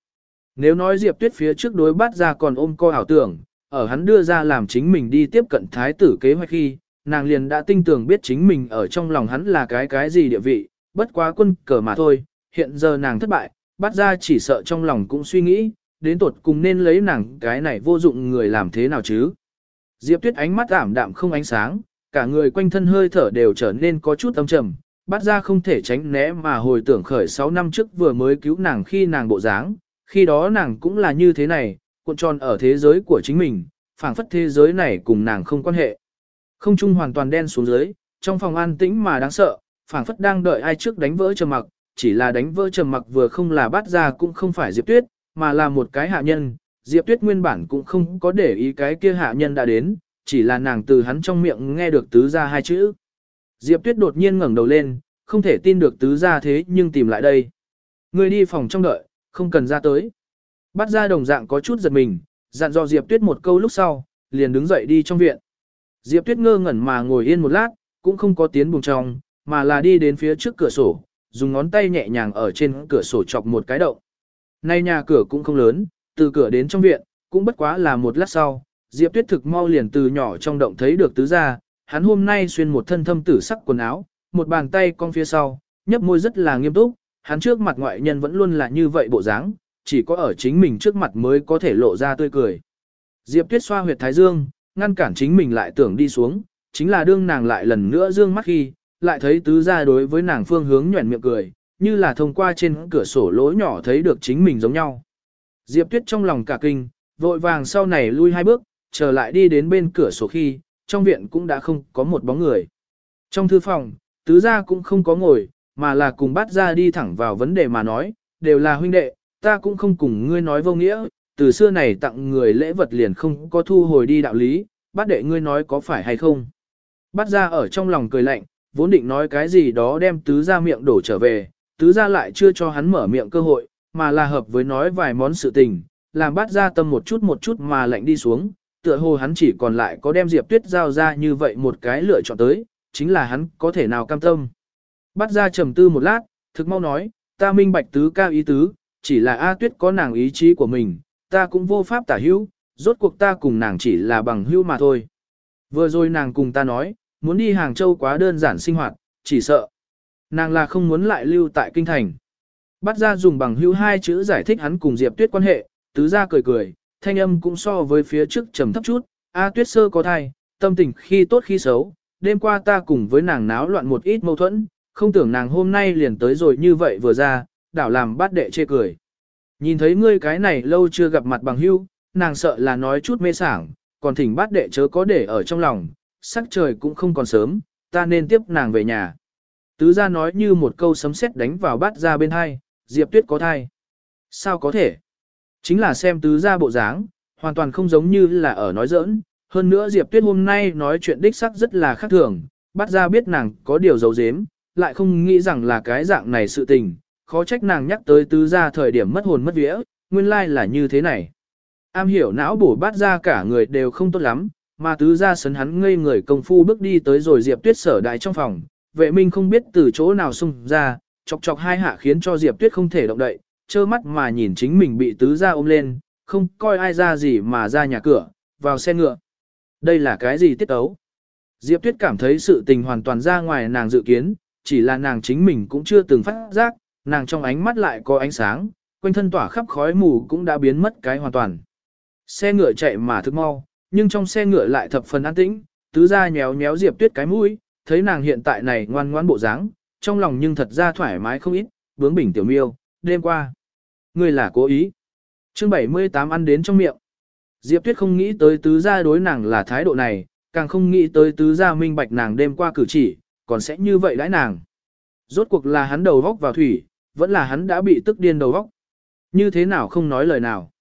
Nếu nói Diệp Tuyết phía trước đối bắt ra còn ôm coi ảo tưởng, ở hắn đưa ra làm chính mình đi tiếp cận thái tử kế hoạch khi, nàng liền đã tinh tường biết chính mình ở trong lòng hắn là cái cái gì địa vị, bất quá quân cờ mà thôi, hiện giờ nàng thất bại, bắt ra chỉ sợ trong lòng cũng suy nghĩ, đến tột cùng nên lấy nàng cái này vô dụng người làm thế nào chứ. Diệp Tuyết ánh mắt ảm đạm không ánh sáng, cả người quanh thân hơi thở đều trở nên có chút âm trầm, bắt ra không thể tránh né mà hồi tưởng khởi 6 năm trước vừa mới cứu nàng khi nàng bộ dáng, khi đó nàng cũng là như thế này, cuộn tròn ở thế giới của chính mình, phảng phất thế giới này cùng nàng không quan hệ. Không trung hoàn toàn đen xuống dưới, trong phòng an tĩnh mà đáng sợ, phảng phất đang đợi ai trước đánh vỡ trầm mặc, chỉ là đánh vỡ trầm mặc vừa không là bắt ra cũng không phải Diệp Tuyết, mà là một cái hạ nhân. Diệp Tuyết nguyên bản cũng không có để ý cái kia hạ nhân đã đến, chỉ là nàng từ hắn trong miệng nghe được tứ ra hai chữ. Diệp Tuyết đột nhiên ngẩng đầu lên, không thể tin được tứ ra thế nhưng tìm lại đây. Người đi phòng trong đợi, không cần ra tới. Bắt ra đồng dạng có chút giật mình, dặn dò Diệp Tuyết một câu lúc sau, liền đứng dậy đi trong viện. Diệp Tuyết ngơ ngẩn mà ngồi yên một lát, cũng không có tiến buồng trong, mà là đi đến phía trước cửa sổ, dùng ngón tay nhẹ nhàng ở trên cửa sổ chọc một cái động. Nay nhà cửa cũng không lớn, từ cửa đến trong viện, cũng bất quá là một lát sau, Diệp Tuyết thực mau liền từ nhỏ trong động thấy được tứ gia, hắn hôm nay xuyên một thân thâm tử sắc quần áo, một bàn tay cong phía sau, nhấp môi rất là nghiêm túc, hắn trước mặt ngoại nhân vẫn luôn là như vậy bộ dáng, chỉ có ở chính mình trước mặt mới có thể lộ ra tươi cười. Diệp Tuyết xoa huyệt thái dương, ngăn cản chính mình lại tưởng đi xuống, chính là đương nàng lại lần nữa dương mắt khi, lại thấy tứ gia đối với nàng phương hướng nhuẩn miệng cười, như là thông qua trên cửa sổ lỗ nhỏ thấy được chính mình giống nhau. Diệp Tuyết trong lòng cả kinh, vội vàng sau này lui hai bước, trở lại đi đến bên cửa sổ khi, trong viện cũng đã không có một bóng người. Trong thư phòng, tứ gia cũng không có ngồi, mà là cùng bắt ra đi thẳng vào vấn đề mà nói, đều là huynh đệ, ta cũng không cùng ngươi nói vô nghĩa, từ xưa này tặng người lễ vật liền không có thu hồi đi đạo lý, bắt đệ ngươi nói có phải hay không. Bắt ra ở trong lòng cười lạnh, vốn định nói cái gì đó đem tứ gia miệng đổ trở về, tứ gia lại chưa cho hắn mở miệng cơ hội, mà là hợp với nói vài món sự tình, làm bắt ra tâm một chút một chút mà lạnh đi xuống, tựa hồ hắn chỉ còn lại có đem Diệp Tuyết giao ra như vậy một cái lựa chọn tới, chính là hắn có thể nào cam tâm. Bắt ra trầm tư một lát, thực mau nói, ta minh bạch tứ ca ý tứ, chỉ là A Tuyết có nàng ý chí của mình, ta cũng vô pháp tả hữu, rốt cuộc ta cùng nàng chỉ là bằng hữu mà thôi. Vừa rồi nàng cùng ta nói, muốn đi Hàng Châu quá đơn giản sinh hoạt, chỉ sợ. Nàng là không muốn lại lưu tại kinh thành. Bắt ra dùng bằng hữu hai chữ giải thích hắn cùng Diệp Tuyết quan hệ, tứ ra cười cười, thanh âm cũng so với phía trước trầm thấp chút, A Tuyết sơ có thai, tâm tình khi tốt khi xấu, đêm qua ta cùng với nàng náo loạn một ít mâu thuẫn, không tưởng nàng hôm nay liền tới rồi như vậy vừa ra, đảo làm bát đệ chê cười. Nhìn thấy ngươi cái này lâu chưa gặp mặt bằng hữu, nàng sợ là nói chút mê sảng, còn thỉnh bát đệ chớ có để ở trong lòng, sắc trời cũng không còn sớm, ta nên tiếp nàng về nhà. Tứ gia nói như một câu sấm sét đánh vào bát ra bên hai, Diệp Tuyết có thai. Sao có thể? Chính là xem tứ gia bộ dáng, hoàn toàn không giống như là ở nói giỡn. Hơn nữa Diệp Tuyết hôm nay nói chuyện đích sắc rất là khác thường, bát ra biết nàng có điều giấu giếm, lại không nghĩ rằng là cái dạng này sự tình, khó trách nàng nhắc tới tứ gia thời điểm mất hồn mất vía, nguyên lai là như thế này. Am hiểu não bổ bát ra cả người đều không tốt lắm, mà tứ gia sấn hắn ngây người công phu bước đi tới rồi Diệp Tuyết sở đại trong phòng, vệ minh không biết từ chỗ nào xung ra, chọc chọc hai hạ khiến cho Diệp Tuyết không thể động đậy, trơ mắt mà nhìn chính mình bị tứ gia ôm lên, không coi ai ra gì mà ra nhà cửa, vào xe ngựa. Đây là cái gì tiết ấu? Diệp Tuyết cảm thấy sự tình hoàn toàn ra ngoài nàng dự kiến, chỉ là nàng chính mình cũng chưa từng phát giác, nàng trong ánh mắt lại có ánh sáng, quanh thân tỏa khắp khói mù cũng đã biến mất cái hoàn toàn. Xe ngựa chạy mà thức mau, nhưng trong xe ngựa lại thập phần an tĩnh, tứ ra nhéo nhéo Diệp Tuyết cái mũi, thấy nàng hiện tại này ngoan ngoãn bộ dáng, trong lòng nhưng thật ra thoải mái không ít, bướng bỉnh tiểu miêu, đêm qua. Ngươi là cố ý. chương 78 ăn đến trong miệng. Diệp Tuyết không nghĩ tới tứ gia đối nàng là thái độ này, càng không nghĩ tới tứ gia minh bạch nàng đêm qua cử chỉ, còn sẽ như vậy đãi nàng. Rốt cuộc là hắn đầu vóc vào thủy, vẫn là hắn đã bị tức điên đầu vóc. Như thế nào không nói lời nào.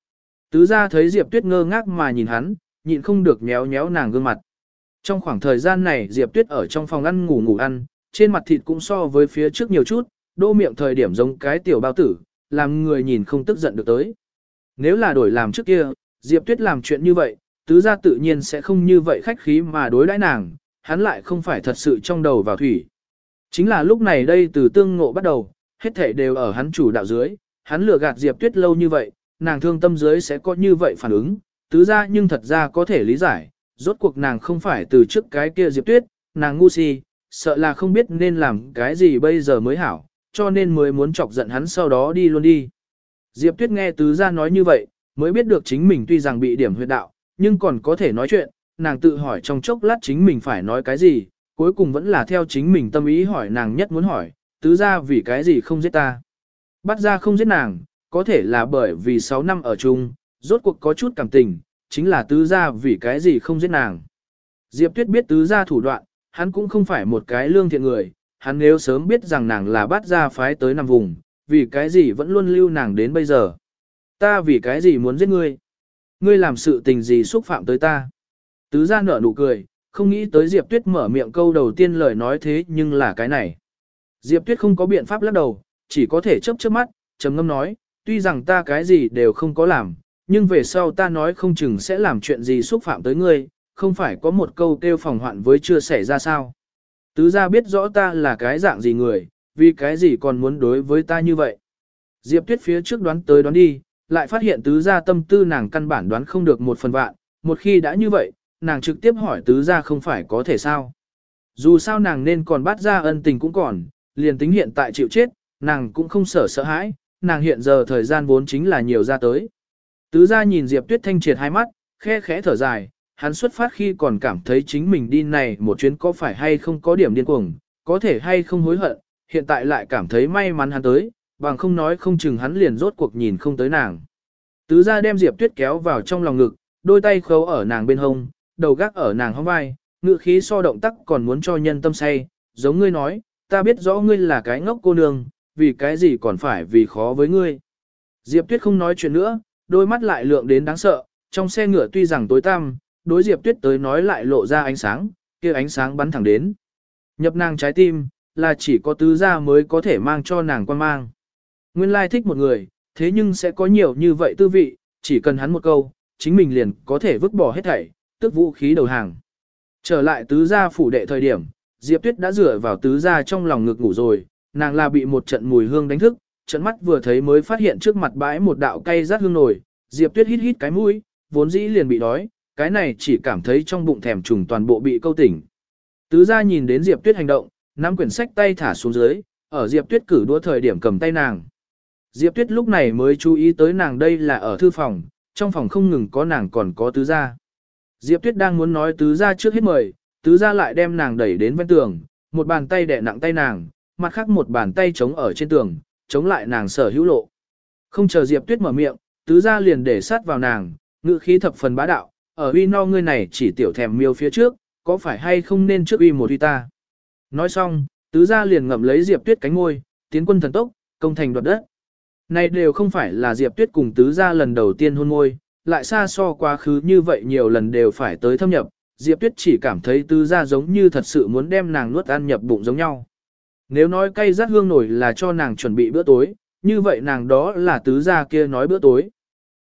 Tứ gia thấy Diệp Tuyết ngơ ngác mà nhìn hắn, nhịn không được nhéo nhéo nàng gương mặt. Trong khoảng thời gian này Diệp Tuyết ở trong phòng ăn ngủ ngủ ăn, trên mặt thịt cũng so với phía trước nhiều chút, đô miệng thời điểm giống cái tiểu bao tử, làm người nhìn không tức giận được tới. Nếu là đổi làm trước kia, Diệp Tuyết làm chuyện như vậy, tứ gia tự nhiên sẽ không như vậy khách khí mà đối đãi nàng, hắn lại không phải thật sự trong đầu vào thủy. Chính là lúc này đây từ tương ngộ bắt đầu, hết thể đều ở hắn chủ đạo dưới, hắn lừa gạt Diệp Tuyết lâu như vậy, nàng thương tâm dưới sẽ có như vậy phản ứng, tứ gia nhưng thật ra có thể lý giải, rốt cuộc nàng không phải từ trước cái kia Diệp Tuyết, nàng ngu si, sợ là không biết nên làm cái gì bây giờ mới hảo, cho nên mới muốn chọc giận hắn sau đó đi luôn đi. Diệp Tuyết nghe tứ Gia nói như vậy, mới biết được chính mình tuy rằng bị điểm huyệt đạo, nhưng còn có thể nói chuyện, nàng tự hỏi trong chốc lát chính mình phải nói cái gì, cuối cùng vẫn là theo chính mình tâm ý hỏi nàng nhất muốn hỏi, tứ Gia vì cái gì không giết ta. Bắt ra không giết nàng, có thể là bởi vì 6 năm ở chung, rốt cuộc có chút cảm tình, chính là tứ Gia vì cái gì không giết nàng. Diệp Tuyết biết tứ Gia thủ đoạn, hắn cũng không phải một cái lương thiện người, hắn nếu sớm biết rằng nàng là bắt ra phái tới nằm vùng, vì cái gì vẫn luôn lưu nàng đến bây giờ. Ta vì cái gì muốn giết ngươi? Ngươi làm sự tình gì xúc phạm tới ta? Tứ ra nở nụ cười, không nghĩ tới Diệp Tuyết mở miệng câu đầu tiên lời nói thế nhưng là cái này. Diệp Tuyết không có biện pháp lắc đầu, chỉ có thể chớp chớp mắt, trầm ngâm nói, tuy rằng ta cái gì đều không có làm, nhưng về sau ta nói không chừng sẽ làm chuyện gì xúc phạm tới ngươi, không phải có một câu kêu phòng hoạn với chưa xảy ra sao. Tứ ra biết rõ ta là cái dạng gì người, vì cái gì còn muốn đối với ta như vậy. Diệp Tuyết phía trước đoán tới đoán đi, lại phát hiện tứ gia tâm tư nàng căn bản đoán không được một phần vạn, một khi đã như vậy, nàng trực tiếp hỏi tứ gia không phải có thể sao. Dù sao nàng nên còn bắt ra ân tình cũng còn, liền tính hiện tại chịu chết, nàng cũng không sợ sợ hãi, nàng hiện giờ thời gian vốn chính là nhiều ra tới. Tứ gia nhìn Diệp Tuyết thanh triệt hai mắt, khe khẽ thở dài, hắn xuất phát khi còn cảm thấy chính mình đi này một chuyến có phải hay không có điểm điên cuồng, có thể hay không hối hận, hiện tại lại cảm thấy may mắn hắn tới, bằng không nói không chừng hắn liền rốt cuộc nhìn không tới nàng. Tứ gia đem Diệp Tuyết kéo vào trong lòng ngực, đôi tay khấu ở nàng bên hông, đầu gác ở nàng hông vai, ngự khí so động tác còn muốn cho nhân tâm say, giống ngươi nói, ta biết rõ ngươi là cái ngốc cô nương, vì cái gì còn phải vì khó với ngươi. Diệp Tuyết không nói chuyện nữa, đôi mắt lại lượng đến đáng sợ, trong xe ngựa tuy rằng tối tăm, đối Diệp Tuyết tới nói lại lộ ra ánh sáng, kia ánh sáng bắn thẳng đến. Nhập nàng trái tim, là chỉ có tứ gia mới có thể mang cho nàng quan mang. Nguyên lai thích một người, thế nhưng sẽ có nhiều như vậy tư vị, chỉ cần hắn một câu, chính mình liền có thể vứt bỏ hết thảy, tức vũ khí đầu hàng. Trở lại tứ gia phủ đệ thời điểm, Diệp Tuyết đã dựa vào tứ gia trong lòng ngực ngủ rồi, nàng là bị một trận mùi hương đánh thức, trận mắt vừa thấy mới phát hiện trước mặt bãi một đạo cay rát hương nổi, Diệp Tuyết hít hít cái mũi, vốn dĩ liền bị đói, cái này chỉ cảm thấy trong bụng thèm trùng toàn bộ bị câu tỉnh. Tứ gia nhìn đến Diệp Tuyết hành động, nắm quyển sách tay thả xuống dưới, ở Diệp Tuyết cử đua thời điểm cầm tay nàng. Diệp Tuyết lúc này mới chú ý tới nàng đây là ở thư phòng, trong phòng không ngừng có nàng còn có tứ gia. Diệp Tuyết đang muốn nói tứ gia trước hết mời, tứ gia lại đem nàng đẩy đến bên tường, một bàn tay đè nặng tay nàng, mặt khác một bàn tay chống ở trên tường, chống lại nàng sở hữu lộ. Không chờ Diệp Tuyết mở miệng, tứ gia liền để sát vào nàng, ngữ khí thập phần bá đạo, ở uy no ngươi này chỉ tiểu thèm miêu phía trước, có phải hay không nên trước uy một uy ta. Nói xong, tứ gia liền ngậm lấy Diệp Tuyết cánh ngôi, tiến quân thần tốc, công thành đoạt đất. Này đều không phải là Diệp Tuyết cùng tứ gia lần đầu tiên hôn môi, lại xa so quá khứ như vậy nhiều lần đều phải tới thâm nhập, Diệp Tuyết chỉ cảm thấy tứ gia giống như thật sự muốn đem nàng nuốt ăn nhập bụng giống nhau. Nếu nói cây rát hương nổi là cho nàng chuẩn bị bữa tối, như vậy nàng đó là tứ gia kia nói bữa tối.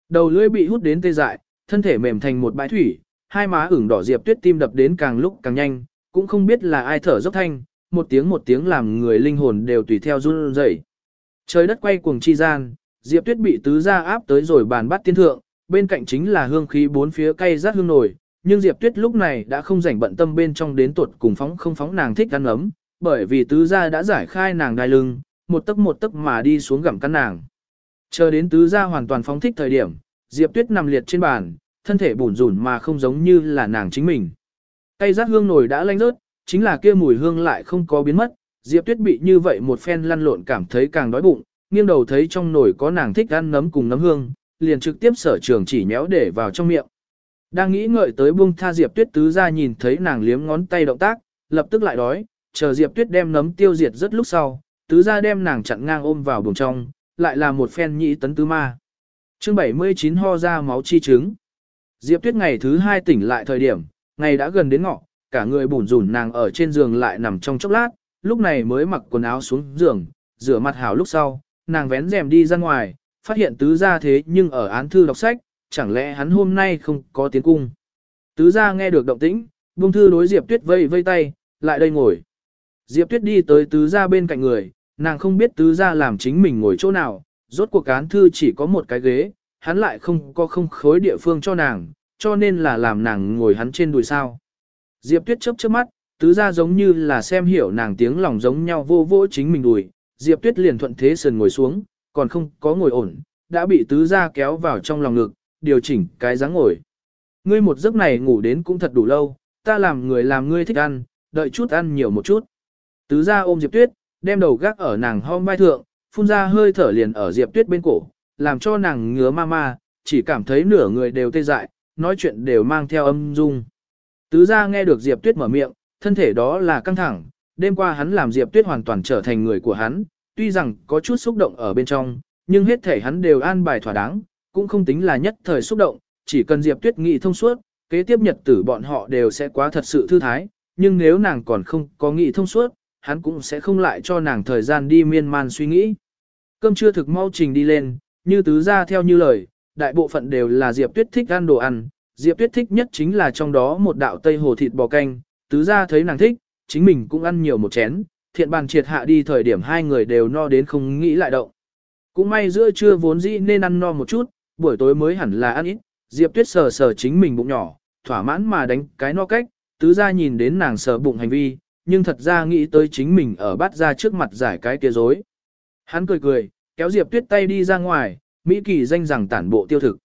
Đầu lưỡi bị hút đến tê dại, thân thể mềm thành một bãi thủy, hai má ửng đỏ Diệp Tuyết tim đập đến càng lúc càng nhanh, cũng không biết là ai thở dốc thanh, một tiếng một tiếng làm người linh hồn đều tùy theo run rẩy. Trời đất quay cuồng chi gian, Diệp Tuyết bị tứ gia áp tới rồi bàn bắt tiên thượng, bên cạnh chính là hương khí bốn phía cay rát hương nổi, nhưng Diệp Tuyết lúc này đã không rảnh bận tâm bên trong đến tuột cùng phóng không phóng nàng thích ăn ấm, bởi vì tứ gia đã giải khai nàng đai lưng, một tấc một tấc mà đi xuống gặm căn nàng. Chờ đến tứ gia hoàn toàn phóng thích thời điểm, Diệp Tuyết nằm liệt trên bàn, thân thể bủn rủn mà không giống như là nàng chính mình. Cây rát hương nổi đã lanh rớt, chính là kia mùi hương lại không có biến mất, Diệp Tuyết bị như vậy một phen lăn lộn cảm thấy càng đói bụng, nghiêng đầu thấy trong nồi có nàng thích ăn nấm cùng nấm hương, liền trực tiếp sở trường chỉ nhéo để vào trong miệng. Đang nghĩ ngợi tới buông tha Diệp Tuyết tứ ra nhìn thấy nàng liếm ngón tay động tác, lập tức lại đói, chờ Diệp Tuyết đem nấm tiêu diệt rất lúc sau, tứ ra đem nàng chặn ngang ôm vào buồng trong, lại là một phen nhị tấn tứ ma. Chương 79 ho ra máu chi trứng. Diệp Tuyết ngày thứ hai tỉnh lại thời điểm, ngày đã gần đến ngọ, cả người bủn rủn nàng ở trên giường lại nằm trong chốc lát, lúc này mới mặc quần áo xuống giường, rửa mặt hảo lúc sau, nàng vén rèm đi ra ngoài, phát hiện tứ gia thế nhưng ở án thư đọc sách, chẳng lẽ hắn hôm nay không có tiến cung. Tứ gia nghe được động tĩnh, buông thư đối Diệp Tuyết vây vây tay, lại đây ngồi. Diệp Tuyết đi tới tứ gia bên cạnh người, nàng không biết tứ gia làm chính mình ngồi chỗ nào, rốt cuộc án thư chỉ có một cái ghế, hắn lại không có không khối địa phương cho nàng, cho nên là làm nàng ngồi hắn trên đùi sao. Diệp Tuyết chớp chớp mắt, tứ gia giống như là xem hiểu nàng tiếng lòng giống nhau vô vô chính mình đùi, Diệp Tuyết liền thuận thế sườn ngồi xuống, còn không có ngồi ổn, đã bị tứ gia kéo vào trong lòng ngực, điều chỉnh cái dáng ngồi. Ngươi một giấc này ngủ đến cũng thật đủ lâu, ta làm người làm ngươi thích ăn, đợi chút ăn nhiều một chút. Tứ gia ôm Diệp Tuyết, đem đầu gác ở nàng hông vai thượng, phun ra hơi thở liền ở Diệp Tuyết bên cổ, làm cho nàng ngứa ma ma, chỉ cảm thấy nửa người đều tê dại, nói chuyện đều mang theo âm dung. Tứ gia nghe được Diệp Tuyết mở miệng, thân thể đó là căng thẳng, đêm qua hắn làm Diệp Tuyết hoàn toàn trở thành người của hắn, tuy rằng có chút xúc động ở bên trong, nhưng hết thể hắn đều an bài thỏa đáng, cũng không tính là nhất thời xúc động, chỉ cần Diệp Tuyết nghị thông suốt, kế tiếp nhật tử bọn họ đều sẽ quá thật sự thư thái, nhưng nếu nàng còn không có nghị thông suốt, hắn cũng sẽ không lại cho nàng thời gian đi miên man suy nghĩ. Cơm trưa thực mau trình đi lên, như tứ ra theo như lời, đại bộ phận đều là Diệp Tuyết thích ăn đồ ăn, Diệp Tuyết thích nhất chính là trong đó một đạo tây hồ thịt bò canh, tứ ra thấy nàng thích, chính mình cũng ăn nhiều một chén, thiện bàn triệt hạ đi thời điểm hai người đều no đến không nghĩ lại động. Cũng may giữa trưa vốn dĩ nên ăn no một chút, buổi tối mới hẳn là ăn ít, Diệp Tuyết sờ sờ chính mình bụng nhỏ, thỏa mãn mà đánh cái no cách, tứ ra nhìn đến nàng sờ bụng hành vi, nhưng thật ra nghĩ tới chính mình ở bát ra trước mặt giải cái kia dối. Hắn cười cười, kéo Diệp Tuyết tay đi ra ngoài, Mỹ kỳ danh rằng tản bộ tiêu thực.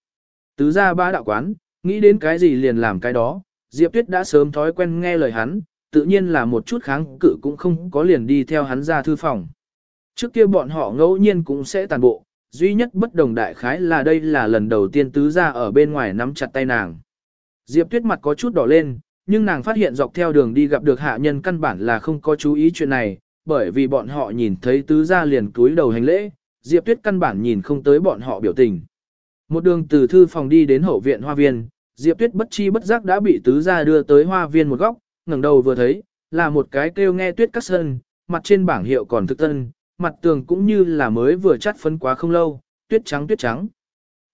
Tứ ra ba đạo quán, nghĩ đến cái gì liền làm cái đó, Diệp Tuyết đã sớm thói quen nghe lời hắn, tự nhiên là một chút kháng cự cũng không có liền đi theo hắn ra thư phòng. Trước kia bọn họ ngẫu nhiên cũng sẽ tàn bộ, duy nhất bất đồng đại khái là đây là lần đầu tiên tứ ra ở bên ngoài nắm chặt tay nàng. Diệp Tuyết mặt có chút đỏ lên, nhưng nàng phát hiện dọc theo đường đi gặp được hạ nhân căn bản là không có chú ý chuyện này, bởi vì bọn họ nhìn thấy tứ ra liền cúi đầu hành lễ, Diệp Tuyết căn bản nhìn không tới bọn họ biểu tình. Một đường từ thư phòng đi đến hậu viện hoa viên, Diệp Tuyết bất chi bất giác đã bị tứ gia đưa tới hoa viên một góc, ngẩng đầu vừa thấy, là một cái kêu nghe tuyết cắt sơn, mặt trên bảng hiệu còn thực tân, mặt tường cũng như là mới vừa chắt phấn quá không lâu, tuyết trắng tuyết trắng.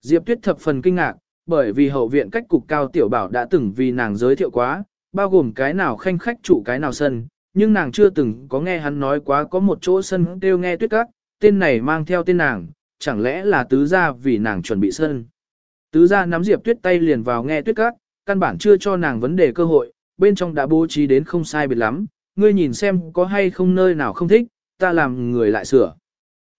Diệp Tuyết thập phần kinh ngạc, bởi vì hậu viện cách cục cao tiểu bảo đã từng vì nàng giới thiệu quá, bao gồm cái nào khanh khách chủ cái nào sân, nhưng nàng chưa từng có nghe hắn nói quá có một chỗ sân kêu nghe tuyết cắt tên này mang theo tên nàng, chẳng lẽ là tứ gia vì nàng chuẩn bị sân. Tứ gia nắm Diệp Tuyết tay liền vào nghe tuyết các, căn bản chưa cho nàng vấn đề cơ hội, bên trong đã bố trí đến không sai biệt lắm, ngươi nhìn xem có hay không nơi nào không thích, ta làm người lại sửa.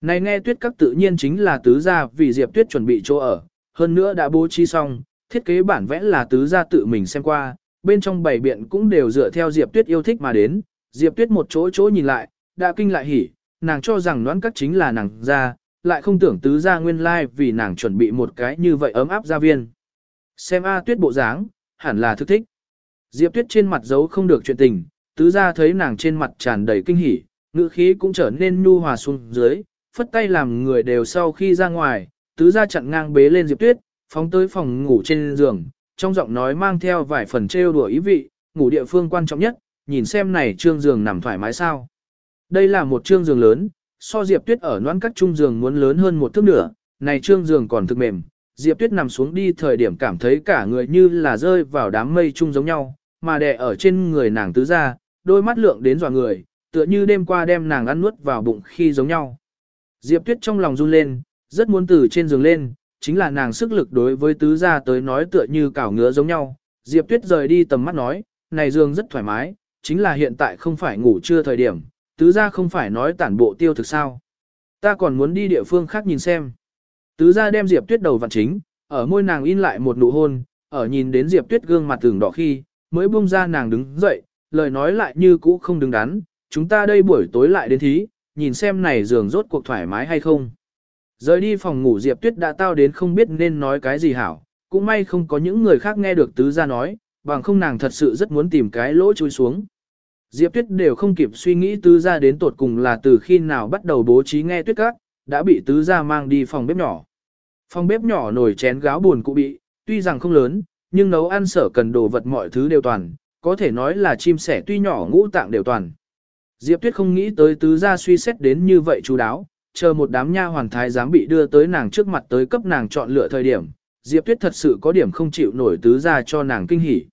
Này nghe tuyết các tự nhiên chính là tứ gia vì Diệp Tuyết chuẩn bị chỗ ở, hơn nữa đã bố trí xong, thiết kế bản vẽ là tứ gia tự mình xem qua, bên trong bảy biện cũng đều dựa theo Diệp Tuyết yêu thích mà đến, Diệp Tuyết một chỗ chỗ nhìn lại, đã kinh lại hỉ, nàng cho rằng đoán các chính là nàng ra, lại không tưởng tứ gia nguyên lai like vì nàng chuẩn bị một cái như vậy ấm áp gia viên. Xem A Tuyết bộ dáng, hẳn là thức thích. Diệp Tuyết trên mặt giấu không được chuyện tình, tứ gia thấy nàng trên mặt tràn đầy kinh hỉ, ngữ khí cũng trở nên nhu hòa xuống dưới, phất tay làm người đều sau khi ra ngoài, tứ gia chặn ngang bế lên Diệp Tuyết, phóng tới phòng ngủ trên giường, trong giọng nói mang theo vài phần trêu đùa ý vị, ngủ địa phương quan trọng nhất, nhìn xem này trương giường nằm thoải mái sao. Đây là một trương giường lớn, so Diệp Tuyết ở noãn các trung giường muốn lớn hơn một thước nửa, này trương giường còn thực mềm. Diệp Tuyết nằm xuống đi thời điểm cảm thấy cả người như là rơi vào đám mây chung giống nhau, mà đè ở trên người nàng tứ ra, đôi mắt lượng đến dò người, tựa như đêm qua đem nàng ăn nuốt vào bụng khi giống nhau. Diệp Tuyết trong lòng run lên, rất muốn từ trên giường lên, chính là nàng sức lực đối với tứ gia tới nói tựa như cảo ngứa giống nhau. Diệp Tuyết rời đi tầm mắt nói, này giường rất thoải mái, chính là hiện tại không phải ngủ trưa thời điểm, tứ gia không phải nói tản bộ tiêu thực sao. Ta còn muốn đi địa phương khác nhìn xem. Tứ gia đem Diệp Tuyết đầu vặn chính, ở môi nàng in lại một nụ hôn, ở nhìn đến Diệp Tuyết gương mặt tưởng đỏ khi, mới buông ra nàng đứng dậy, lời nói lại như cũ không đứng đắn, chúng ta đây buổi tối lại đến thí, nhìn xem này giường rốt cuộc thoải mái hay không. Rời đi phòng ngủ Diệp Tuyết đã tao đến không biết nên nói cái gì hảo, cũng may không có những người khác nghe được tứ gia nói, bằng không nàng thật sự rất muốn tìm cái lỗ chui xuống. Diệp Tuyết đều không kịp suy nghĩ tứ gia đến tột cùng là từ khi nào bắt đầu bố trí nghe tuyết các, đã bị tứ gia mang đi phòng bếp nhỏ. Phòng bếp nhỏ nồi chén gáo buồn cụ bị, tuy rằng không lớn, nhưng nấu ăn sở cần đồ vật mọi thứ đều toàn, có thể nói là chim sẻ tuy nhỏ ngũ tạng đều toàn. Diệp Tuyết không nghĩ tới tứ gia suy xét đến như vậy chú đáo, chờ một đám nha hoàn thái dám bị đưa tới nàng trước mặt tới cấp nàng chọn lựa thời điểm, Diệp Tuyết thật sự có điểm không chịu nổi tứ gia cho nàng kinh hỉ.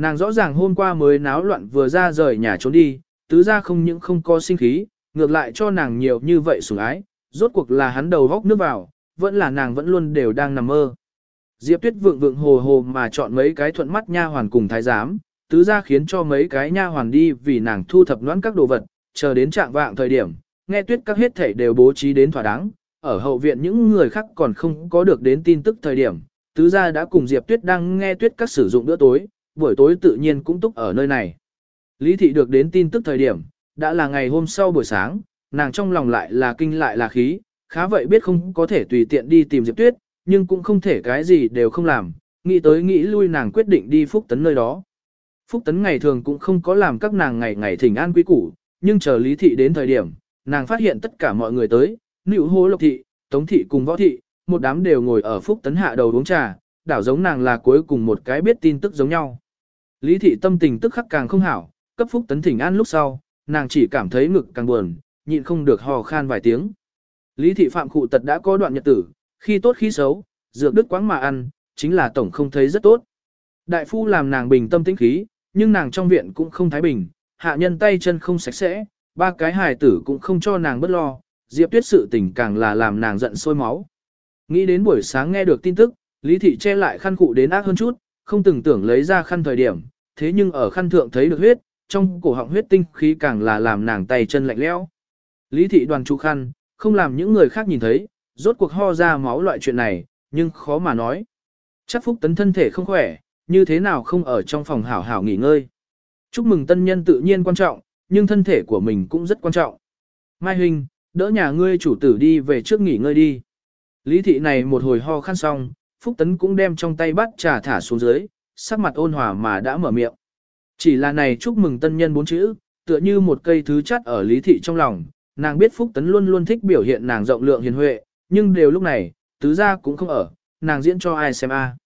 Nàng rõ ràng hôm qua mới náo loạn vừa ra rời nhà trốn đi, tứ gia không những không có sinh khí, ngược lại cho nàng nhiều như vậy sủng ái, rốt cuộc là hắn đầu góc nước vào, vẫn là nàng vẫn luôn đều đang nằm mơ. Diệp Tuyết vượng vượng hồ hồ mà chọn mấy cái thuận mắt nha hoàn cùng thái giám, tứ gia khiến cho mấy cái nha hoàn đi vì nàng thu thập noãn các đồ vật, chờ đến trạng vạng thời điểm, nghe tuyết các hết thể đều bố trí đến thỏa đáng, ở hậu viện những người khác còn không có được đến tin tức thời điểm, tứ gia đã cùng Diệp Tuyết đang nghe tuyết các sử dụng bữa tối, buổi tối tự nhiên cũng túc ở nơi này. Lý thị được đến tin tức thời điểm, đã là ngày hôm sau buổi sáng, nàng trong lòng lại là kinh lại là khí, khá vậy biết không có thể tùy tiện đi tìm Diệp Tuyết, nhưng cũng không thể cái gì đều không làm, nghĩ tới nghĩ lui nàng quyết định đi Phúc Tấn nơi đó. Phúc Tấn ngày thường cũng không có làm các nàng ngày ngày thỉnh an quý củ, nhưng chờ Lý thị đến thời điểm, nàng phát hiện tất cả mọi người tới, nữ hố lộc thị, tống thị cùng võ thị, một đám đều ngồi ở Phúc Tấn hạ đầu uống trà, đảo giống nàng là cuối cùng một cái biết tin tức giống nhau. Lý thị tâm tình tức khắc càng không hảo, cấp Phúc Tấn thỉnh an lúc sau, nàng chỉ cảm thấy ngực càng buồn, nhịn không được hò khan vài tiếng. Lý thị phạm khụ tật đã có đoạn nhật tử, khi tốt khi xấu, dược đức quáng mà ăn, chính là tổng không thấy rất tốt. Đại phu làm nàng bình tâm tĩnh khí, nhưng nàng trong viện cũng không thái bình, hạ nhân tay chân không sạch sẽ, ba cái hài tử cũng không cho nàng bất lo, Diệp Tuyết sự tình càng là làm nàng giận sôi máu. Nghĩ đến buổi sáng nghe được tin tức, Lý Thị che lại khăn cụ đến ác hơn chút, không từng tưởng lấy ra khăn thời điểm, thế nhưng ở khăn thượng thấy được huyết, trong cổ họng huyết tinh khí càng là làm nàng tay chân lạnh lẽo. Lý Thị đoàn trụ khăn, không làm những người khác nhìn thấy, rốt cuộc ho ra máu loại chuyện này, nhưng khó mà nói. Chắc Phúc Tấn thân thể không khỏe, như thế nào không ở trong phòng hảo hảo nghỉ ngơi. Chúc mừng tân nhân tự nhiên quan trọng, nhưng thân thể của mình cũng rất quan trọng. Mai Huynh, đỡ nhà ngươi chủ tử đi về trước nghỉ ngơi đi. Lý thị này một hồi ho khăn xong, Phúc Tấn cũng đem trong tay bát trà thả xuống dưới, sắc mặt ôn hòa mà đã mở miệng. Chỉ là này chúc mừng tân nhân bốn chữ, tựa như một cây thứ chắt ở Lý thị trong lòng, nàng biết Phúc Tấn luôn luôn thích biểu hiện nàng rộng lượng hiền huệ, nhưng đều lúc này, tứ gia cũng không ở, nàng diễn cho ai xem a.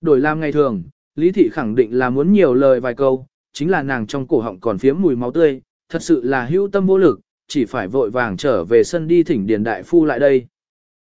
Đổi làm ngày thường, Lý thị khẳng định là muốn nhiều lời vài câu, chính là nàng trong cổ họng còn phiếm mùi máu tươi, thật sự là hữu tâm vô lực, chỉ phải vội vàng trở về sân đi thỉnh Điền Đại Phu lại đây.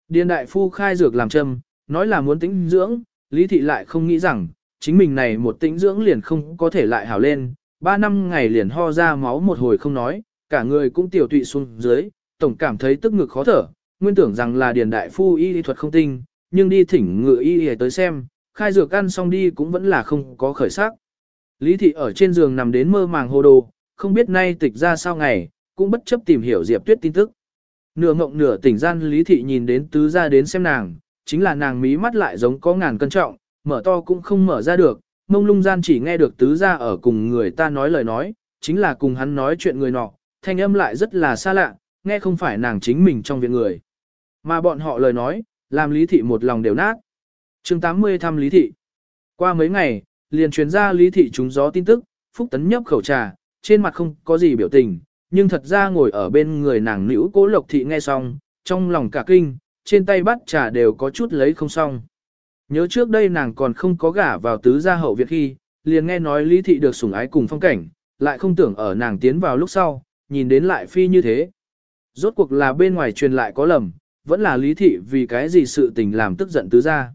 Điền Đại Phu khai dược làm châm, nói là muốn tĩnh dưỡng, Lý Thị lại không nghĩ rằng, chính mình này một tĩnh dưỡng liền không có thể lại hảo lên, ba năm ngày liền ho ra máu một hồi không nói, cả người cũng tiểu tụy xuống dưới, tổng cảm thấy tức ngực khó thở, nguyên tưởng rằng là Điền Đại Phu y lý thuật không tinh, nhưng đi thỉnh ngựa y y tới xem, khai dược ăn xong đi cũng vẫn là không có khởi sắc. Lý thị ở trên giường nằm đến mơ màng hồ đồ, không biết nay tịch ra sao ngày, cũng bất chấp tìm hiểu Diệp Tuyết tin tức. Nửa ngộng nửa tỉnh gian Lý thị nhìn đến tứ ra đến xem nàng, chính là nàng mí mắt lại giống có ngàn cân trọng, mở to cũng không mở ra được, mông lung gian chỉ nghe được tứ ra ở cùng người ta nói lời nói, chính là cùng hắn nói chuyện người nọ, thanh âm lại rất là xa lạ, nghe không phải nàng chính mình trong viện người. Mà bọn họ lời nói, làm Lý thị một lòng đều nát. chương 80 thăm Lý thị. Qua mấy ngày, liền truyền ra lý thị chúng gió tin tức, Phúc Tấn nhấp khẩu trà, trên mặt không có gì biểu tình, nhưng thật ra ngồi ở bên người nàng nữ cố lộc thị nghe xong, trong lòng cả kinh, trên tay bắt trà đều có chút lấy không xong. Nhớ trước đây nàng còn không có gả vào tứ gia hậu viện khi, liền nghe nói lý thị được sủng ái cùng phong cảnh, lại không tưởng ở nàng tiến vào lúc sau, nhìn đến lại phi như thế. Rốt cuộc là bên ngoài truyền lại có lầm, vẫn là lý thị vì cái gì sự tình làm tức giận tứ gia.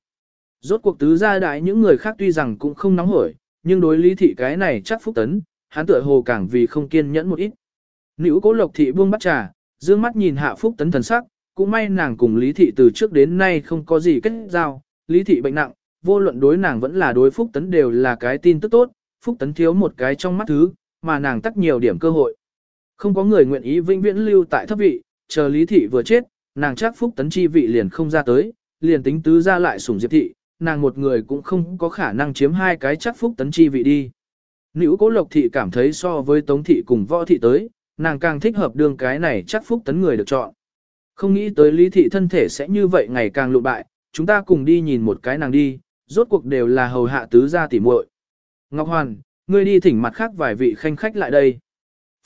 Rốt cuộc tứ gia đại những người khác tuy rằng cũng không nóng hổi, nhưng đối lý thị cái này chắc phúc tấn, hắn tựa hồ càng vì không kiên nhẫn một ít. Nữ cố lộc thị buông bắt trà, dương mắt nhìn hạ phúc tấn thần sắc, cũng may nàng cùng lý thị từ trước đến nay không có gì kết giao, lý thị bệnh nặng, vô luận đối nàng vẫn là đối phúc tấn đều là cái tin tức tốt, phúc tấn thiếu một cái trong mắt thứ, mà nàng tắc nhiều điểm cơ hội. Không có người nguyện ý vĩnh viễn lưu tại thấp vị, chờ lý thị vừa chết, nàng chắc phúc tấn chi vị liền không ra tới, liền tính tứ ra lại sủng diệp thị, nàng một người cũng không có khả năng chiếm hai cái chắc phúc tấn chi vị đi. Nữ cố lộc thị cảm thấy so với tống thị cùng võ thị tới, nàng càng thích hợp đương cái này chắc phúc tấn người được chọn. Không nghĩ tới lý thị thân thể sẽ như vậy ngày càng lụ bại, chúng ta cùng đi nhìn một cái nàng đi, rốt cuộc đều là hầu hạ tứ gia tỉ muội. Ngọc Hoàn, ngươi đi thỉnh mặt khác vài vị khanh khách lại đây.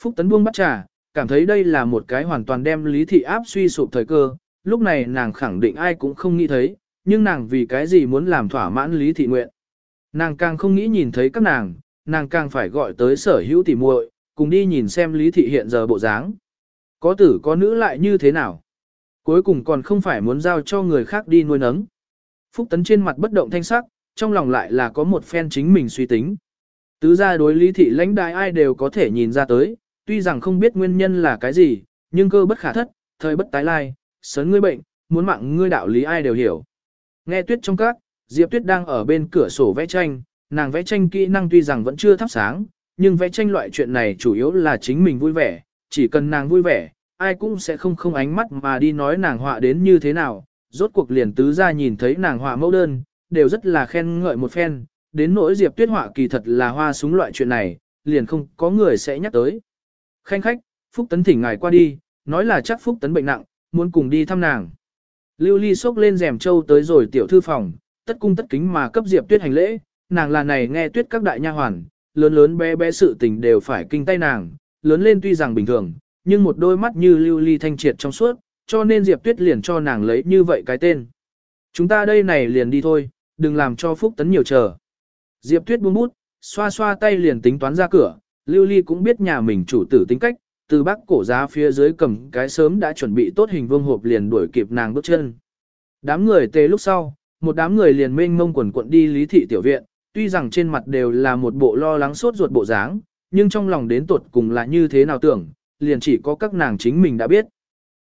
Phúc tấn buông bắt trà, cảm thấy đây là một cái hoàn toàn đem lý thị áp suy sụp thời cơ, lúc này nàng khẳng định ai cũng không nghĩ thấy, nhưng nàng vì cái gì muốn làm thỏa mãn lý thị nguyện. Nàng càng không nghĩ nhìn thấy các nàng, nàng càng phải gọi tới sở hữu tỉ muội, cùng đi nhìn xem lý thị hiện giờ bộ dáng. Có tử có nữ lại như thế nào? Cuối cùng còn không phải muốn giao cho người khác đi nuôi nấng. Phúc tấn trên mặt bất động thanh sắc, trong lòng lại là có một phen chính mình suy tính. Tứ gia đối lý thị lãnh đại ai đều có thể nhìn ra tới, tuy rằng không biết nguyên nhân là cái gì, nhưng cơ bất khả thất, thời bất tái lai, sớn ngươi bệnh, muốn mạng ngươi đạo lý ai đều hiểu. Nghe tuyết trong các, Diệp Tuyết đang ở bên cửa sổ vẽ tranh, nàng vẽ tranh kỹ năng tuy rằng vẫn chưa thắp sáng, nhưng vẽ tranh loại chuyện này chủ yếu là chính mình vui vẻ, chỉ cần nàng vui vẻ, ai cũng sẽ không không ánh mắt mà đi nói nàng họa đến như thế nào, rốt cuộc liền tứ ra nhìn thấy nàng họa mẫu đơn, đều rất là khen ngợi một phen, đến nỗi Diệp Tuyết họa kỳ thật là hoa súng loại chuyện này, liền không có người sẽ nhắc tới. Khanh khách, Phúc Tấn thỉnh ngài qua đi, nói là chắc Phúc Tấn bệnh nặng, muốn cùng đi thăm nàng. Lưu Ly sốc lên rèm châu tới rồi tiểu thư phòng, tất cung tất kính mà cấp Diệp Tuyết hành lễ, nàng là này nghe Tuyết các đại nha hoàn, lớn lớn bé bé sự tình đều phải kinh tay nàng, lớn lên tuy rằng bình thường, nhưng một đôi mắt như lưu ly thanh triệt trong suốt, cho nên Diệp Tuyết liền cho nàng lấy như vậy cái tên. Chúng ta đây này liền đi thôi, đừng làm cho Phúc Tấn nhiều chờ. Diệp Tuyết buông bút, xoa xoa tay liền tính toán ra cửa, Lưu Ly cũng biết nhà mình chủ tử tính cách, từ bắc cổ giá phía dưới cầm cái sớm đã chuẩn bị tốt hình vương hộp liền đuổi kịp nàng bước chân. Đám người tề lúc sau, một đám người liền mênh mông quần quận đi lý thị tiểu viện, tuy rằng trên mặt đều là một bộ lo lắng sốt ruột bộ dáng, nhưng trong lòng đến tuột cùng là như thế nào tưởng, liền chỉ có các nàng chính mình đã biết.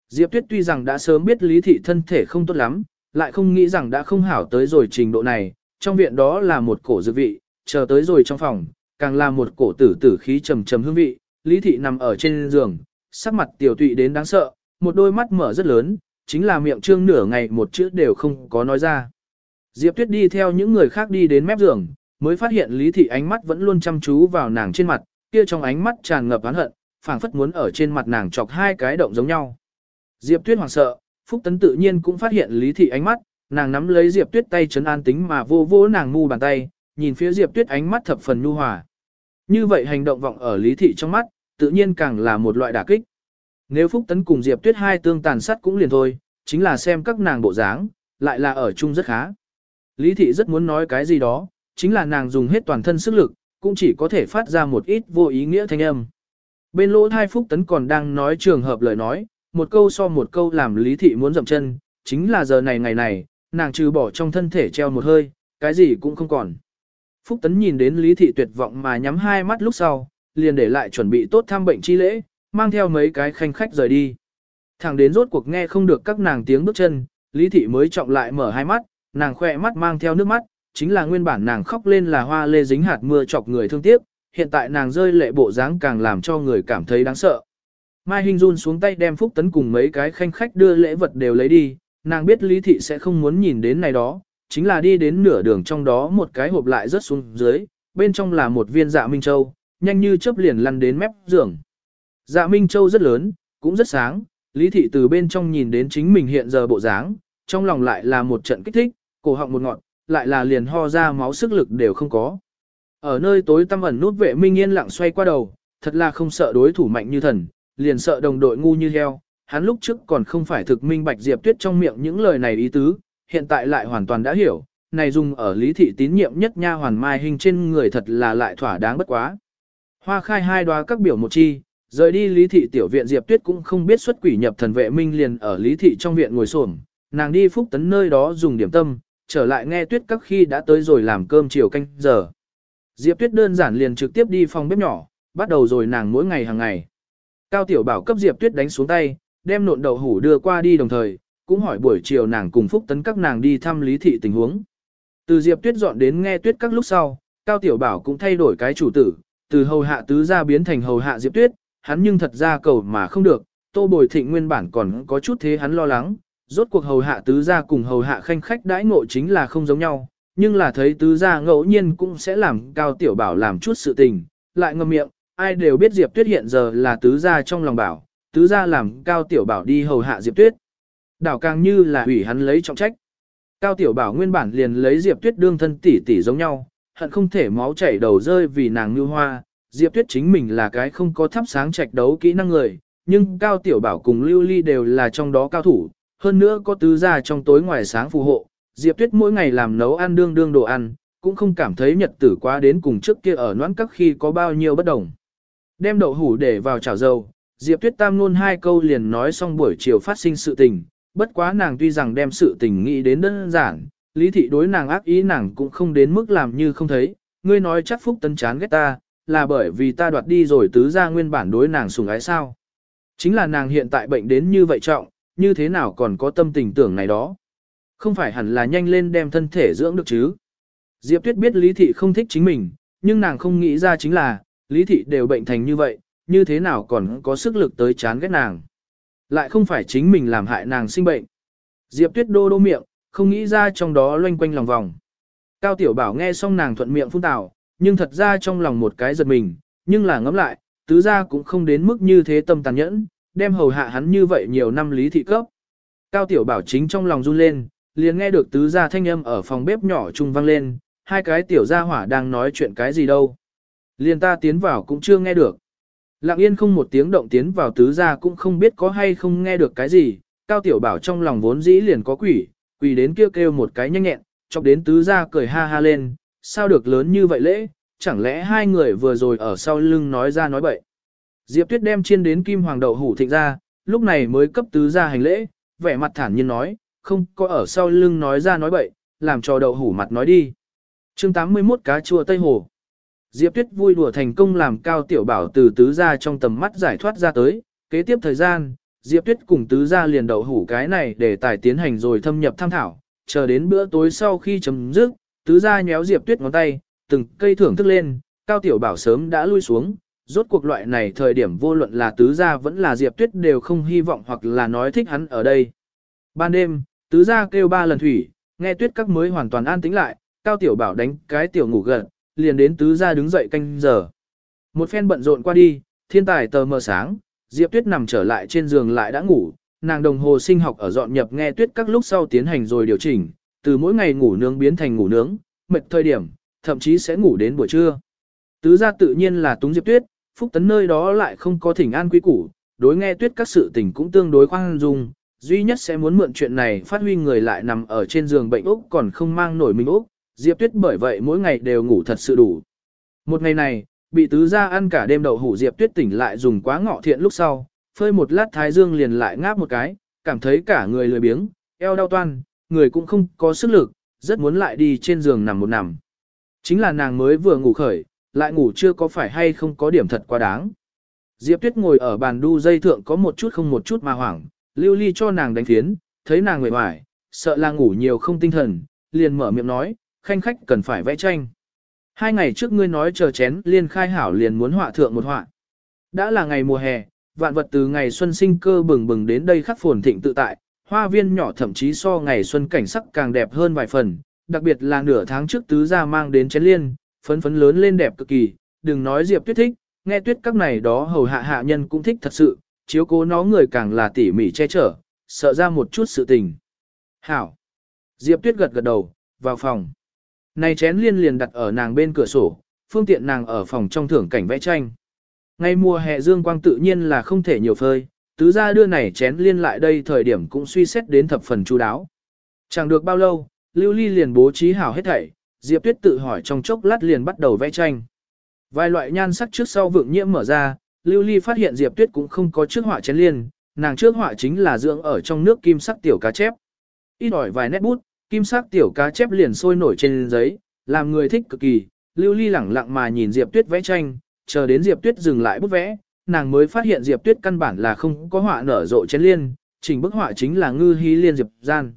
Diệp Tuyết tuy rằng đã sớm biết lý thị thân thể không tốt lắm, lại không nghĩ rằng đã không hảo tới rồi trình độ này, trong viện đó là một cổ dự vị, chờ tới rồi trong phòng, càng là một cổ tử tử khí trầm trầm hương vị, lý thị nằm ở trên giường, sắc mặt tiểu tụy đến đáng sợ, một đôi mắt mở rất lớn, chính là miệng trương nửa ngày một chữ đều không có nói ra. Diệp Tuyết đi theo những người khác đi đến mép giường, mới phát hiện Lý Thị ánh mắt vẫn luôn chăm chú vào nàng trên mặt, kia trong ánh mắt tràn ngập oán hận, phảng phất muốn ở trên mặt nàng chọc hai cái động giống nhau. Diệp Tuyết hoảng sợ, Phúc Tấn tự nhiên cũng phát hiện Lý Thị ánh mắt, nàng nắm lấy Diệp Tuyết tay chấn an tính mà vô vô nàng mu bàn tay, nhìn phía Diệp Tuyết ánh mắt thập phần nhu hòa. Như vậy hành động vọng ở Lý Thị trong mắt, tự nhiên càng là một loại đả kích. Nếu Phúc Tấn cùng Diệp Tuyết hai tương tàn sát cũng liền thôi, chính là xem các nàng bộ dáng, lại là ở chung rất khá. Lý Thị rất muốn nói cái gì đó, chính là nàng dùng hết toàn thân sức lực, cũng chỉ có thể phát ra một ít vô ý nghĩa thanh âm. Bên lỗ thai Phúc Tấn còn đang nói trường hợp lời nói, một câu so một câu làm Lý Thị muốn dậm chân, chính là giờ này ngày này, nàng trừ bỏ trong thân thể treo một hơi, cái gì cũng không còn. Phúc Tấn nhìn đến Lý Thị tuyệt vọng mà nhắm hai mắt lúc sau, liền để lại chuẩn bị tốt thăm bệnh chi lễ, mang theo mấy cái khanh khách rời đi. Thẳng đến rốt cuộc nghe không được các nàng tiếng bước chân, Lý Thị mới trọng lại mở hai mắt, nàng khỏe mắt mang theo nước mắt, chính là nguyên bản nàng khóc lên là hoa lê dính hạt mưa chọc người thương tiếc, hiện tại nàng rơi lệ bộ dáng càng làm cho người cảm thấy đáng sợ. Mai Hinh run xuống tay đem Phúc Tấn cùng mấy cái khanh khách đưa lễ vật đều lấy đi, nàng biết Lý Thị sẽ không muốn nhìn đến này đó, chính là đi đến nửa đường trong đó một cái hộp lại rớt xuống dưới, bên trong là một viên dạ Minh Châu, nhanh như chớp liền lăn đến mép giường. Dạ Minh Châu rất lớn, cũng rất sáng, Lý Thị từ bên trong nhìn đến chính mình hiện giờ bộ dáng, trong lòng lại là một trận kích thích, cổ họng một ngọn, lại là liền ho ra máu sức lực đều không có. Ở nơi tối tăm ẩn nút vệ minh yên lặng xoay qua đầu, thật là không sợ đối thủ mạnh như thần, liền sợ đồng đội ngu như heo. Hắn lúc trước còn không phải thực minh bạch Diệp Tuyết trong miệng những lời này ý tứ, hiện tại lại hoàn toàn đã hiểu, này dùng ở lý thị tín nhiệm nhất nha hoàn mai hình trên người thật là lại thỏa đáng bất quá. Hoa khai hai đoá các biểu một chi, rời đi Lý Thị tiểu viện Diệp Tuyết cũng không biết xuất quỷ nhập thần vệ minh liền ở Lý Thị trong viện ngồi xổm, nàng đi phúc tấn nơi đó dùng điểm tâm, trở lại nghe Tuyết các khi đã tới rồi làm cơm chiều canh giờ. Diệp Tuyết đơn giản liền trực tiếp đi phòng bếp nhỏ, bắt đầu rồi nàng mỗi ngày hàng ngày. Cao Tiểu Bảo cấp Diệp Tuyết đánh xuống tay, đem nộn đậu hủ đưa qua đi đồng thời, cũng hỏi buổi chiều nàng cùng Phúc Tấn các nàng đi thăm Lý Thị tình huống. Từ Diệp Tuyết dọn đến nghe Tuyết các lúc sau, Cao Tiểu Bảo cũng thay đổi cái chủ tử, từ hầu hạ tứ gia biến thành hầu hạ Diệp Tuyết, hắn nhưng thật ra cầu mà không được, Tô Bồi Thịnh nguyên bản còn có chút thế hắn lo lắng, rốt cuộc hầu hạ tứ gia cùng hầu hạ khanh khách đãi ngộ chính là không giống nhau, nhưng là thấy tứ gia ngẫu nhiên cũng sẽ làm Cao Tiểu Bảo làm chút sự tình, lại ngậm miệng, ai đều biết Diệp Tuyết hiện giờ là tứ gia trong lòng bảo, tứ gia làm Cao Tiểu Bảo đi hầu hạ Diệp Tuyết. Đảo càng như là ủy hắn lấy trọng trách. Cao Tiểu Bảo nguyên bản liền lấy Diệp Tuyết đương thân tỷ tỷ giống nhau, hận không thể máu chảy đầu rơi vì nàng như hoa. Diệp Tuyết chính mình là cái không có thắp sáng trạch đấu kỹ năng người, nhưng Cao Tiểu Bảo cùng Lưu Ly đều là trong đó cao thủ, hơn nữa có tứ gia trong tối ngoài sáng phù hộ. Diệp Tuyết mỗi ngày làm nấu ăn đương đương đồ ăn, cũng không cảm thấy nhật tử quá đến cùng trước kia ở noãn các khi có bao nhiêu bất đồng. Đem đậu hủ để vào chảo dầu, Diệp Tuyết Tam luôn hai câu liền nói xong buổi chiều phát sinh sự tình, bất quá nàng tuy rằng đem sự tình nghĩ đến đơn giản, lý thị đối nàng ác ý nàng cũng không đến mức làm như không thấy, ngươi nói chắc phúc tấn chán ghét ta, là bởi vì ta đoạt đi rồi tứ ra nguyên bản đối nàng sùng ái sao. Chính là nàng hiện tại bệnh đến như vậy trọng, như thế nào còn có tâm tình tưởng này đó. Không phải hẳn là nhanh lên đem thân thể dưỡng được chứ. Diệp Tuyết biết Lý Thị không thích chính mình, nhưng nàng không nghĩ ra chính là, Lý Thị đều bệnh thành như vậy, như thế nào còn có sức lực tới chán ghét nàng. Lại không phải chính mình làm hại nàng sinh bệnh. Diệp Tuyết đô đô miệng, không nghĩ ra trong đó loanh quanh lòng vòng. Cao Tiểu Bảo nghe xong nàng thuận miệng phun tào, nhưng thật ra trong lòng một cái giật mình, nhưng là ngẫm lại, tứ gia cũng không đến mức như thế tâm tàn nhẫn, đem hầu hạ hắn như vậy nhiều năm lý thị cấp. Cao Tiểu Bảo chính trong lòng run lên, liền nghe được tứ gia thanh âm ở phòng bếp nhỏ trung vang lên, hai cái tiểu gia hỏa đang nói chuyện cái gì đâu. Liền ta tiến vào cũng chưa nghe được. Lặng yên không một tiếng động tiến vào tứ gia cũng không biết có hay không nghe được cái gì, cao tiểu bảo trong lòng vốn dĩ liền có quỷ, quỷ đến kêu kêu một cái nhanh nhẹn, chọc đến tứ gia cười ha ha lên, sao được lớn như vậy lễ, chẳng lẽ hai người vừa rồi ở sau lưng nói ra nói bậy. Diệp tuyết đem chiên đến kim hoàng đậu hủ thịnh ra, lúc này mới cấp tứ gia hành lễ, vẻ mặt thản nhiên nói, không có ở sau lưng nói ra nói bậy, làm cho đậu hủ mặt nói đi. chương 81 cá chua Tây Hồ Diệp Tuyết vui đùa thành công làm Cao Tiểu Bảo từ tứ gia trong tầm mắt giải thoát ra tới, kế tiếp thời gian, Diệp Tuyết cùng tứ gia liền đậu hủ cái này để tài tiến hành rồi thâm nhập tham thảo, chờ đến bữa tối sau khi chấm dứt, tứ gia nhéo Diệp Tuyết ngón tay, từng cây thưởng thức lên, Cao Tiểu Bảo sớm đã lui xuống, rốt cuộc loại này thời điểm vô luận là tứ gia vẫn là Diệp Tuyết đều không hy vọng hoặc là nói thích hắn ở đây. Ban đêm, tứ gia kêu ba lần thủy, nghe Tuyết các mới hoàn toàn an tĩnh lại, Cao Tiểu Bảo đánh cái tiểu ngủ gần, liền đến tứ gia đứng dậy canh giờ. Một phen bận rộn qua đi, thiên tài tờ mờ sáng, Diệp Tuyết nằm trở lại trên giường lại đã ngủ, nàng đồng hồ sinh học ở dọn nhập nghe tuyết các lúc sau tiến hành rồi điều chỉnh, từ mỗi ngày ngủ nướng biến thành ngủ nướng, mệt thời điểm, thậm chí sẽ ngủ đến buổi trưa. Tứ gia tự nhiên là túng Diệp Tuyết, phúc tấn nơi đó lại không có thỉnh an quý củ, đối nghe tuyết các sự tình cũng tương đối khoan dung, duy nhất sẽ muốn mượn chuyện này phát huy người lại nằm ở trên giường bệnh Úc còn không mang nổi mình Úc, Diệp Tuyết bởi vậy mỗi ngày đều ngủ thật sự đủ. Một ngày này, bị tứ gia ăn cả đêm đậu hủ Diệp Tuyết tỉnh lại dùng quá ngọ thiện lúc sau, phơi một lát thái dương liền lại ngáp một cái, cảm thấy cả người lười biếng, eo đau toan, người cũng không có sức lực, rất muốn lại đi trên giường nằm một nằm. Chính là nàng mới vừa ngủ khởi, lại ngủ chưa có phải hay không có điểm thật quá đáng. Diệp Tuyết ngồi ở bàn đu dây thượng có một chút không một chút mà hoảng, lưu ly cho nàng đánh thiến, thấy nàng nguệ hoài, sợ là ngủ nhiều không tinh thần, liền mở miệng nói, khanh khách cần phải vẽ tranh. Hai ngày trước ngươi nói chờ chén liên khai hảo liền muốn họa thượng một họa. Đã là ngày mùa hè, vạn vật từ ngày xuân sinh cơ bừng bừng đến đây khắc phồn thịnh tự tại, hoa viên nhỏ thậm chí so ngày xuân cảnh sắc càng đẹp hơn vài phần, đặc biệt là nửa tháng trước tứ gia mang đến chén liên, phấn phấn lớn lên đẹp cực kỳ, đừng nói Diệp Tuyết thích, nghe tuyết các này đó hầu hạ hạ nhân cũng thích thật sự, chiếu cố nó người càng là tỉ mỉ che chở, sợ ra một chút sự tình. Hảo! Diệp Tuyết gật gật đầu, vào phòng. Này chén liên liền đặt ở nàng bên cửa sổ, phương tiện nàng ở phòng trong thưởng cảnh vẽ tranh. Ngày mùa hè dương quang tự nhiên là không thể nhiều phơi, tứ gia đưa này chén liên lại đây thời điểm cũng suy xét đến thập phần chú đáo. Chẳng được bao lâu, Lưu Ly liền bố trí hảo hết thảy, Diệp Tuyết tự hỏi trong chốc lát liền bắt đầu vẽ tranh. Vài loại nhan sắc trước sau vượng nhiễm mở ra, Lưu Ly phát hiện Diệp Tuyết cũng không có trước họa chén liên, nàng trước họa chính là dưỡng ở trong nước kim sắc tiểu cá chép. Ít ỏi vài nét bút, kim sắc tiểu cá chép liền sôi nổi trên giấy, làm người thích cực kỳ. Lưu Ly lẳng lặng mà nhìn Diệp Tuyết vẽ tranh, chờ đến Diệp Tuyết dừng lại bút vẽ, nàng mới phát hiện Diệp Tuyết căn bản là không có họa nở rộ chén liên, chỉnh bức họa chính là ngư hí liên Diệp gian.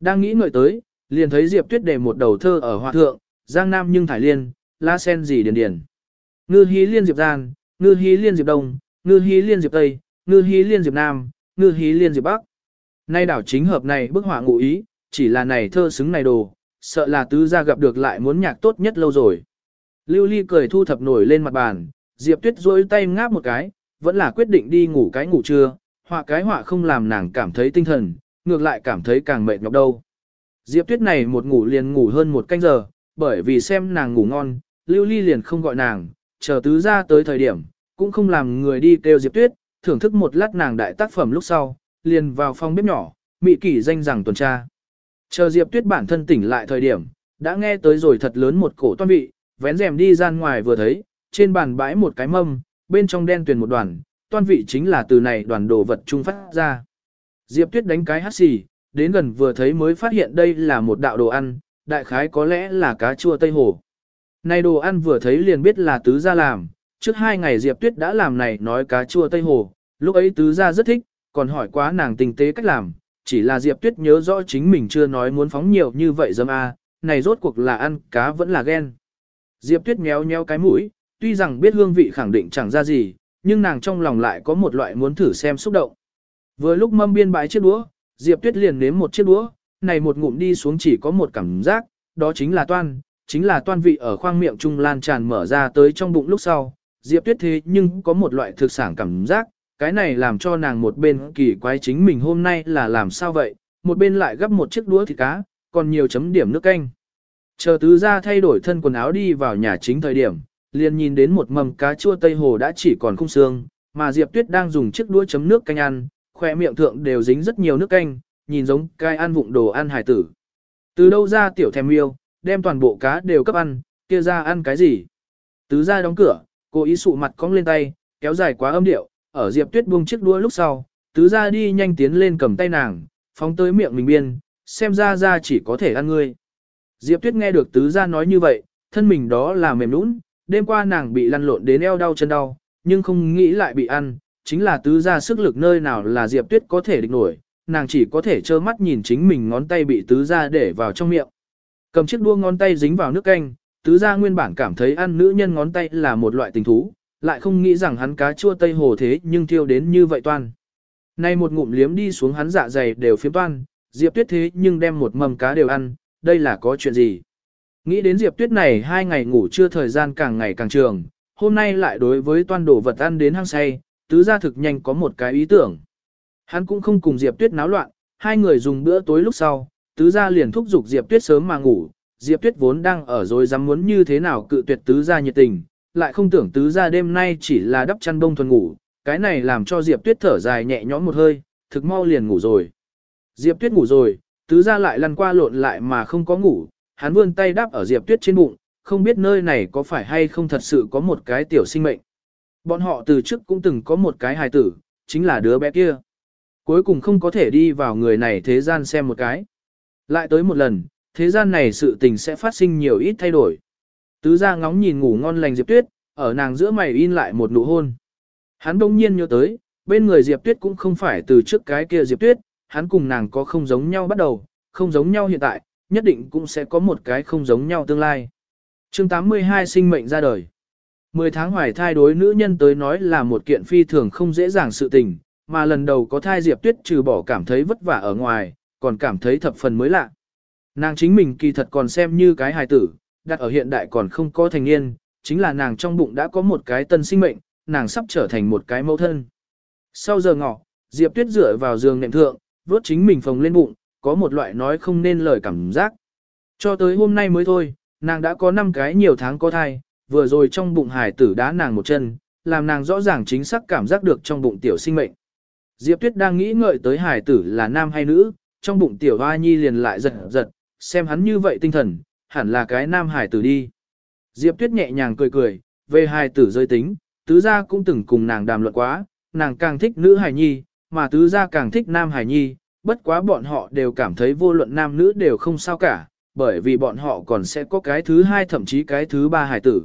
Đang nghĩ ngợi tới, liền thấy Diệp Tuyết để một đầu thơ ở họa thượng, Giang Nam nhưng thải liên, la sen gì điền điền. Ngư hí liên Diệp gian, ngư hí liên Diệp đông, ngư hí liên Diệp tây, ngư hí liên Diệp nam, ngư hí liên Diệp bắc. Nay đảo chính hợp này bức họa ngụ ý, chỉ là này thơ xứng này đồ, sợ là tứ gia gặp được lại muốn nhạc tốt nhất lâu rồi. Lưu Ly cười thu thập nổi lên mặt bàn, Diệp Tuyết duỗi tay ngáp một cái, vẫn là quyết định đi ngủ cái ngủ trưa, họa cái họa không làm nàng cảm thấy tinh thần, ngược lại cảm thấy càng mệt nhọc đâu. Diệp Tuyết này một ngủ liền ngủ hơn một canh giờ, bởi vì xem nàng ngủ ngon, Lưu Ly liền không gọi nàng, chờ tứ ra tới thời điểm, cũng không làm người đi kêu Diệp Tuyết, thưởng thức một lát nàng đại tác phẩm lúc sau, liền vào phòng bếp nhỏ, mị kỷ danh rằng tuần tra. Chờ Diệp Tuyết bản thân tỉnh lại thời điểm, đã nghe tới rồi thật lớn một cổ toan vị, vén rèm đi ra ngoài vừa thấy, trên bàn bãi một cái mâm, bên trong đen tuyền một đoàn, toan vị chính là từ này đoàn đồ vật trung phát ra. Diệp Tuyết đánh cái hát xì, đến gần vừa thấy mới phát hiện đây là một đạo đồ ăn, đại khái có lẽ là cá chua Tây Hồ. Này đồ ăn vừa thấy liền biết là tứ gia làm, trước hai ngày Diệp Tuyết đã làm này nói cá chua Tây Hồ, lúc ấy tứ gia rất thích, còn hỏi quá nàng tinh tế cách làm, chỉ là Diệp Tuyết nhớ rõ chính mình chưa nói muốn phóng nhiều như vậy dâm a, này rốt cuộc là ăn cá vẫn là ghen. Diệp Tuyết méo méo cái mũi, tuy rằng biết hương vị khẳng định chẳng ra gì, nhưng nàng trong lòng lại có một loại muốn thử xem xúc động. Vừa lúc mâm biên bãi chiếc đũa, Diệp Tuyết liền nếm một chiếc đũa, này một ngụm đi xuống chỉ có một cảm giác, đó chính là toan, chính là toan vị ở khoang miệng trung lan tràn mở ra tới trong bụng lúc sau. Diệp Tuyết thế nhưng có một loại thực sản cảm giác, cái này làm cho nàng một bên kỳ quái chính mình hôm nay là làm sao vậy, một bên lại gấp một chiếc đũa thịt cá, còn nhiều chấm điểm nước canh. Chờ tứ ra thay đổi thân quần áo đi vào nhà chính thời điểm, liền nhìn đến một mầm cá chua Tây Hồ đã chỉ còn khung xương, mà Diệp Tuyết đang dùng chiếc đũa chấm nước canh ăn, khỏe miệng thượng đều dính rất nhiều nước canh, nhìn giống cai ăn vụng đồ ăn hải tử. Từ đâu ra tiểu thèm yêu, đem toàn bộ cá đều cấp ăn, kia ra ăn cái gì? Tứ ra đóng cửa, cô ý sụ mặt cong lên tay, kéo dài quá âm điệu, ở Diệp Tuyết buông chiếc đũa lúc sau, tứ ra đi nhanh tiến lên cầm tay nàng, phóng tới miệng mình biên, xem ra ra chỉ có thể ăn ngươi. Diệp Tuyết nghe được tứ ra nói như vậy, thân mình đó là mềm nũng, đêm qua nàng bị lăn lộn đến eo đau chân đau, nhưng không nghĩ lại bị ăn, chính là tứ ra sức lực nơi nào là Diệp Tuyết có thể địch nổi, nàng chỉ có thể trơ mắt nhìn chính mình ngón tay bị tứ ra để vào trong miệng. Cầm chiếc đua ngón tay dính vào nước canh, tứ gia nguyên bản cảm thấy ăn nữ nhân ngón tay là một loại tình thú, lại không nghĩ rằng hắn cá chua tây hồ thế nhưng thiêu đến như vậy toan. Nay một ngụm liếm đi xuống hắn dạ dày đều phiếm toan, Diệp Tuyết thế nhưng đem một mầm cá đều ăn, đây là có chuyện gì? Nghĩ đến Diệp Tuyết này hai ngày ngủ chưa thời gian càng ngày càng trường, hôm nay lại đối với toan đồ vật ăn đến hang say, tứ gia thực nhanh có một cái ý tưởng. Hắn cũng không cùng Diệp Tuyết náo loạn, hai người dùng bữa tối lúc sau, tứ gia liền thúc giục Diệp Tuyết sớm mà ngủ, Diệp Tuyết vốn đang ở rồi dám muốn như thế nào cự tuyệt tứ gia nhiệt tình, lại không tưởng tứ gia đêm nay chỉ là đắp chăn bông thuần ngủ, cái này làm cho Diệp Tuyết thở dài nhẹ nhõm một hơi, thực mau liền ngủ rồi. Diệp Tuyết ngủ rồi, tứ gia lại lăn qua lộn lại mà không có ngủ, hắn vươn tay đáp ở Diệp Tuyết trên bụng, không biết nơi này có phải hay không thật sự có một cái tiểu sinh mệnh. Bọn họ từ trước cũng từng có một cái hài tử, chính là đứa bé kia. Cuối cùng không có thể đi vào người này thế gian xem một cái. Lại tới một lần, thế gian này sự tình sẽ phát sinh nhiều ít thay đổi. Tứ gia ngóng nhìn ngủ ngon lành Diệp Tuyết, ở nàng giữa mày in lại một nụ hôn. Hắn đông nhiên nhớ tới, bên người Diệp Tuyết cũng không phải từ trước cái kia Diệp Tuyết, hắn cùng nàng có không giống nhau bắt đầu, không giống nhau hiện tại, nhất định cũng sẽ có một cái không giống nhau tương lai. chương 82 sinh mệnh ra đời. 10 tháng hoài thai đối nữ nhân tới nói là một kiện phi thường không dễ dàng sự tình, mà lần đầu có thai Diệp Tuyết trừ bỏ cảm thấy vất vả ở ngoài, còn cảm thấy thập phần mới lạ. Nàng chính mình kỳ thật còn xem như cái hài tử, đặt ở hiện đại còn không có thành niên, chính là nàng trong bụng đã có một cái tân sinh mệnh, nàng sắp trở thành một cái mẫu thân. Sau giờ ngọ, Diệp Tuyết dựa vào giường nệm thượng, vuốt chính mình phồng lên bụng, có một loại nói không nên lời cảm giác. Cho tới hôm nay mới thôi, nàng đã có 5 cái nhiều tháng có thai, vừa rồi trong bụng hải tử đá nàng một chân, làm nàng rõ ràng chính xác cảm giác được trong bụng tiểu sinh mệnh. Diệp Tuyết đang nghĩ ngợi tới hải tử là nam hay nữ, trong bụng tiểu hoa nhi liền lại giật giật, xem hắn như vậy tinh thần, hẳn là cái nam hải tử đi. Diệp Tuyết nhẹ nhàng cười cười, về hải tử rơi tính, tứ gia cũng từng cùng nàng đàm luận quá, nàng càng thích nữ hài nhi, mà tứ gia càng thích nam hài nhi, bất quá bọn họ đều cảm thấy vô luận nam nữ đều không sao cả, bởi vì bọn họ còn sẽ có cái thứ hai thậm chí cái thứ ba hài tử.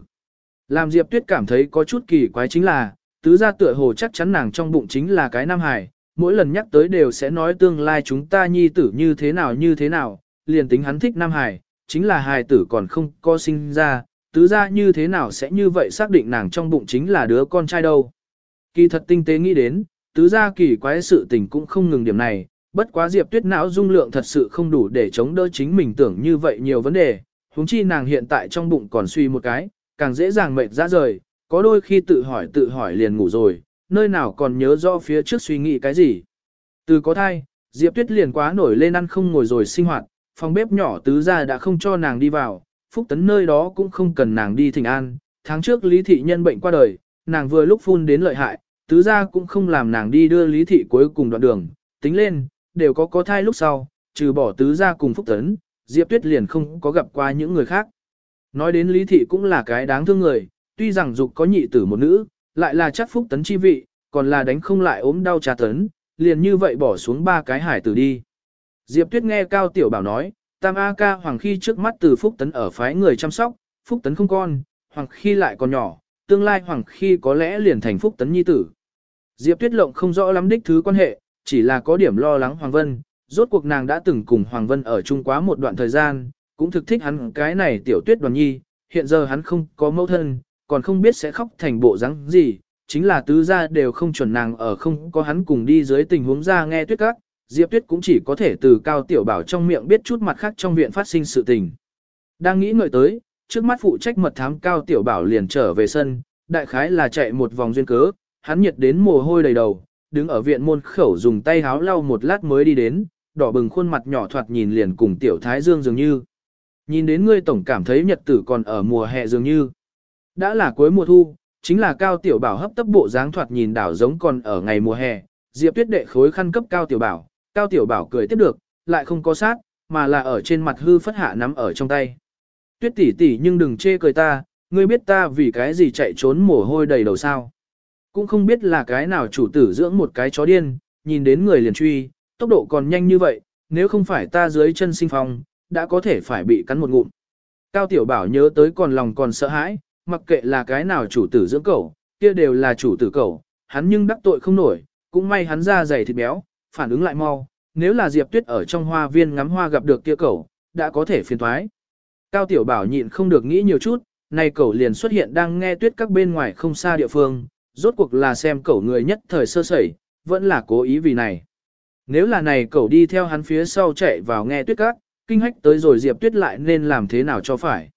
Làm Diệp Tuyết cảm thấy có chút kỳ quái chính là, tứ gia tựa hồ chắc chắn nàng trong bụng chính là cái nam hài, mỗi lần nhắc tới đều sẽ nói tương lai chúng ta nhi tử như thế nào như thế nào, liền tính hắn thích nam Hải chính là hài tử còn không có sinh ra, tứ gia như thế nào sẽ như vậy xác định nàng trong bụng chính là đứa con trai đâu. Kỳ thật tinh tế nghĩ đến, tứ gia kỳ quái sự tình cũng không ngừng điểm này, bất quá Diệp Tuyết não dung lượng thật sự không đủ để chống đỡ chính mình tưởng như vậy nhiều vấn đề, huống chi nàng hiện tại trong bụng còn suy một cái, càng dễ dàng mệt ra rời, có đôi khi tự hỏi tự hỏi liền ngủ rồi, nơi nào còn nhớ rõ phía trước suy nghĩ cái gì. Từ có thai, Diệp Tuyết liền quá nổi lên ăn không ngồi rồi sinh hoạt, phòng bếp nhỏ tứ gia đã không cho nàng đi vào, phúc tấn nơi đó cũng không cần nàng đi thỉnh an, tháng trước Lý Thị nhân bệnh qua đời, nàng vừa lúc phun đến lợi hại, tứ gia cũng không làm nàng đi đưa Lý Thị cuối cùng đoạn đường, tính lên, đều có có thai lúc sau, trừ bỏ tứ gia cùng phúc tấn, Diệp Tuyết liền không có gặp qua những người khác. Nói đến Lý Thị cũng là cái đáng thương người, tuy rằng dục có nhị tử một nữ, lại là chắc phúc tấn chi vị, còn là đánh không lại ốm đau trà tấn, liền như vậy bỏ xuống ba cái hải tử đi. Diệp Tuyết nghe Cao Tiểu Bảo nói, Tam A ca Hoàng Khi trước mắt từ Phúc Tấn ở phái người chăm sóc, Phúc Tấn không con, Hoàng Khi lại còn nhỏ, tương lai Hoàng Khi có lẽ liền thành Phúc Tấn nhi tử. Diệp Tuyết Lộng không rõ lắm đích thứ quan hệ, chỉ là có điểm lo lắng Hoàng Vân, rốt cuộc nàng đã từng cùng Hoàng Vân ở chung quá một đoạn thời gian, cũng thực thích hắn cái này tiểu tuyết đoàn nhi, hiện giờ hắn không có mẫu thân, còn không biết sẽ khóc thành bộ dáng gì, chính là tứ gia đều không chuẩn nàng ở không có hắn cùng đi dưới tình huống ra nghe tuyết các, Diệp Tuyết cũng chỉ có thể từ cao tiểu bảo trong miệng biết chút mặt khác trong viện phát sinh sự tình. Đang nghĩ ngợi tới, trước mắt phụ trách mật thám cao tiểu bảo liền trở về sân, đại khái là chạy một vòng duyên cớ, hắn nhiệt đến mồ hôi đầy đầu, đứng ở viện môn khẩu dùng tay háo lau một lát mới đi đến, đỏ bừng khuôn mặt nhỏ thoạt nhìn liền cùng tiểu thái dương dường như. Nhìn đến ngươi tổng cảm thấy nhật tử còn ở mùa hè dường như. Đã là cuối mùa thu, chính là cao tiểu bảo hấp tấp bộ dáng thoạt nhìn đảo giống còn ở ngày mùa hè, Diệp Tuyết đệ khối khăn cấp cao tiểu bảo, cao tiểu bảo cười tiếp được, lại không có sát, mà là ở trên mặt hư phất hạ nắm ở trong tay. Tuyết tỷ tỷ nhưng đừng chê cười ta, ngươi biết ta vì cái gì chạy trốn mồ hôi đầy đầu sao. Cũng không biết là cái nào chủ tử dưỡng một cái chó điên, nhìn đến người liền truy, tốc độ còn nhanh như vậy, nếu không phải ta dưới chân sinh phong, đã có thể phải bị cắn một ngụm. Cao Tiểu Bảo nhớ tới còn lòng còn sợ hãi, mặc kệ là cái nào chủ tử dưỡng cẩu, kia đều là chủ tử cẩu, hắn nhưng đắc tội không nổi, cũng may hắn ra dày thịt béo, phản ứng lại mau, nếu là Diệp Tuyết ở trong hoa viên ngắm hoa gặp được kia cẩu, đã có thể phiền thoái. Cao Tiểu Bảo nhịn không được nghĩ nhiều chút, nay cẩu liền xuất hiện đang nghe tuyết các bên ngoài không xa địa phương, rốt cuộc là xem cẩu người nhất thời sơ sẩy, vẫn là cố ý vì này. Nếu là này cẩu đi theo hắn phía sau chạy vào nghe tuyết các, kinh hách tới rồi Diệp Tuyết lại nên làm thế nào cho phải.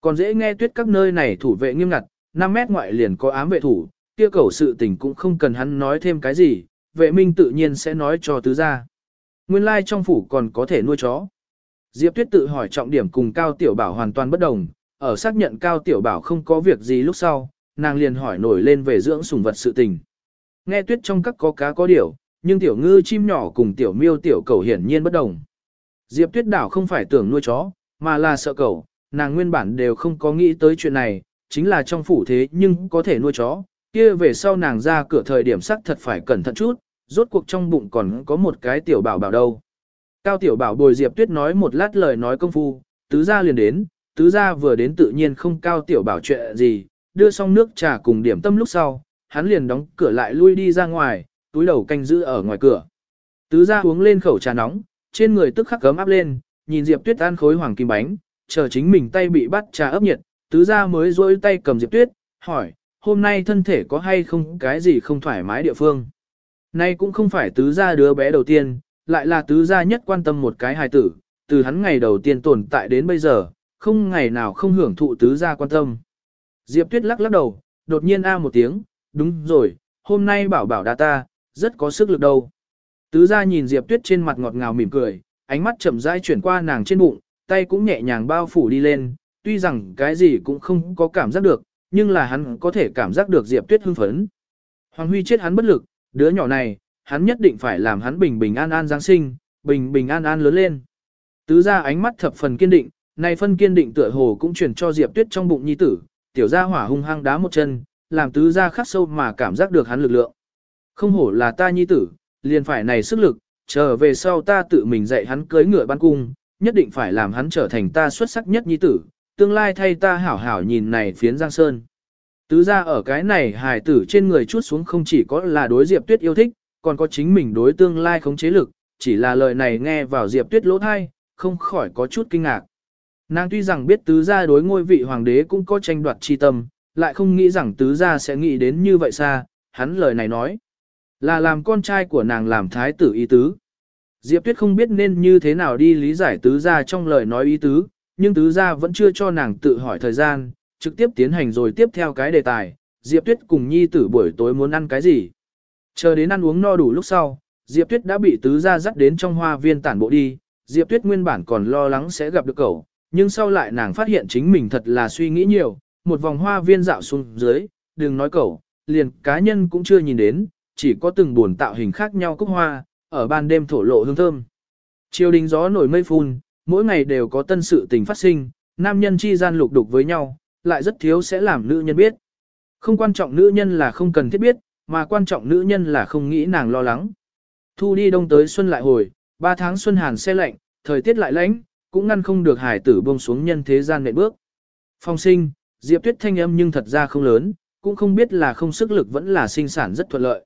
Còn dễ nghe tuyết các nơi này thủ vệ nghiêm ngặt, 5 mét ngoại liền có ám vệ thủ, kia cầu sự tình cũng không cần hắn nói thêm cái gì, vệ minh tự nhiên sẽ nói cho tứ gia. Nguyên lai trong phủ còn có thể nuôi chó. Diệp Tuyết tự hỏi trọng điểm cùng Cao Tiểu Bảo hoàn toàn bất đồng, ở xác nhận Cao Tiểu Bảo không có việc gì lúc sau, nàng liền hỏi nổi lên về dưỡng sủng vật sự tình. Nghe Tuyết trong các có cá có điểu, nhưng tiểu ngư chim nhỏ cùng tiểu miêu tiểu cầu hiển nhiên bất đồng. Diệp Tuyết đảo không phải tưởng nuôi chó, mà là sợ cầu, nàng nguyên bản đều không có nghĩ tới chuyện này, chính là trong phủ thế nhưng có thể nuôi chó, kia về sau nàng ra cửa thời điểm sắc thật phải cẩn thận chút, rốt cuộc trong bụng còn có một cái tiểu bảo bảo đâu. Cao tiểu bảo bồi Diệp Tuyết nói một lát lời nói công phu, tứ gia liền đến, tứ gia vừa đến tự nhiên không cao tiểu bảo chuyện gì, đưa xong nước trà cùng điểm tâm lúc sau, hắn liền đóng cửa lại lui đi ra ngoài, túi đầu canh giữ ở ngoài cửa. Tứ gia uống lên khẩu trà nóng, trên người tức khắc cấm áp lên, nhìn Diệp Tuyết ăn khối hoàng kim bánh, chờ chính mình tay bị bắt trà ấp nhiệt, tứ gia mới rôi tay cầm Diệp Tuyết, hỏi, hôm nay thân thể có hay không cái gì không thoải mái địa phương. Nay cũng không phải tứ gia đứa bé đầu tiên, lại là tứ gia nhất quan tâm một cái hài tử, từ hắn ngày đầu tiên tồn tại đến bây giờ, không ngày nào không hưởng thụ tứ gia quan tâm. Diệp Tuyết lắc lắc đầu, đột nhiên a một tiếng, đúng rồi, hôm nay bảo bảo đa ta, rất có sức lực đâu. Tứ gia nhìn Diệp Tuyết trên mặt ngọt ngào mỉm cười, ánh mắt chậm rãi chuyển qua nàng trên bụng, tay cũng nhẹ nhàng bao phủ đi lên, tuy rằng cái gì cũng không có cảm giác được, nhưng là hắn có thể cảm giác được Diệp Tuyết hưng phấn. Hoàng Huy chết hắn bất lực, đứa nhỏ này, hắn nhất định phải làm hắn bình bình an an Giáng sinh, bình bình an an lớn lên. Tứ gia ánh mắt thập phần kiên định, này phân kiên định tựa hồ cũng truyền cho Diệp Tuyết trong bụng nhi tử, tiểu gia hỏa hung hăng đá một chân, làm tứ gia khắc sâu mà cảm giác được hắn lực lượng. Không hổ là ta nhi tử, liền phải này sức lực, trở về sau ta tự mình dạy hắn cưới ngựa ban cung, nhất định phải làm hắn trở thành ta xuất sắc nhất nhi tử, tương lai thay ta hảo hảo nhìn này phiến Giang Sơn. Tứ ra ở cái này hài tử trên người chút xuống không chỉ có là đối Diệp Tuyết yêu thích, còn có chính mình đối tương lai khống chế lực, chỉ là lời này nghe vào Diệp Tuyết lỗ thai, không khỏi có chút kinh ngạc. Nàng tuy rằng biết tứ gia đối ngôi vị hoàng đế cũng có tranh đoạt chi tâm, lại không nghĩ rằng tứ gia sẽ nghĩ đến như vậy xa, hắn lời này nói. Là làm con trai của nàng làm thái tử y tứ. Diệp Tuyết không biết nên như thế nào đi lý giải tứ gia trong lời nói ý tứ, nhưng tứ gia vẫn chưa cho nàng tự hỏi thời gian, trực tiếp tiến hành rồi tiếp theo cái đề tài, Diệp Tuyết cùng nhi tử buổi tối muốn ăn cái gì. Chờ đến ăn uống no đủ lúc sau, Diệp Tuyết đã bị tứ gia dắt đến trong hoa viên tản bộ đi, Diệp Tuyết nguyên bản còn lo lắng sẽ gặp được cậu, nhưng sau lại nàng phát hiện chính mình thật là suy nghĩ nhiều, một vòng hoa viên dạo xuống dưới, đừng nói cậu, liền cá nhân cũng chưa nhìn đến, chỉ có từng buồn tạo hình khác nhau cúc hoa, ở ban đêm thổ lộ hương thơm. Chiều đình gió nổi mây phun, mỗi ngày đều có tân sự tình phát sinh, nam nhân chi gian lục đục với nhau, lại rất thiếu sẽ làm nữ nhân biết. Không quan trọng nữ nhân là không cần thiết biết, mà quan trọng nữ nhân là không nghĩ nàng lo lắng. Thu đi đông tới xuân lại hồi, ba tháng xuân hàn xe lạnh, thời tiết lại lạnh, cũng ngăn không được hải tử buông xuống nhân thế gian nệm bước. Phong sinh, Diệp Tuyết thanh âm nhưng thật ra không lớn, cũng không biết là không sức lực vẫn là sinh sản rất thuận lợi.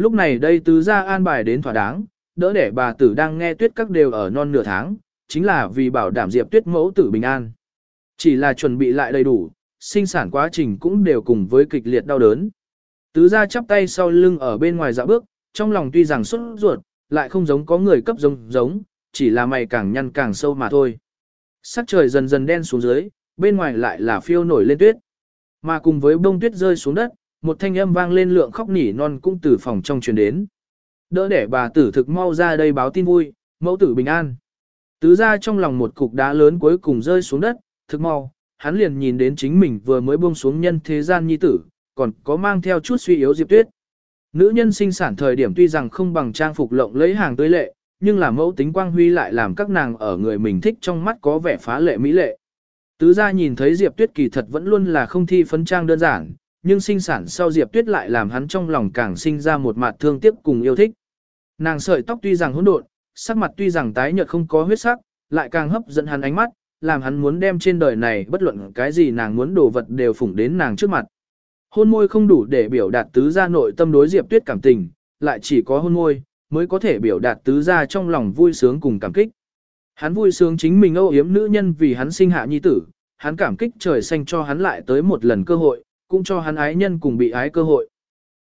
Lúc này đây tứ gia an bài đến thỏa đáng, đỡ để bà tử đang nghe tuyết các đều ở non nửa tháng, chính là vì bảo đảm Diệp Tuyết mẫu tử bình an. Chỉ là chuẩn bị lại đầy đủ, sinh sản quá trình cũng đều cùng với kịch liệt đau đớn. Tứ gia chắp tay sau lưng ở bên ngoài dạ bước, trong lòng tuy rằng xuất ruột, lại không giống có người cấp giống giống, chỉ là mày càng nhăn càng sâu mà thôi. Sắc trời dần dần đen xuống dưới, bên ngoài lại là phiêu nổi lên tuyết. Mà cùng với bông tuyết rơi xuống đất, một thanh âm vang lên lượng khóc nỉ non cũng từ phòng trong truyền đến. Đỡ để bà tử thực mau ra đây báo tin vui, mẫu tử bình an. Tứ ra trong lòng một cục đá lớn cuối cùng rơi xuống đất, thực mau, hắn liền nhìn đến chính mình vừa mới buông xuống nhân thế gian nhi tử, còn có mang theo chút suy yếu Diệp Tuyết. Nữ nhân sinh sản thời điểm tuy rằng không bằng trang phục lộng lấy hàng tươi lệ, nhưng là mẫu tính quang huy lại làm các nàng ở người mình thích trong mắt có vẻ phá lệ mỹ lệ. Tứ gia nhìn thấy Diệp Tuyết kỳ thật vẫn luôn là không thi phấn trang đơn giản, nhưng sinh sản sau Diệp Tuyết lại làm hắn trong lòng càng sinh ra một mặt thương tiếc cùng yêu thích. Nàng sợi tóc tuy rằng hỗn độn, sắc mặt tuy rằng tái nhợt không có huyết sắc, lại càng hấp dẫn hắn ánh mắt, làm hắn muốn đem trên đời này bất luận cái gì nàng muốn đồ vật đều phủng đến nàng trước mặt. Hôn môi không đủ để biểu đạt tứ gia nội tâm đối Diệp Tuyết cảm tình, lại chỉ có hôn môi mới có thể biểu đạt tứ gia trong lòng vui sướng cùng cảm kích. Hắn vui sướng chính mình âu yếm nữ nhân vì hắn sinh hạ nhi tử, hắn cảm kích trời xanh cho hắn lại tới một lần cơ hội, cũng cho hắn ái nhân cùng bị ái cơ hội.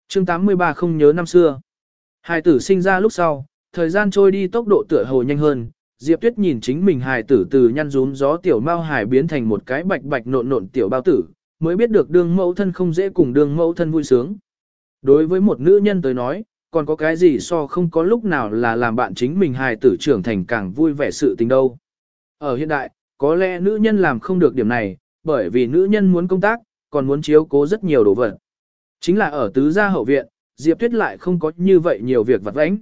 Chương 83 không nhớ năm xưa. Hài tử sinh ra lúc sau, thời gian trôi đi tốc độ tựa hồ nhanh hơn, Diệp Tuyết nhìn chính mình hài tử từ nhăn rún gió tiểu mao hài biến thành một cái bạch bạch nộn nộn tiểu bao tử, mới biết được đương mẫu thân không dễ cùng đương mẫu thân vui sướng. Đối với một nữ nhân tới nói, còn có cái gì so không có lúc nào là làm bạn chính mình hài tử trưởng thành càng vui vẻ sự tình đâu. Ở hiện đại, có lẽ nữ nhân làm không được điểm này, bởi vì nữ nhân muốn công tác, còn muốn chiếu cố rất nhiều đồ vật. Chính là ở tứ gia hậu viện, Diệp Tuyết lại không có như vậy nhiều việc vặt vãnh.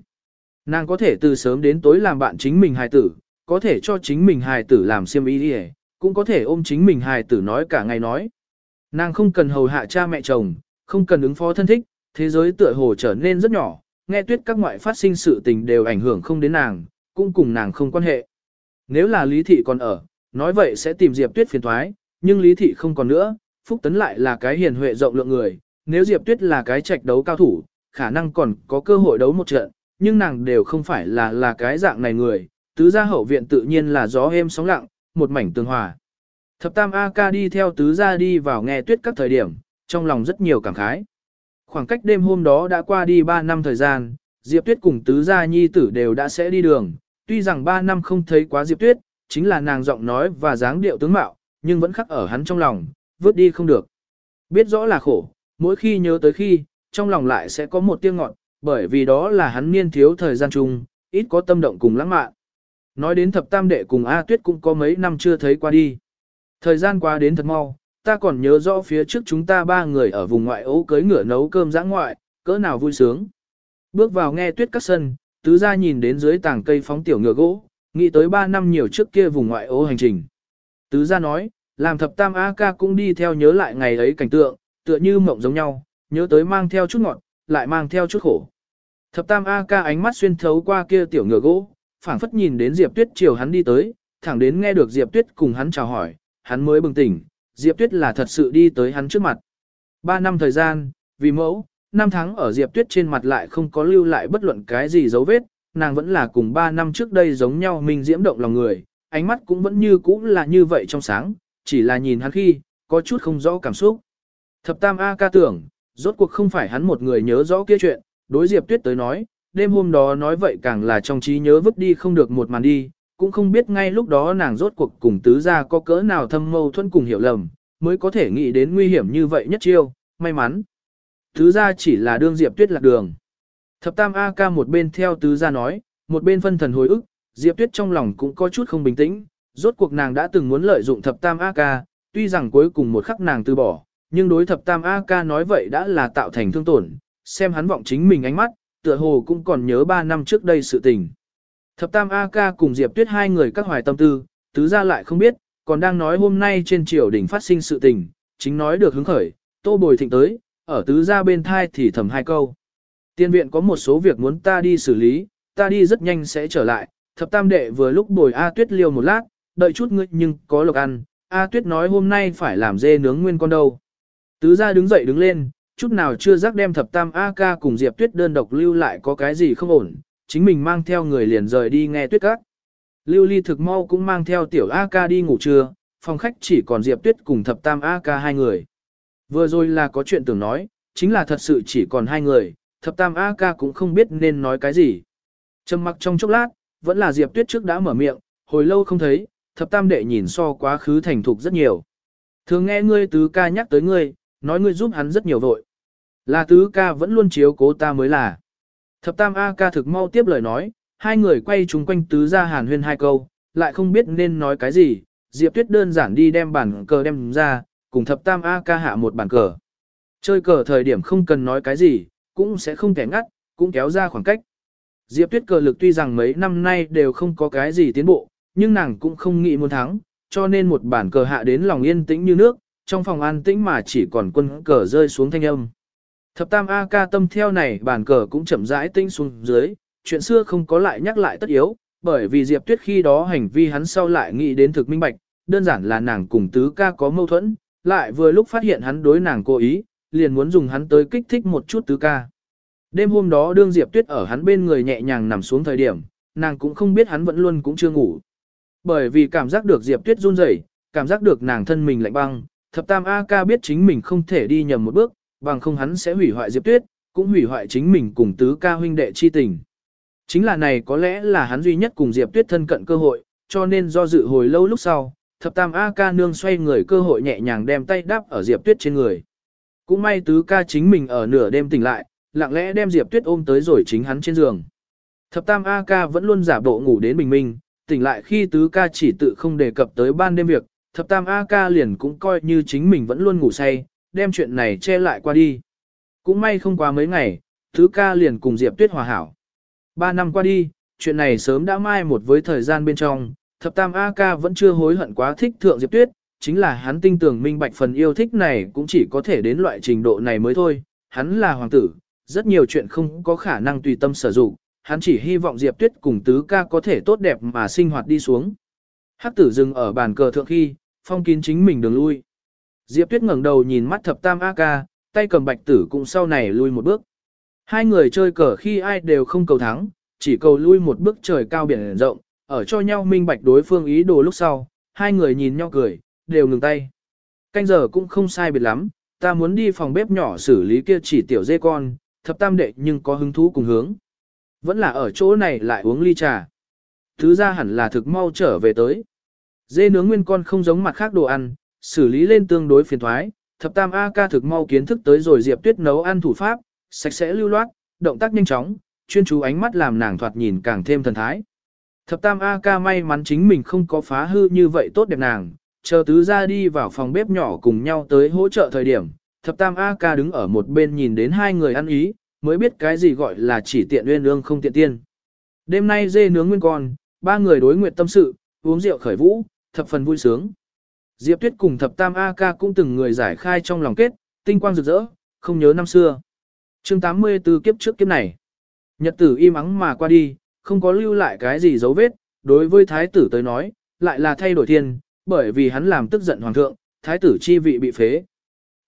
Nàng có thể từ sớm đến tối làm bạn chính mình hài tử, có thể cho chính mình hài tử làm xiêm y đi cũng có thể ôm chính mình hài tử nói cả ngày nói. Nàng không cần hầu hạ cha mẹ chồng, không cần ứng phó thân thích, thế giới tựa hồ trở nên rất nhỏ, nghe tuyết các ngoại phát sinh sự tình đều ảnh hưởng không đến nàng, cũng cùng nàng không quan hệ. Nếu là Lý Thị còn ở, nói vậy sẽ tìm Diệp Tuyết phiền thoái, nhưng Lý Thị không còn nữa, Phúc Tấn lại là cái hiền huệ rộng lượng người, nếu Diệp Tuyết là cái trạch đấu cao thủ, khả năng còn có cơ hội đấu một trận, nhưng nàng đều không phải là là cái dạng này người, tứ gia hậu viện tự nhiên là gió êm sóng lặng, một mảnh tương hòa. Thập tam A ca đi theo tứ gia đi vào nghe tuyết các thời điểm, trong lòng rất nhiều cảm khái. Khoảng cách đêm hôm đó đã qua đi 3 năm thời gian, Diệp Tuyết cùng tứ gia nhi tử đều đã sẽ đi đường, tuy rằng 3 năm không thấy quá Diệp Tuyết, chính là nàng giọng nói và dáng điệu tướng mạo, nhưng vẫn khắc ở hắn trong lòng, vứt đi không được. Biết rõ là khổ, mỗi khi nhớ tới khi, trong lòng lại sẽ có một tiếng ngọn, bởi vì đó là hắn niên thiếu thời gian chung, ít có tâm động cùng lãng mạn. Nói đến thập tam đệ cùng A Tuyết cũng có mấy năm chưa thấy qua đi. Thời gian qua đến thật mau, ta còn nhớ rõ phía trước chúng ta ba người ở vùng ngoại ấu cưới ngựa nấu cơm giã ngoại, cỡ nào vui sướng. Bước vào nghe tuyết các sân, tứ gia nhìn đến dưới tảng cây phóng tiểu ngựa gỗ, nghĩ tới ba năm nhiều trước kia vùng ngoại ấu hành trình. Tứ gia nói, làm thập tam A ca cũng đi theo nhớ lại ngày ấy cảnh tượng, tựa như mộng giống nhau, nhớ tới mang theo chút ngọt, lại mang theo chút khổ. Thập tam A ca ánh mắt xuyên thấu qua kia tiểu ngựa gỗ, phảng phất nhìn đến Diệp Tuyết chiều hắn đi tới, thẳng đến nghe được Diệp Tuyết cùng hắn chào hỏi, hắn mới bừng tỉnh, Diệp Tuyết là thật sự đi tới hắn trước mặt. Ba năm thời gian, vì mẫu, năm tháng ở Diệp Tuyết trên mặt lại không có lưu lại bất luận cái gì dấu vết, nàng vẫn là cùng ba năm trước đây giống nhau mình diễm động lòng người, ánh mắt cũng vẫn như cũ là như vậy trong sáng, chỉ là nhìn hắn khi, có chút không rõ cảm xúc. Thập tam A ca tưởng, rốt cuộc không phải hắn một người nhớ rõ kia chuyện, đối Diệp Tuyết tới nói, đêm hôm đó nói vậy càng là trong trí nhớ vứt đi không được một màn đi, cũng không biết ngay lúc đó nàng rốt cuộc cùng tứ gia có cỡ nào thâm mâu thuẫn cùng hiểu lầm, mới có thể nghĩ đến nguy hiểm như vậy nhất chiêu, may mắn. Tứ gia chỉ là đương Diệp Tuyết lạc đường. Thập tam A ca một bên theo tứ gia nói, một bên phân thần hồi ức, Diệp Tuyết trong lòng cũng có chút không bình tĩnh, rốt cuộc nàng đã từng muốn lợi dụng thập tam A ca, tuy rằng cuối cùng một khắc nàng từ bỏ, nhưng đối thập tam A ca nói vậy đã là tạo thành thương tổn, xem hắn vọng chính mình ánh mắt, tựa hồ cũng còn nhớ 3 năm trước đây sự tình. Thập tam A ca cùng Diệp Tuyết hai người các hoài tâm tư, tứ ra lại không biết, còn đang nói hôm nay trên triều đỉnh phát sinh sự tình, chính nói được hứng khởi, tô bồi thịnh tới, ở tứ ra bên thai thì thầm hai câu. Tiên viện có một số việc muốn ta đi xử lý, ta đi rất nhanh sẽ trở lại, thập tam đệ vừa lúc bồi A tuyết liêu một lát, đợi chút ngươi nhưng có lộc ăn, A tuyết nói hôm nay phải làm dê nướng nguyên con đâu. Tứ ra đứng dậy đứng lên, chút nào chưa giác đem thập tam A ca cùng Diệp tuyết đơn độc lưu lại có cái gì không ổn, chính mình mang theo người liền rời đi nghe tuyết các. Lưu ly thực mau cũng mang theo tiểu A ca đi ngủ trưa, phòng khách chỉ còn Diệp tuyết cùng thập tam A ca hai người. Vừa rồi là có chuyện tưởng nói, chính là thật sự chỉ còn hai người, thập tam A ca cũng không biết nên nói cái gì. Trầm mặc trong chốc lát, vẫn là Diệp Tuyết trước đã mở miệng, hồi lâu không thấy, thập tam đệ nhìn so quá khứ thành thục rất nhiều. Thường nghe ngươi tứ ca nhắc tới ngươi, nói ngươi giúp hắn rất nhiều vội. Là tứ ca vẫn luôn chiếu cố ta mới là. Thập tam A ca thực mau tiếp lời nói, hai người quay chung quanh tứ ra hàn huyên hai câu, lại không biết nên nói cái gì. Diệp Tuyết đơn giản đi đem bản cờ đem ra, cùng thập tam A ca hạ một bản cờ. Chơi cờ thời điểm không cần nói cái gì, cũng sẽ không kẻ ngắt, cũng kéo ra khoảng cách. Diệp Tuyết cờ lực tuy rằng mấy năm nay đều không có cái gì tiến bộ, nhưng nàng cũng không nghĩ muốn thắng, cho nên một bản cờ hạ đến lòng yên tĩnh như nước, trong phòng an tĩnh mà chỉ còn quân cờ rơi xuống thanh âm. Thập tam A ca tâm theo này bản cờ cũng chậm rãi tinh xuống dưới, chuyện xưa không có lại nhắc lại tất yếu, bởi vì Diệp Tuyết khi đó hành vi hắn sau lại nghĩ đến thực minh bạch, đơn giản là nàng cùng tứ ca có mâu thuẫn, lại vừa lúc phát hiện hắn đối nàng cố ý, liền muốn dùng hắn tới kích thích một chút tứ ca. Đêm hôm đó đương Diệp Tuyết ở hắn bên người nhẹ nhàng nằm xuống thời điểm, nàng cũng không biết hắn vẫn luôn cũng chưa ngủ. Bởi vì cảm giác được Diệp Tuyết run rẩy, cảm giác được nàng thân mình lạnh băng, thập tam A ca biết chính mình không thể đi nhầm một bước, bằng không hắn sẽ hủy hoại Diệp Tuyết, cũng hủy hoại chính mình cùng tứ ca huynh đệ chi tình. Chính là này có lẽ là hắn duy nhất cùng Diệp Tuyết thân cận cơ hội, cho nên do dự hồi lâu lúc sau, thập tam A ca nương xoay người cơ hội nhẹ nhàng đem tay đắp ở Diệp Tuyết trên người. Cũng may tứ ca chính mình ở nửa đêm tỉnh lại, lặng lẽ đem Diệp Tuyết ôm tới rồi chính hắn trên giường. Thập tam A ca vẫn luôn giả bộ ngủ đến bình minh, tỉnh lại khi tứ ca chỉ tự không đề cập tới ban đêm việc, thập tam A ca liền cũng coi như chính mình vẫn luôn ngủ say, đem chuyện này che lại qua đi. Cũng may không qua mấy ngày, tứ ca liền cùng Diệp Tuyết hòa hảo. Ba năm qua đi, chuyện này sớm đã mai một với thời gian bên trong, thập tam A ca vẫn chưa hối hận quá thích thượng Diệp Tuyết, chính là hắn tinh tưởng minh bạch phần yêu thích này cũng chỉ có thể đến loại trình độ này mới thôi, hắn là hoàng tử, rất nhiều chuyện không có khả năng tùy tâm sử dụng, hắn chỉ hy vọng Diệp Tuyết cùng tứ ca có thể tốt đẹp mà sinh hoạt đi xuống. Hắc tử dừng ở bàn cờ thượng khi, phong kín chính mình đường lui. Diệp Tuyết ngẩng đầu nhìn mắt thập tam A ca, tay cầm bạch tử cũng sau này lui một bước. Hai người chơi cờ khi ai đều không cầu thắng, chỉ cầu lui một bước trời cao biển rộng, ở cho nhau minh bạch đối phương ý đồ lúc sau, hai người nhìn nhau cười, đều ngừng tay. Canh giờ cũng không sai biệt lắm, ta muốn đi phòng bếp nhỏ xử lý kia chỉ tiểu dê con, thập tam đệ nhưng có hứng thú cùng hướng. Vẫn là ở chỗ này lại uống ly trà. Thứ ra hẳn là thực mau trở về tới. Dê nướng nguyên con không giống mặt khác đồ ăn, xử lý lên tương đối phiền thoái. Thập tam A ca thực mau kiến thức tới rồi Diệp Tuyết nấu ăn thủ pháp, sạch sẽ lưu loát, động tác nhanh chóng, chuyên chú ánh mắt làm nàng thoạt nhìn càng thêm thần thái. Thập tam A ca may mắn chính mình không có phá hư như vậy tốt đẹp nàng, chờ tứ ra đi vào phòng bếp nhỏ cùng nhau tới hỗ trợ thời điểm, thập tam A ca đứng ở một bên nhìn đến hai người ăn ý, mới biết cái gì gọi là chỉ tiện uyên ương không tiện tiên. Đêm nay dê nướng nguyên con, ba người đối nguyện tâm sự, uống rượu khởi vũ, thập phần vui sướng. Diệp Tuyết cùng thập tam A ca cũng từng người giải khai trong lòng kết, tinh quang rực rỡ, không nhớ năm xưa. chương 84 kiếp trước kiếp này. Nhật tử im ắng mà qua đi, không có lưu lại cái gì dấu vết, đối với thái tử tới nói, lại là thay đổi thiên, bởi vì hắn làm tức giận hoàng thượng, thái tử chi vị bị phế.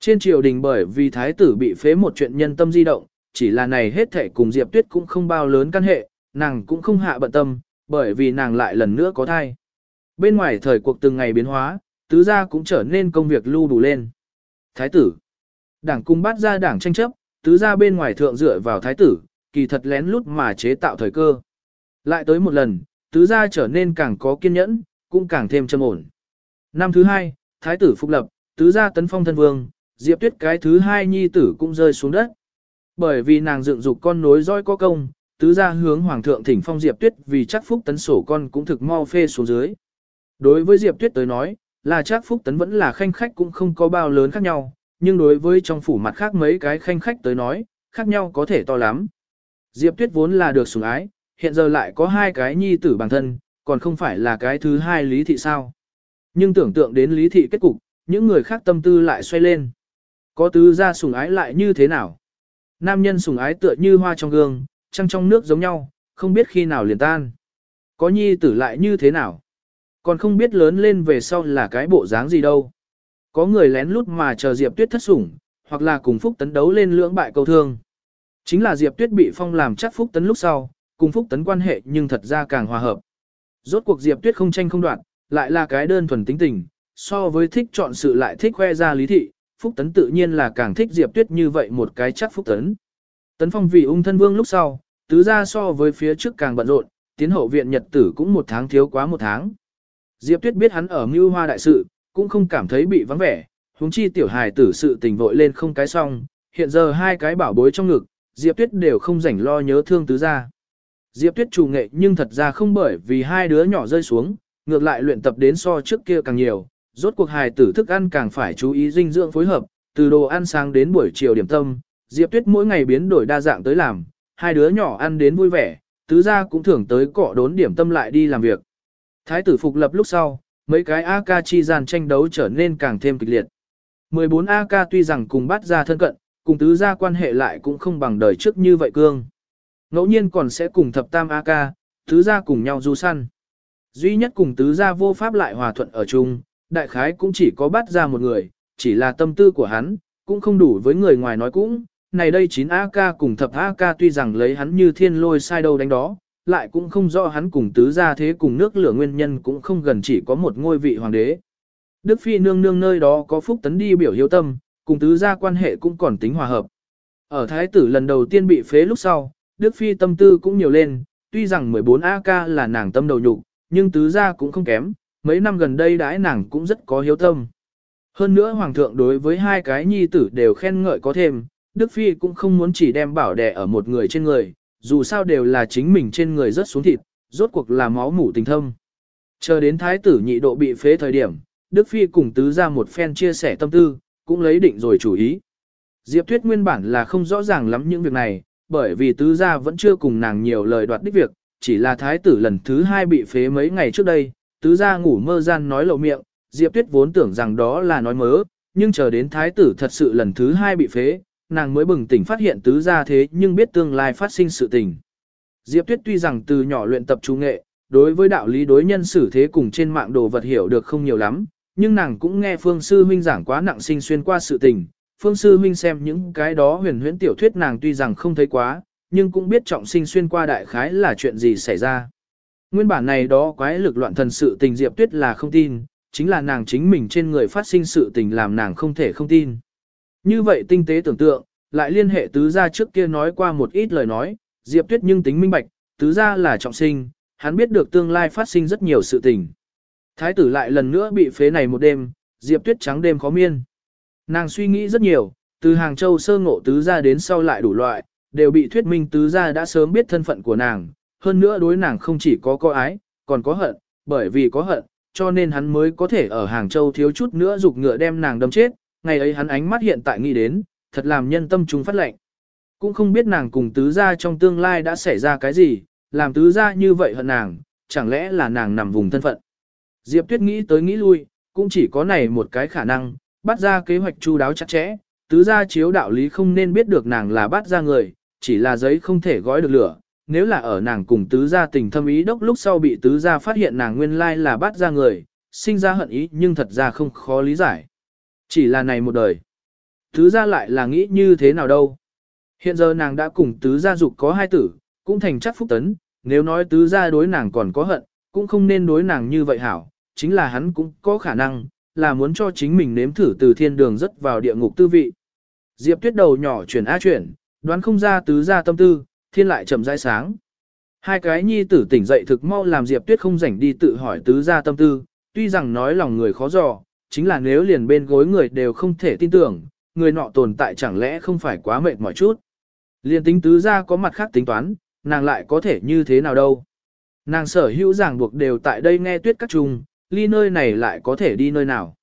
Trên triều đình bởi vì thái tử bị phế một chuyện nhân tâm di động, chỉ là này hết thể cùng Diệp Tuyết cũng không bao lớn căn hệ, nàng cũng không hạ bận tâm, bởi vì nàng lại lần nữa có thai. Bên ngoài thời cuộc từng ngày biến hóa, tứ gia cũng trở nên công việc lưu đủ lên. Thái tử. Đảng cung bắt ra đảng tranh chấp, tứ gia bên ngoài thượng dựa vào thái tử, kỳ thật lén lút mà chế tạo thời cơ. Lại tới một lần, tứ gia trở nên càng có kiên nhẫn, cũng càng thêm trầm ổn. Năm thứ hai, thái tử phục lập, tứ gia tấn phong thân vương, diệp tuyết cái thứ hai nhi tử cũng rơi xuống đất. Bởi vì nàng dựng dục con nối roi có công, tứ gia hướng hoàng thượng thỉnh phong diệp tuyết vì chắc phúc tấn sổ con cũng thực mau phê xuống dưới. Đối với diệp tuyết tới nói, là chắc phúc tấn vẫn là khanh khách cũng không có bao lớn khác nhau, nhưng đối với trong phủ mặt khác mấy cái khanh khách tới nói, khác nhau có thể to lắm. Diệp tuyết vốn là được sủng ái, hiện giờ lại có hai cái nhi tử bản thân, còn không phải là cái thứ hai lý thị sao. Nhưng tưởng tượng đến lý thị kết cục, những người khác tâm tư lại xoay lên. Có tứ gia sủng ái lại như thế nào? Nam nhân sủng ái tựa như hoa trong gương, trăng trong nước giống nhau, không biết khi nào liền tan. Có nhi tử lại như thế nào? Còn không biết lớn lên về sau là cái bộ dáng gì đâu. Có người lén lút mà chờ Diệp Tuyết thất sủng, hoặc là cùng Phúc Tấn đấu lên lưỡng bại cầu thương. Chính là Diệp Tuyết bị phong làm chắc Phúc Tấn lúc sau, cùng Phúc Tấn quan hệ nhưng thật ra càng hòa hợp. Rốt cuộc Diệp Tuyết không tranh không đoạn, lại là cái đơn thuần tính tình, so với thích chọn sự lại thích khoe ra lý thị, Phúc Tấn tự nhiên là càng thích Diệp Tuyết như vậy một cái chắc Phúc Tấn. Tấn Phong vì ung thân vương lúc sau, tứ ra so với phía trước càng bận rộn, tiến hậu viện nhật tử cũng một tháng thiếu quá một tháng. Diệp Tuyết biết hắn ở mưu hoa đại sự, cũng không cảm thấy bị vắng vẻ, huống chi tiểu hài tử sự tình vội lên không cái xong, hiện giờ hai cái bảo bối trong ngực, Diệp Tuyết đều không rảnh lo nhớ thương tứ ra. Diệp Tuyết chủ nghệ nhưng thật ra không bởi vì hai đứa nhỏ rơi xuống, ngược lại luyện tập đến so trước kia càng nhiều, rốt cuộc hài tử thức ăn càng phải chú ý dinh dưỡng phối hợp, từ đồ ăn sáng đến buổi chiều điểm tâm, Diệp Tuyết mỗi ngày biến đổi đa dạng tới làm, hai đứa nhỏ ăn đến vui vẻ, tứ gia cũng thưởng tới cọ đốn điểm tâm lại đi làm việc. Thái tử phục lập lúc sau, mấy cái AK chi gian tranh đấu trở nên càng thêm kịch liệt. 14 AK tuy rằng cùng bắt ra thân cận, cùng tứ gia quan hệ lại cũng không bằng đời trước như vậy cương. Ngẫu nhiên còn sẽ cùng thập tam AK, tứ gia cùng nhau du săn. Duy nhất cùng tứ gia vô pháp lại hòa thuận ở chung, đại khái cũng chỉ có bắt ra một người, chỉ là tâm tư của hắn, cũng không đủ với người ngoài nói cũng, này đây 9 AK cùng thập AK tuy rằng lấy hắn như thiên lôi sai đâu đánh đó, lại cũng không rõ hắn cùng tứ gia thế cùng nước lửa nguyên nhân cũng không gần chỉ có một ngôi vị hoàng đế. Đức Phi nương nương nơi đó có phúc tấn đi biểu hiếu tâm, cùng tứ gia quan hệ cũng còn tính hòa hợp. Ở thái tử lần đầu tiên bị phế lúc sau, Đức Phi tâm tư cũng nhiều lên, tuy rằng 14 AK là nàng tâm đầu nhục, nhưng tứ gia cũng không kém, mấy năm gần đây đãi nàng cũng rất có hiếu tâm. Hơn nữa hoàng thượng đối với hai cái nhi tử đều khen ngợi có thêm, Đức Phi cũng không muốn chỉ đem bảo đẻ ở một người trên người, dù sao đều là chính mình trên người rớt xuống thịt, rốt cuộc là máu mủ tình thâm. Chờ đến thái tử nhị độ bị phế thời điểm, Đức Phi cùng tứ ra một phen chia sẻ tâm tư, cũng lấy định rồi chủ ý. Diệp Tuyết nguyên bản là không rõ ràng lắm những việc này, bởi vì tứ gia vẫn chưa cùng nàng nhiều lời đoạt đích việc, chỉ là thái tử lần thứ hai bị phế mấy ngày trước đây, tứ gia ngủ mơ gian nói lộ miệng, Diệp Tuyết vốn tưởng rằng đó là nói mớ, nhưng chờ đến thái tử thật sự lần thứ hai bị phế, nàng mới bừng tỉnh phát hiện tứ gia thế nhưng biết tương lai phát sinh sự tình. Diệp Tuyết tuy rằng từ nhỏ luyện tập trung nghệ, đối với đạo lý đối nhân xử thế cùng trên mạng đồ vật hiểu được không nhiều lắm, nhưng nàng cũng nghe Phương Sư Huynh giảng quá nặng sinh xuyên qua sự tình. Phương Sư Huynh xem những cái đó huyền huyễn tiểu thuyết nàng tuy rằng không thấy quá, nhưng cũng biết trọng sinh xuyên qua đại khái là chuyện gì xảy ra. Nguyên bản này đó quái lực loạn thần sự tình Diệp Tuyết là không tin, chính là nàng chính mình trên người phát sinh sự tình làm nàng không thể không tin. Như vậy tinh tế tưởng tượng, lại liên hệ tứ gia trước kia nói qua một ít lời nói, Diệp Tuyết nhưng tính minh bạch, tứ gia là trọng sinh, hắn biết được tương lai phát sinh rất nhiều sự tình. Thái tử lại lần nữa bị phế này một đêm, Diệp Tuyết trắng đêm khó miên. Nàng suy nghĩ rất nhiều, từ Hàng Châu sơ ngộ tứ gia đến sau lại đủ loại, đều bị thuyết minh tứ gia đã sớm biết thân phận của nàng, hơn nữa đối nàng không chỉ có có ái, còn có hận, bởi vì có hận, cho nên hắn mới có thể ở Hàng Châu thiếu chút nữa dục ngựa đem nàng đâm chết, ngày ấy hắn ánh mắt hiện tại nghĩ đến, thật làm nhân tâm chúng phát lệnh. Cũng không biết nàng cùng tứ gia trong tương lai đã xảy ra cái gì, làm tứ gia như vậy hận nàng, chẳng lẽ là nàng nằm vùng thân phận. Diệp Tuyết nghĩ tới nghĩ lui, cũng chỉ có này một cái khả năng, bắt ra kế hoạch chu đáo chặt chẽ, tứ gia chiếu đạo lý không nên biết được nàng là bắt ra người, chỉ là giấy không thể gói được lửa. Nếu là ở nàng cùng tứ gia tình thâm ý đốc lúc sau bị tứ gia phát hiện nàng nguyên lai là bắt ra người, sinh ra hận ý nhưng thật ra không khó lý giải. Chỉ là này một đời. Tứ gia lại là nghĩ như thế nào đâu. Hiện giờ nàng đã cùng tứ gia dục có hai tử, cũng thành chắc phúc tấn, nếu nói tứ gia đối nàng còn có hận, cũng không nên đối nàng như vậy hảo, chính là hắn cũng có khả năng, là muốn cho chính mình nếm thử từ thiên đường rất vào địa ngục tư vị. Diệp tuyết đầu nhỏ chuyển á chuyển, đoán không ra tứ gia tâm tư, thiên lại chậm rãi sáng. Hai cái nhi tử tỉnh dậy thực mau làm Diệp tuyết không rảnh đi tự hỏi tứ gia tâm tư, tuy rằng nói lòng người khó dò, chính là nếu liền bên gối người đều không thể tin tưởng, người nọ tồn tại chẳng lẽ không phải quá mệt mỏi chút. Liền tính tứ gia có mặt khác tính toán, nàng lại có thể như thế nào đâu. Nàng sở hữu giảng buộc đều tại đây nghe tuyết các trùng, ly nơi này lại có thể đi nơi nào.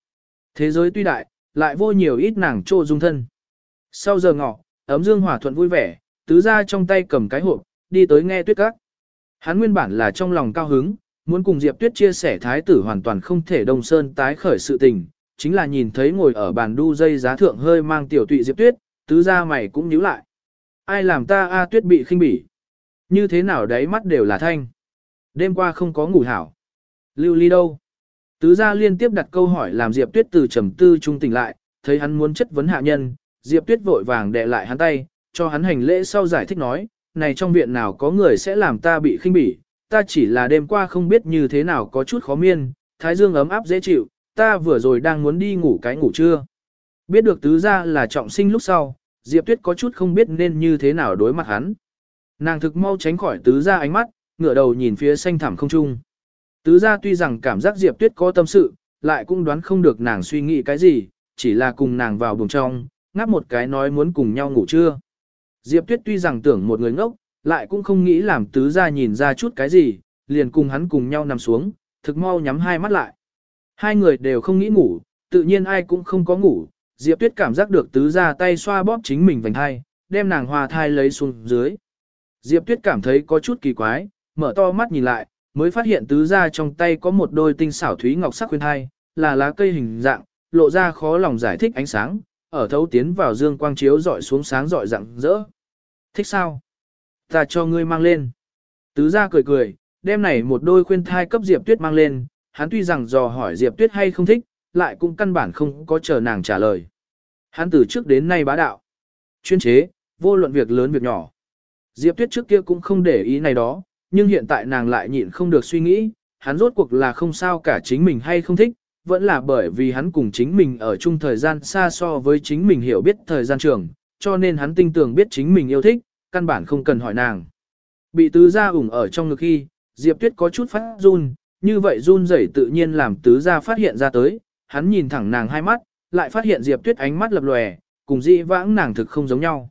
Thế giới tuy đại, lại vô nhiều ít nàng trô dung thân. Sau giờ ngọ, ấm dương hòa thuận vui vẻ, tứ gia trong tay cầm cái hộp, đi tới nghe tuyết các. Hắn nguyên bản là trong lòng cao hứng, muốn cùng Diệp Tuyết chia sẻ thái tử hoàn toàn không thể đồng sơn tái khởi sự tình, chính là nhìn thấy ngồi ở bàn đu dây giá thượng hơi mang tiểu tụy Diệp Tuyết, tứ gia mày cũng nhíu lại. Ai làm ta A Tuyết bị khinh bỉ? Như thế nào đấy mắt đều là thanh. Đêm qua không có ngủ hảo. Lưu ly đâu? Tứ gia liên tiếp đặt câu hỏi làm Diệp Tuyết từ trầm tư trung tỉnh lại, thấy hắn muốn chất vấn hạ nhân, Diệp Tuyết vội vàng đè lại hắn tay, cho hắn hành lễ sau giải thích nói, này trong viện nào có người sẽ làm ta bị khinh bỉ, ta chỉ là đêm qua không biết như thế nào có chút khó miên, thái dương ấm áp dễ chịu, ta vừa rồi đang muốn đi ngủ cái ngủ trưa. Biết được tứ gia là trọng sinh lúc sau, Diệp Tuyết có chút không biết nên như thế nào đối mặt hắn. Nàng thực mau tránh khỏi tứ gia ánh mắt, ngửa đầu nhìn phía xanh thẳm không trung. Tứ gia tuy rằng cảm giác Diệp Tuyết có tâm sự, lại cũng đoán không được nàng suy nghĩ cái gì, chỉ là cùng nàng vào buồng trong, ngáp một cái nói muốn cùng nhau ngủ trưa. Diệp Tuyết tuy rằng tưởng một người ngốc, lại cũng không nghĩ làm tứ gia nhìn ra chút cái gì, liền cùng hắn cùng nhau nằm xuống, thực mau nhắm hai mắt lại. Hai người đều không nghĩ ngủ, tự nhiên ai cũng không có ngủ, Diệp Tuyết cảm giác được tứ gia tay xoa bóp chính mình vành hai, đem nàng hòa thai lấy xuống dưới. Diệp Tuyết cảm thấy có chút kỳ quái, mở to mắt nhìn lại, mới phát hiện tứ gia trong tay có một đôi tinh xảo thúy ngọc sắc khuyên thai, là lá cây hình dạng, lộ ra khó lòng giải thích ánh sáng, ở thấu tiến vào dương quang chiếu dọi xuống sáng dọi rạng rỡ. Thích sao? Ta cho ngươi mang lên. Tứ gia cười cười, đem này một đôi khuyên thai cấp Diệp Tuyết mang lên, hắn tuy rằng dò hỏi Diệp Tuyết hay không thích, lại cũng căn bản không có chờ nàng trả lời. Hắn từ trước đến nay bá đạo. Chuyên chế, vô luận việc lớn việc nhỏ. Diệp Tuyết trước kia cũng không để ý này đó, nhưng hiện tại nàng lại nhịn không được suy nghĩ, hắn rốt cuộc là không sao cả chính mình hay không thích, vẫn là bởi vì hắn cùng chính mình ở chung thời gian xa so với chính mình hiểu biết thời gian trường, cho nên hắn tinh tường biết chính mình yêu thích, căn bản không cần hỏi nàng. Bị tứ gia ủng ở trong ngực khi, Diệp Tuyết có chút phát run, như vậy run rẩy tự nhiên làm tứ gia phát hiện ra tới, hắn nhìn thẳng nàng hai mắt, lại phát hiện Diệp Tuyết ánh mắt lập lòe, cùng dị vãng nàng thực không giống nhau.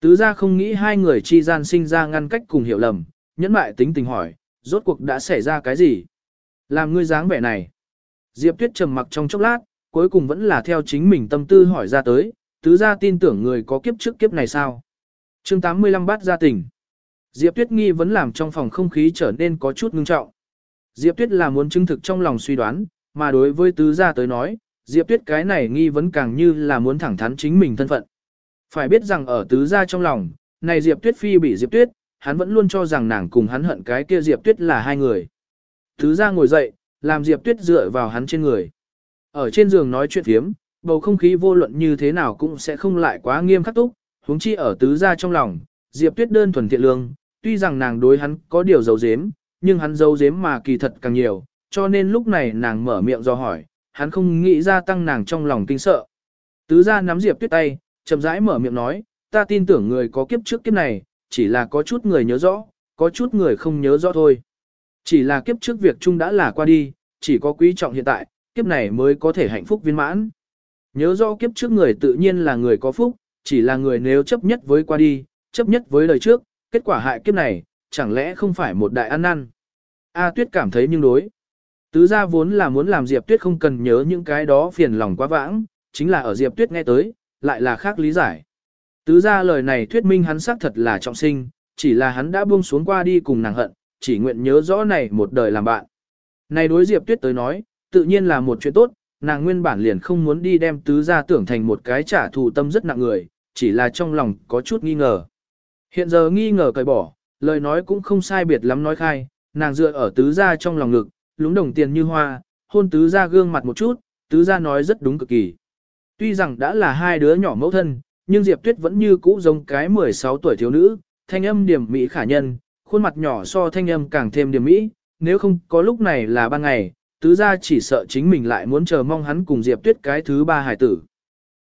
Tứ gia không nghĩ hai người chi gian sinh ra ngăn cách cùng hiểu lầm, nhẫn mại tính tình hỏi, rốt cuộc đã xảy ra cái gì? Làm ngươi dáng vẻ này. Diệp Tuyết trầm mặc trong chốc lát, cuối cùng vẫn là theo chính mình tâm tư hỏi ra tới, tứ gia tin tưởng người có kiếp trước kiếp này sao? chương 85 bát gia tình. Diệp Tuyết nghi vẫn làm trong phòng không khí trở nên có chút ngưng trọng. Diệp Tuyết là muốn chứng thực trong lòng suy đoán, mà đối với tứ gia tới nói, Diệp Tuyết cái này nghi vấn càng như là muốn thẳng thắn chính mình thân phận. Phải biết rằng ở tứ gia trong lòng, này Diệp Tuyết phi bị Diệp Tuyết, hắn vẫn luôn cho rằng nàng cùng hắn hận cái kia Diệp Tuyết là hai người. Tứ gia ngồi dậy, làm Diệp Tuyết dựa vào hắn trên người. Ở trên giường nói chuyện phiếm, bầu không khí vô luận như thế nào cũng sẽ không lại quá nghiêm khắc túc, huống chi ở tứ gia trong lòng, Diệp Tuyết đơn thuần thiện lương, tuy rằng nàng đối hắn có điều giấu giếm, nhưng hắn giấu giếm mà kỳ thật càng nhiều, cho nên lúc này nàng mở miệng do hỏi, hắn không nghĩ ra tăng nàng trong lòng kinh sợ. Tứ gia nắm Diệp Tuyết tay, chậm rãi mở miệng nói, ta tin tưởng người có kiếp trước kiếp này, chỉ là có chút người nhớ rõ, có chút người không nhớ rõ thôi. Chỉ là kiếp trước việc chung đã là qua đi, chỉ có quý trọng hiện tại, kiếp này mới có thể hạnh phúc viên mãn. Nhớ rõ kiếp trước người tự nhiên là người có phúc, chỉ là người nếu chấp nhất với qua đi, chấp nhất với đời trước, kết quả hại kiếp này, chẳng lẽ không phải một đại ăn năn. A Tuyết cảm thấy nhưng đối. Tứ gia vốn là muốn làm Diệp Tuyết không cần nhớ những cái đó phiền lòng quá vãng, chính là ở Diệp Tuyết nghe tới, lại là khác lý giải. Tứ gia lời này thuyết minh hắn xác thật là trọng sinh, chỉ là hắn đã buông xuống qua đi cùng nàng hận, chỉ nguyện nhớ rõ này một đời làm bạn. Này đối Diệp Tuyết tới nói, tự nhiên là một chuyện tốt, nàng nguyên bản liền không muốn đi đem tứ gia tưởng thành một cái trả thù tâm rất nặng người, chỉ là trong lòng có chút nghi ngờ. Hiện giờ nghi ngờ cởi bỏ, lời nói cũng không sai biệt lắm nói khai, nàng dựa ở tứ gia trong lòng ngực, lúng đồng tiền như hoa, hôn tứ gia gương mặt một chút, tứ gia nói rất đúng cực kỳ. Tuy rằng đã là hai đứa nhỏ mẫu thân, nhưng Diệp Tuyết vẫn như cũ giống cái 16 tuổi thiếu nữ, thanh âm điểm mỹ khả nhân, khuôn mặt nhỏ so thanh âm càng thêm điểm mỹ, nếu không có lúc này là ban ngày, tứ gia chỉ sợ chính mình lại muốn chờ mong hắn cùng Diệp Tuyết cái thứ ba hải tử.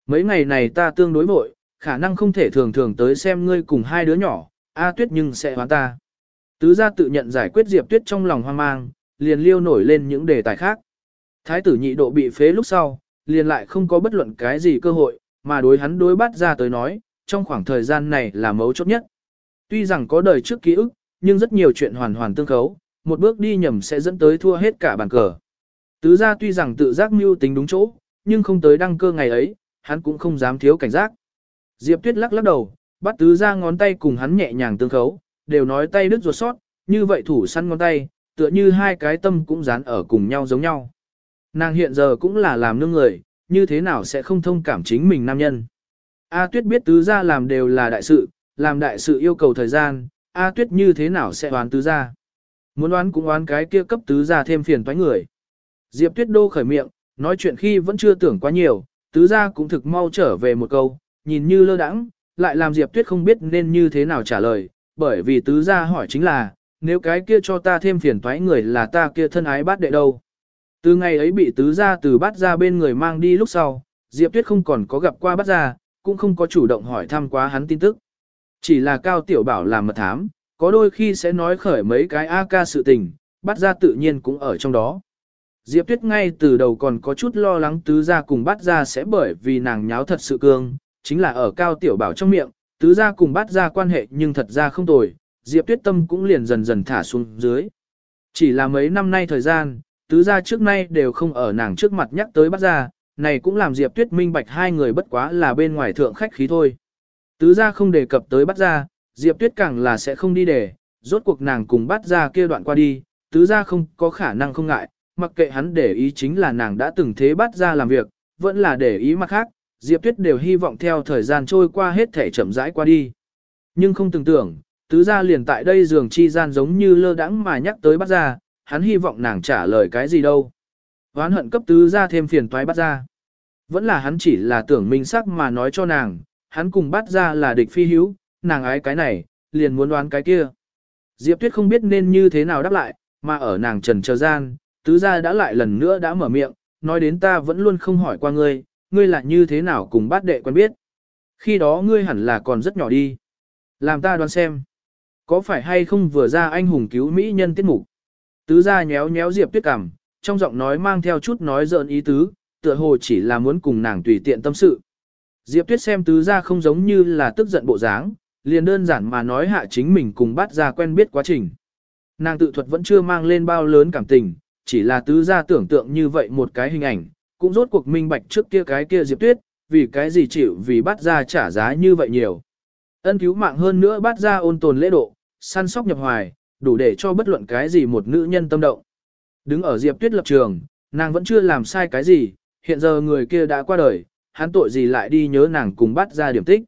Mấy ngày này ta tương đối vội, khả năng không thể thường thường tới xem ngươi cùng hai đứa nhỏ, A Tuyết nhưng sẽ hoán ta. Tứ gia tự nhận giải quyết Diệp Tuyết trong lòng hoang mang, liền liêu nổi lên những đề tài khác. Thái tử nhị độ bị phế lúc sau, liền lại không có bất luận cái gì cơ hội, mà đối hắn đối bắt ra tới nói, trong khoảng thời gian này là mấu chốt nhất. Tuy rằng có đời trước ký ức, nhưng rất nhiều chuyện hoàn hoàn tương khấu, một bước đi nhầm sẽ dẫn tới thua hết cả bàn cờ. Tứ gia tuy rằng tự giác mưu tính đúng chỗ, nhưng không tới đăng cơ ngày ấy, hắn cũng không dám thiếu cảnh giác. Diệp Tuyết lắc lắc đầu, bắt tứ gia ngón tay cùng hắn nhẹ nhàng tương khấu, đều nói tay đứt ruột sót, như vậy thủ săn ngón tay, tựa như hai cái tâm cũng dán ở cùng nhau giống nhau. Nàng hiện giờ cũng là làm nương người, như thế nào sẽ không thông cảm chính mình nam nhân. A Tuyết biết tứ gia làm đều là đại sự, làm đại sự yêu cầu thời gian, A Tuyết như thế nào sẽ đoán tứ gia. Muốn đoán cũng đoán cái kia cấp tứ gia thêm phiền toái người. Diệp Tuyết đô khởi miệng, nói chuyện khi vẫn chưa tưởng quá nhiều, tứ gia cũng thực mau trở về một câu, nhìn như lơ đãng, lại làm Diệp Tuyết không biết nên như thế nào trả lời, bởi vì tứ gia hỏi chính là, nếu cái kia cho ta thêm phiền toái người là ta kia thân ái bát đệ đâu. Từ ngày ấy bị tứ gia từ bát ra bên người mang đi lúc sau, Diệp Tuyết không còn có gặp qua bát gia, cũng không có chủ động hỏi thăm quá hắn tin tức. Chỉ là Cao Tiểu Bảo làm mật thám, có đôi khi sẽ nói khởi mấy cái A ca sự tình, bát gia tự nhiên cũng ở trong đó. Diệp Tuyết ngay từ đầu còn có chút lo lắng tứ gia cùng bát gia sẽ bởi vì nàng nháo thật sự cương, chính là ở Cao Tiểu Bảo trong miệng, tứ gia cùng bát gia quan hệ nhưng thật ra không tồi, Diệp Tuyết tâm cũng liền dần dần thả xuống dưới. Chỉ là mấy năm nay thời gian, tứ gia trước nay đều không ở nàng trước mặt nhắc tới Bát gia này cũng làm Diệp Tuyết minh bạch hai người bất quá là bên ngoài thượng khách khí thôi. Tứ gia không đề cập tới Bát gia Diệp Tuyết càng là sẽ không đi để, rốt cuộc nàng cùng Bát gia kia đoạn qua đi, tứ gia không có khả năng không ngại, mặc kệ hắn để ý chính là nàng đã từng thế bắt ra làm việc, vẫn là để ý mặt khác, Diệp Tuyết đều hy vọng theo thời gian trôi qua hết thể chậm rãi qua đi. Nhưng không tưởng tưởng, tứ gia liền tại đây giường chi gian giống như lơ đãng mà nhắc tới bắt ra, hắn hy vọng nàng trả lời cái gì đâu. Hoán hận cấp tứ ra thêm phiền toái bắt ra. Vẫn là hắn chỉ là tưởng minh sắc mà nói cho nàng, hắn cùng bắt ra là địch phi hữu, nàng ái cái này, liền muốn đoán cái kia. Diệp Tuyết không biết nên như thế nào đáp lại, mà ở nàng trần chờ gian, tứ gia đã lại lần nữa đã mở miệng, nói đến ta vẫn luôn không hỏi qua ngươi, ngươi là như thế nào cùng bát đệ quen biết. Khi đó ngươi hẳn là còn rất nhỏ đi. Làm ta đoán xem. Có phải hay không vừa ra anh hùng cứu mỹ nhân tiết mục? Tứ gia nhéo nhéo Diệp Tuyết cảm trong giọng nói mang theo chút nói giỡn ý tứ, tựa hồ chỉ là muốn cùng nàng tùy tiện tâm sự. Diệp Tuyết xem tứ gia không giống như là tức giận bộ dáng, liền đơn giản mà nói hạ chính mình cùng bắt ra quen biết quá trình. Nàng tự thuật vẫn chưa mang lên bao lớn cảm tình, chỉ là tứ gia tưởng tượng như vậy một cái hình ảnh, cũng rốt cuộc minh bạch trước kia cái kia Diệp Tuyết, vì cái gì chịu vì bắt ra trả giá như vậy nhiều. Ân cứu mạng hơn nữa bắt ra ôn tồn lễ độ, săn sóc nhập hoài, đủ để cho bất luận cái gì một nữ nhân tâm động. Đứng ở Diệp Tuyết lập trường, nàng vẫn chưa làm sai cái gì, hiện giờ người kia đã qua đời, hắn tội gì lại đi nhớ nàng cùng bắt ra điểm tích.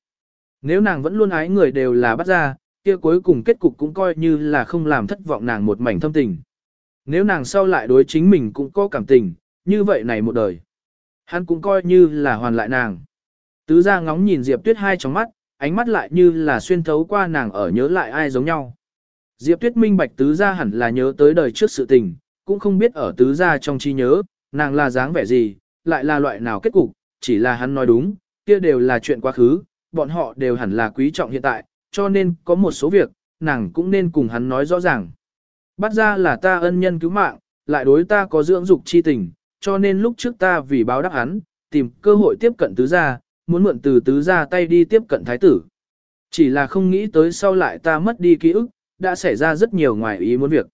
Nếu nàng vẫn luôn ái người đều là bắt ra, kia cuối cùng kết cục cũng coi như là không làm thất vọng nàng một mảnh thâm tình. Nếu nàng sau lại đối chính mình cũng có cảm tình, như vậy này một đời. Hắn cũng coi như là hoàn lại nàng. Tứ ra ngóng nhìn Diệp Tuyết hai trong mắt, ánh mắt lại như là xuyên thấu qua nàng ở nhớ lại ai giống nhau. Diệp Tuyết minh bạch tứ gia hẳn là nhớ tới đời trước sự tình, cũng không biết ở tứ gia trong trí nhớ, nàng là dáng vẻ gì, lại là loại nào kết cục, chỉ là hắn nói đúng, kia đều là chuyện quá khứ, bọn họ đều hẳn là quý trọng hiện tại, cho nên có một số việc, nàng cũng nên cùng hắn nói rõ ràng. Bắt ra là ta ân nhân cứu mạng, lại đối ta có dưỡng dục chi tình, cho nên lúc trước ta vì báo đáp hắn, tìm cơ hội tiếp cận tứ gia, muốn mượn từ tứ gia tay đi tiếp cận thái tử. Chỉ là không nghĩ tới sau lại ta mất đi ký ức, đã xảy ra rất nhiều ngoài ý muốn việc.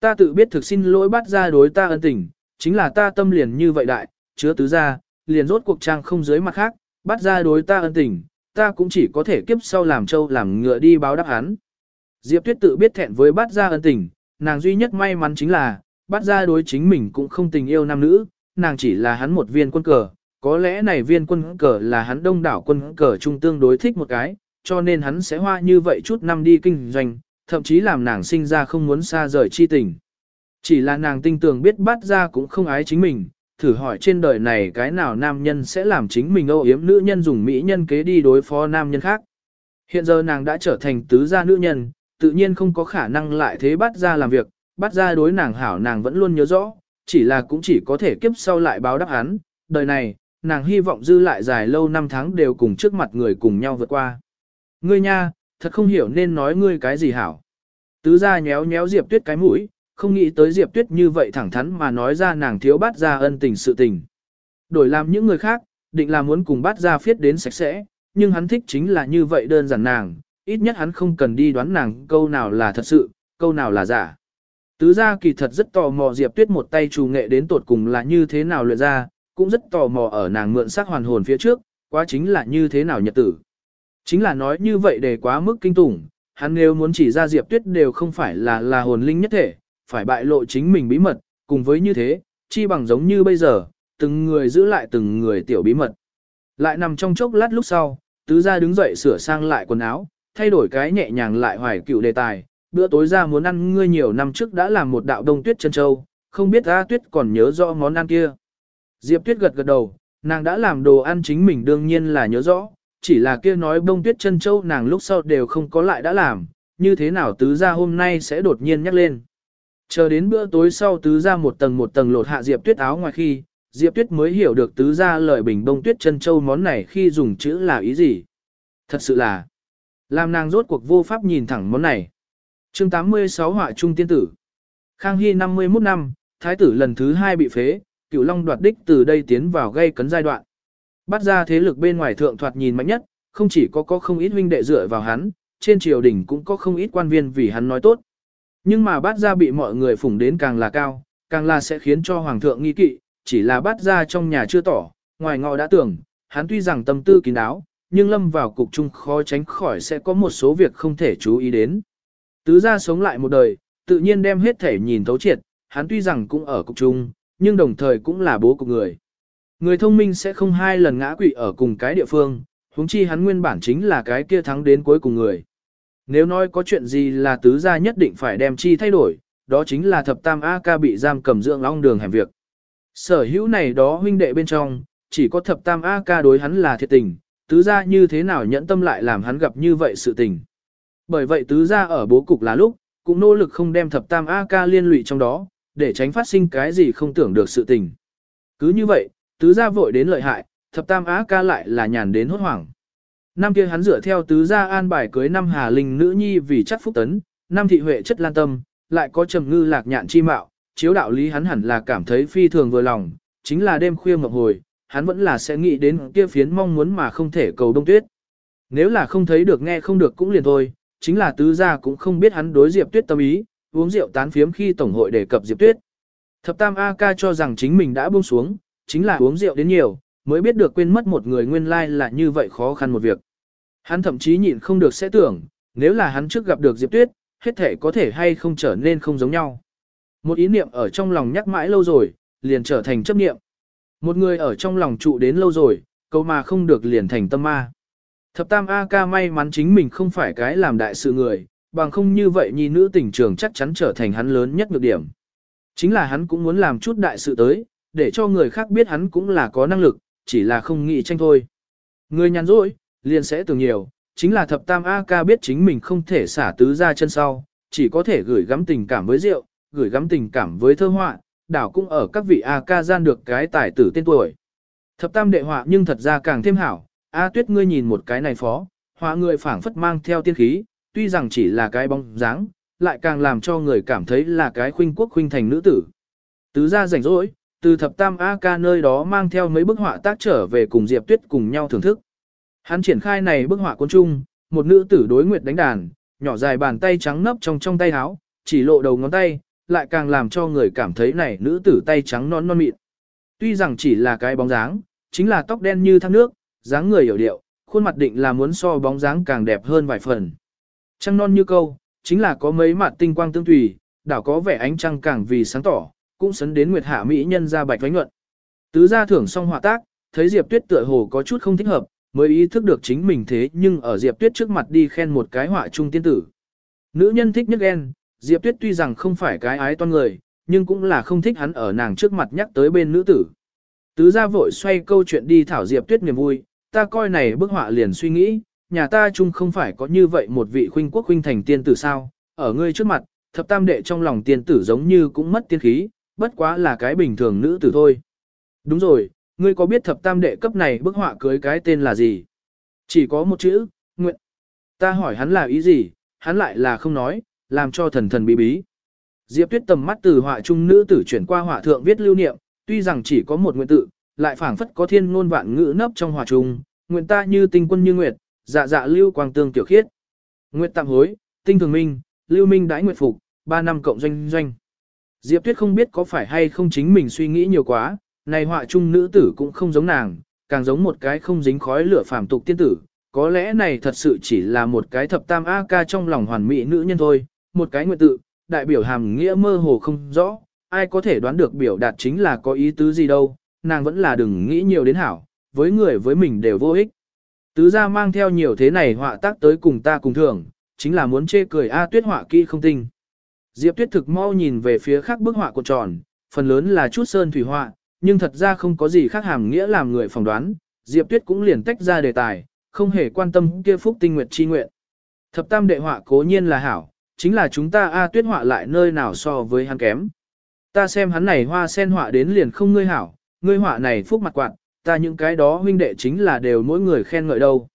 Ta tự biết thực xin lỗi bắt ra đối ta ân tình, chính là ta tâm liền như vậy đại, chứa tứ gia liền rốt cuộc trang không dưới mặt khác, bắt ra đối ta ân tình, ta cũng chỉ có thể kiếp sau làm trâu làm ngựa đi báo đáp hắn. Diệp Tuyết tự biết thẹn với bắt ra ân tình, nàng duy nhất may mắn chính là, bắt ra đối chính mình cũng không tình yêu nam nữ, nàng chỉ là hắn một viên quân cờ, có lẽ này viên quân cờ là hắn đông đảo quân cờ trung tương đối thích một cái, cho nên hắn sẽ hoa như vậy chút năm đi kinh doanh, thậm chí làm nàng sinh ra không muốn xa rời chi tình. Chỉ là nàng tinh tường biết bắt ra cũng không ái chính mình, thử hỏi trên đời này cái nào nam nhân sẽ làm chính mình âu yếm nữ nhân dùng mỹ nhân kế đi đối phó nam nhân khác. Hiện giờ nàng đã trở thành tứ gia nữ nhân, tự nhiên không có khả năng lại thế bắt ra làm việc, bắt ra đối nàng hảo nàng vẫn luôn nhớ rõ, chỉ là cũng chỉ có thể kiếp sau lại báo đáp án, đời này, nàng hy vọng dư lại dài lâu năm tháng đều cùng trước mặt người cùng nhau vượt qua. Ngươi nha, thật không hiểu nên nói ngươi cái gì hảo. Tứ gia nhéo nhéo Diệp Tuyết cái mũi, không nghĩ tới Diệp Tuyết như vậy thẳng thắn mà nói ra nàng thiếu bát ra ân tình sự tình. Đổi làm những người khác, định là muốn cùng bát ra phiết đến sạch sẽ, nhưng hắn thích chính là như vậy đơn giản nàng, ít nhất hắn không cần đi đoán nàng câu nào là thật sự, câu nào là giả. Tứ gia kỳ thật rất tò mò Diệp Tuyết một tay trù nghệ đến tột cùng là như thế nào luyện ra, cũng rất tò mò ở nàng mượn sắc hoàn hồn phía trước, quá chính là như thế nào nhật tử. Chính là nói như vậy để quá mức kinh tủng, hắn nếu muốn chỉ ra Diệp Tuyết đều không phải là là hồn linh nhất thể, phải bại lộ chính mình bí mật, cùng với như thế, chi bằng giống như bây giờ, từng người giữ lại từng người tiểu bí mật. Lại nằm trong chốc lát lúc sau, tứ gia đứng dậy sửa sang lại quần áo, thay đổi cái nhẹ nhàng lại hoài cựu đề tài, bữa tối ra muốn ăn ngươi nhiều năm trước đã làm một đạo đông tuyết chân châu, không biết A Tuyết còn nhớ rõ món ăn kia. Diệp Tuyết gật gật đầu, nàng đã làm đồ ăn chính mình đương nhiên là nhớ rõ, chỉ là kia nói bông tuyết chân châu nàng lúc sau đều không có lại đã làm, như thế nào tứ gia hôm nay sẽ đột nhiên nhắc lên. Chờ đến bữa tối sau tứ gia một tầng một tầng lột hạ Diệp Tuyết áo ngoài khi, Diệp Tuyết mới hiểu được tứ gia lời bình bông tuyết chân châu món này khi dùng chữ là ý gì. Thật sự là, làm nàng rốt cuộc vô pháp nhìn thẳng món này. chương 86 họa trung tiên tử. Khang Hy 51 năm, thái tử lần thứ hai bị phế, cửu long đoạt đích từ đây tiến vào gây cấn giai đoạn. Bắt ra thế lực bên ngoài thượng thoạt nhìn mạnh nhất, không chỉ có có không ít huynh đệ dựa vào hắn, trên triều đình cũng có không ít quan viên vì hắn nói tốt. Nhưng mà bát gia bị mọi người phủng đến càng là cao, càng là sẽ khiến cho hoàng thượng nghi kỵ, chỉ là bát gia trong nhà chưa tỏ, ngoài ngọ đã tưởng, hắn tuy rằng tâm tư kín đáo, nhưng lâm vào cục chung khó tránh khỏi sẽ có một số việc không thể chú ý đến. Tứ gia sống lại một đời, tự nhiên đem hết thể nhìn thấu triệt, hắn tuy rằng cũng ở cục chung, nhưng đồng thời cũng là bố của người. Người thông minh sẽ không hai lần ngã quỵ ở cùng cái địa phương, huống chi hắn nguyên bản chính là cái kia thắng đến cuối cùng người. Nếu nói có chuyện gì là tứ gia nhất định phải đem chi thay đổi, đó chính là thập tam A ca bị giam cầm dưỡng long đường hẻm việc. Sở hữu này đó huynh đệ bên trong, chỉ có thập tam A ca đối hắn là thiệt tình, tứ gia như thế nào nhẫn tâm lại làm hắn gặp như vậy sự tình. Bởi vậy tứ gia ở bố cục là lúc, cũng nỗ lực không đem thập tam A ca liên lụy trong đó, để tránh phát sinh cái gì không tưởng được sự tình. Cứ như vậy, tứ gia vội đến lợi hại, thập tam A ca lại là nhàn đến hốt hoảng. Năm kia hắn dựa theo tứ gia an bài cưới năm Hà Linh nữ nhi vì chắc phúc tấn, năm thị huệ chất lan tâm, lại có trầm ngư lạc nhạn chi mạo, chiếu đạo lý hắn hẳn là cảm thấy phi thường vừa lòng, chính là đêm khuya ngọc hồi, hắn vẫn là sẽ nghĩ đến kia phiến mong muốn mà không thể cầu đông tuyết. Nếu là không thấy được nghe không được cũng liền thôi, chính là tứ gia cũng không biết hắn đối Diệp Tuyết tâm ý, uống rượu tán phiếm khi tổng hội đề cập Diệp Tuyết. Thập Tam A ca cho rằng chính mình đã buông xuống, chính là uống rượu đến nhiều, mới biết được quên mất một người nguyên lai là như vậy khó khăn một việc. Hắn thậm chí nhịn không được sẽ tưởng, nếu là hắn trước gặp được Diệp Tuyết, hết thể có thể hay không trở nên không giống nhau. Một ý niệm ở trong lòng nhắc mãi lâu rồi, liền trở thành chấp niệm. Một người ở trong lòng trụ đến lâu rồi, câu mà không được liền thành tâm ma. Thập tam A ca may mắn chính mình không phải cái làm đại sự người, bằng không như vậy nhi nữ tình trường chắc chắn trở thành hắn lớn nhất nhược điểm. Chính là hắn cũng muốn làm chút đại sự tới, để cho người khác biết hắn cũng là có năng lực, chỉ là không nghĩ tranh thôi. Người nhàn rỗi, liền sẽ tưởng nhiều, chính là thập tam A ca biết chính mình không thể xả tứ ra chân sau, chỉ có thể gửi gắm tình cảm với rượu, gửi gắm tình cảm với thơ họa, đảo cũng ở các vị A ca gian được cái tài tử tên tuổi. Thập tam đệ họa nhưng thật ra càng thêm hảo, A tuyết ngươi nhìn một cái này phó, họa người phảng phất mang theo tiên khí, tuy rằng chỉ là cái bóng dáng, lại càng làm cho người cảm thấy là cái khuynh quốc khuynh thành nữ tử. Tứ ra rảnh rỗi, từ thập tam A ca nơi đó mang theo mấy bức họa tác trở về cùng Diệp Tuyết cùng nhau thưởng thức. Hắn triển khai này bức họa quân chung, một nữ tử đối nguyệt đánh đàn, nhỏ dài bàn tay trắng nấp trong trong tay áo, chỉ lộ đầu ngón tay, lại càng làm cho người cảm thấy này nữ tử tay trắng non non mịn. Tuy rằng chỉ là cái bóng dáng, chính là tóc đen như thác nước, dáng người hiểu điệu, khuôn mặt định là muốn so bóng dáng càng đẹp hơn vài phần. Trăng non như câu, chính là có mấy mặt tinh quang tương tùy, đảo có vẻ ánh trăng càng vì sáng tỏ, cũng sấn đến nguyệt hạ mỹ nhân ra bạch vánh nhuận. Tứ gia thưởng xong họa tác, thấy Diệp Tuyết tựa hồ có chút không thích hợp, mới ý thức được chính mình thế nhưng ở Diệp Tuyết trước mặt đi khen một cái họa trung tiên tử. Nữ nhân thích nhất ghen, Diệp Tuyết tuy rằng không phải cái ái toan người, nhưng cũng là không thích hắn ở nàng trước mặt nhắc tới bên nữ tử. Tứ gia vội xoay câu chuyện đi thảo Diệp Tuyết niềm vui, ta coi này bức họa liền suy nghĩ, nhà ta chung không phải có như vậy một vị khuynh quốc khuynh thành tiên tử sao, ở ngươi trước mặt, thập tam đệ trong lòng tiên tử giống như cũng mất tiên khí, bất quá là cái bình thường nữ tử thôi. Đúng rồi, ngươi có biết thập tam đệ cấp này bức họa cưới cái tên là gì? Chỉ có một chữ, nguyện. Ta hỏi hắn là ý gì, hắn lại là không nói, làm cho thần thần bí bí. Diệp Tuyết tầm mắt từ họa trung nữ tử chuyển qua họa thượng viết lưu niệm, tuy rằng chỉ có một nguyện tự, lại phảng phất có thiên ngôn vạn ngữ nấp trong họa trung, nguyện ta như tinh quân như nguyệt, dạ dạ lưu quang tương tiểu khiết. Nguyện tạm hối, tinh thường minh, lưu minh đãi nguyện phục, 3 năm cộng doanh doanh. Diệp Tuyết không biết có phải hay không chính mình suy nghĩ nhiều quá, này họa trung nữ tử cũng không giống nàng, càng giống một cái không dính khói lửa phàm tục tiên tử, có lẽ này thật sự chỉ là một cái thập tam A ca trong lòng hoàn mỹ nữ nhân thôi, một cái nguyện tự, đại biểu hàm nghĩa mơ hồ không rõ, ai có thể đoán được biểu đạt chính là có ý tứ gì đâu, nàng vẫn là đừng nghĩ nhiều đến hảo, với người với mình đều vô ích. Tứ gia mang theo nhiều thế này họa tác tới cùng ta cùng thưởng, chính là muốn chê cười A tuyết họa kỹ không tinh. Diệp tuyết thực mau nhìn về phía khác bức họa của tròn, phần lớn là chút sơn thủy họa, nhưng thật ra không có gì khác hàm nghĩa làm người phỏng đoán, Diệp tuyết cũng liền tách ra đề tài, không hề quan tâm kia phúc tinh nguyệt chi nguyện. Thập tam đệ họa cố nhiên là hảo, chính là chúng ta A tuyết họa lại nơi nào so với hắn kém. Ta xem hắn này hoa sen họa đến liền không ngươi hảo, ngươi họa này phúc mặt quạt, ta những cái đó huynh đệ chính là đều mỗi người khen ngợi đâu.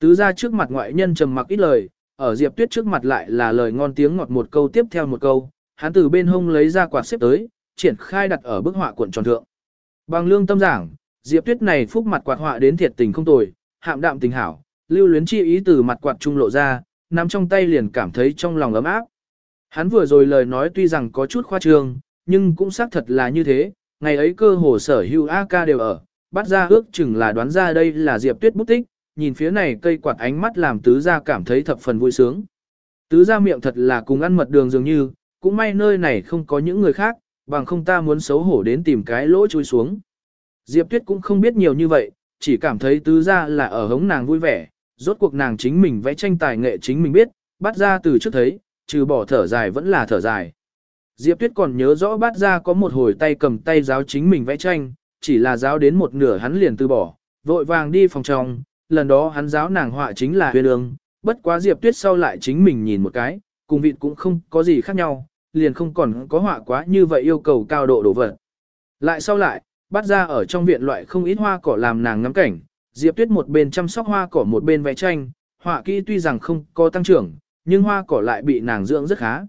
Tứ ra trước mặt ngoại nhân trầm mặc ít lời, ở Diệp Tuyết trước mặt lại là lời ngon tiếng ngọt một câu tiếp theo một câu, hắn từ bên hông lấy ra quạt xếp tới, triển khai đặt ở bức họa cuộn tròn thượng. Bằng lương tâm giảng, Diệp Tuyết này phúc mặt quạt họa đến thiệt tình không tồi, hạm đạm tình hảo, lưu luyến chi ý từ mặt quạt trung lộ ra, nắm trong tay liền cảm thấy trong lòng ấm áp. Hắn vừa rồi lời nói tuy rằng có chút khoa trương, nhưng cũng xác thật là như thế, ngày ấy cơ hồ sở hữu A ca đều ở, bắt ra ước chừng là đoán ra đây là Diệp Tuyết bút tích, nhìn phía này cây quạt ánh mắt làm tứ gia cảm thấy thập phần vui sướng. Tứ gia miệng thật là cùng ăn mật đường dường như, cũng may nơi này không có những người khác, bằng không ta muốn xấu hổ đến tìm cái lỗ chui xuống. Diệp Tuyết cũng không biết nhiều như vậy, chỉ cảm thấy tứ gia là ở hống nàng vui vẻ, rốt cuộc nàng chính mình vẽ tranh tài nghệ chính mình biết, bắt ra từ trước thấy, trừ bỏ thở dài vẫn là thở dài. Diệp Tuyết còn nhớ rõ bắt ra có một hồi tay cầm tay giáo chính mình vẽ tranh, chỉ là giáo đến một nửa hắn liền từ bỏ, vội vàng đi phòng trong, lần đó hắn giáo nàng họa chính là huyên ương, bất quá Diệp Tuyết sau lại chính mình nhìn một cái, cùng vịt cũng không có gì khác nhau, liền không còn có họa quá như vậy yêu cầu cao độ đổ vật. Lại sau lại, bắt ra ở trong viện loại không ít hoa cỏ làm nàng ngắm cảnh, Diệp Tuyết một bên chăm sóc hoa cỏ một bên vẽ tranh, họa kỹ tuy rằng không có tăng trưởng, nhưng hoa cỏ lại bị nàng dưỡng rất khá.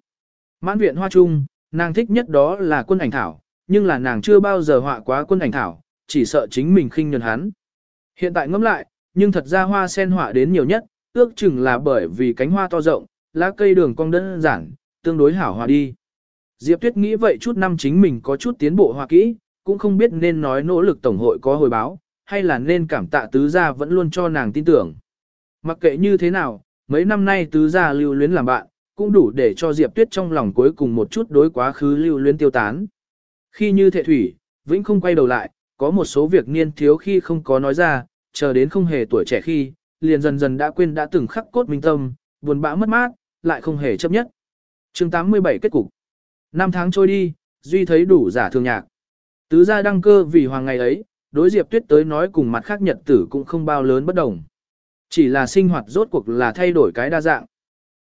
Mãn viện hoa chung, nàng thích nhất đó là quân ảnh thảo, nhưng là nàng chưa bao giờ họa quá quân ảnh thảo, chỉ sợ chính mình khinh nhẫn hắn. Hiện tại ngẫm lại, nhưng thật ra hoa sen họa đến nhiều nhất, ước chừng là bởi vì cánh hoa to rộng, lá cây đường cong đơn giản, tương đối hảo hòa đi. Diệp Tuyết nghĩ vậy chút năm chính mình có chút tiến bộ hoa kỹ, cũng không biết nên nói nỗ lực tổng hội có hồi báo, hay là nên cảm tạ tứ gia vẫn luôn cho nàng tin tưởng. Mặc kệ như thế nào, mấy năm nay tứ gia lưu luyến làm bạn, cũng đủ để cho Diệp Tuyết trong lòng cuối cùng một chút đối quá khứ lưu luyến tiêu tán. Khi như thệ thủy, Vĩnh không quay đầu lại, có một số việc niên thiếu khi không có nói ra, chờ đến không hề tuổi trẻ khi, liền dần dần đã quên đã từng khắc cốt minh tâm, buồn bã mất mát, lại không hề chấp nhất. chương 87 kết cục. Năm tháng trôi đi, Duy thấy đủ giả thường nhạc. Tứ gia đăng cơ vì hoàng ngày ấy, đối Diệp Tuyết tới nói cùng mặt khác nhật tử cũng không bao lớn bất đồng. Chỉ là sinh hoạt rốt cuộc là thay đổi cái đa dạng.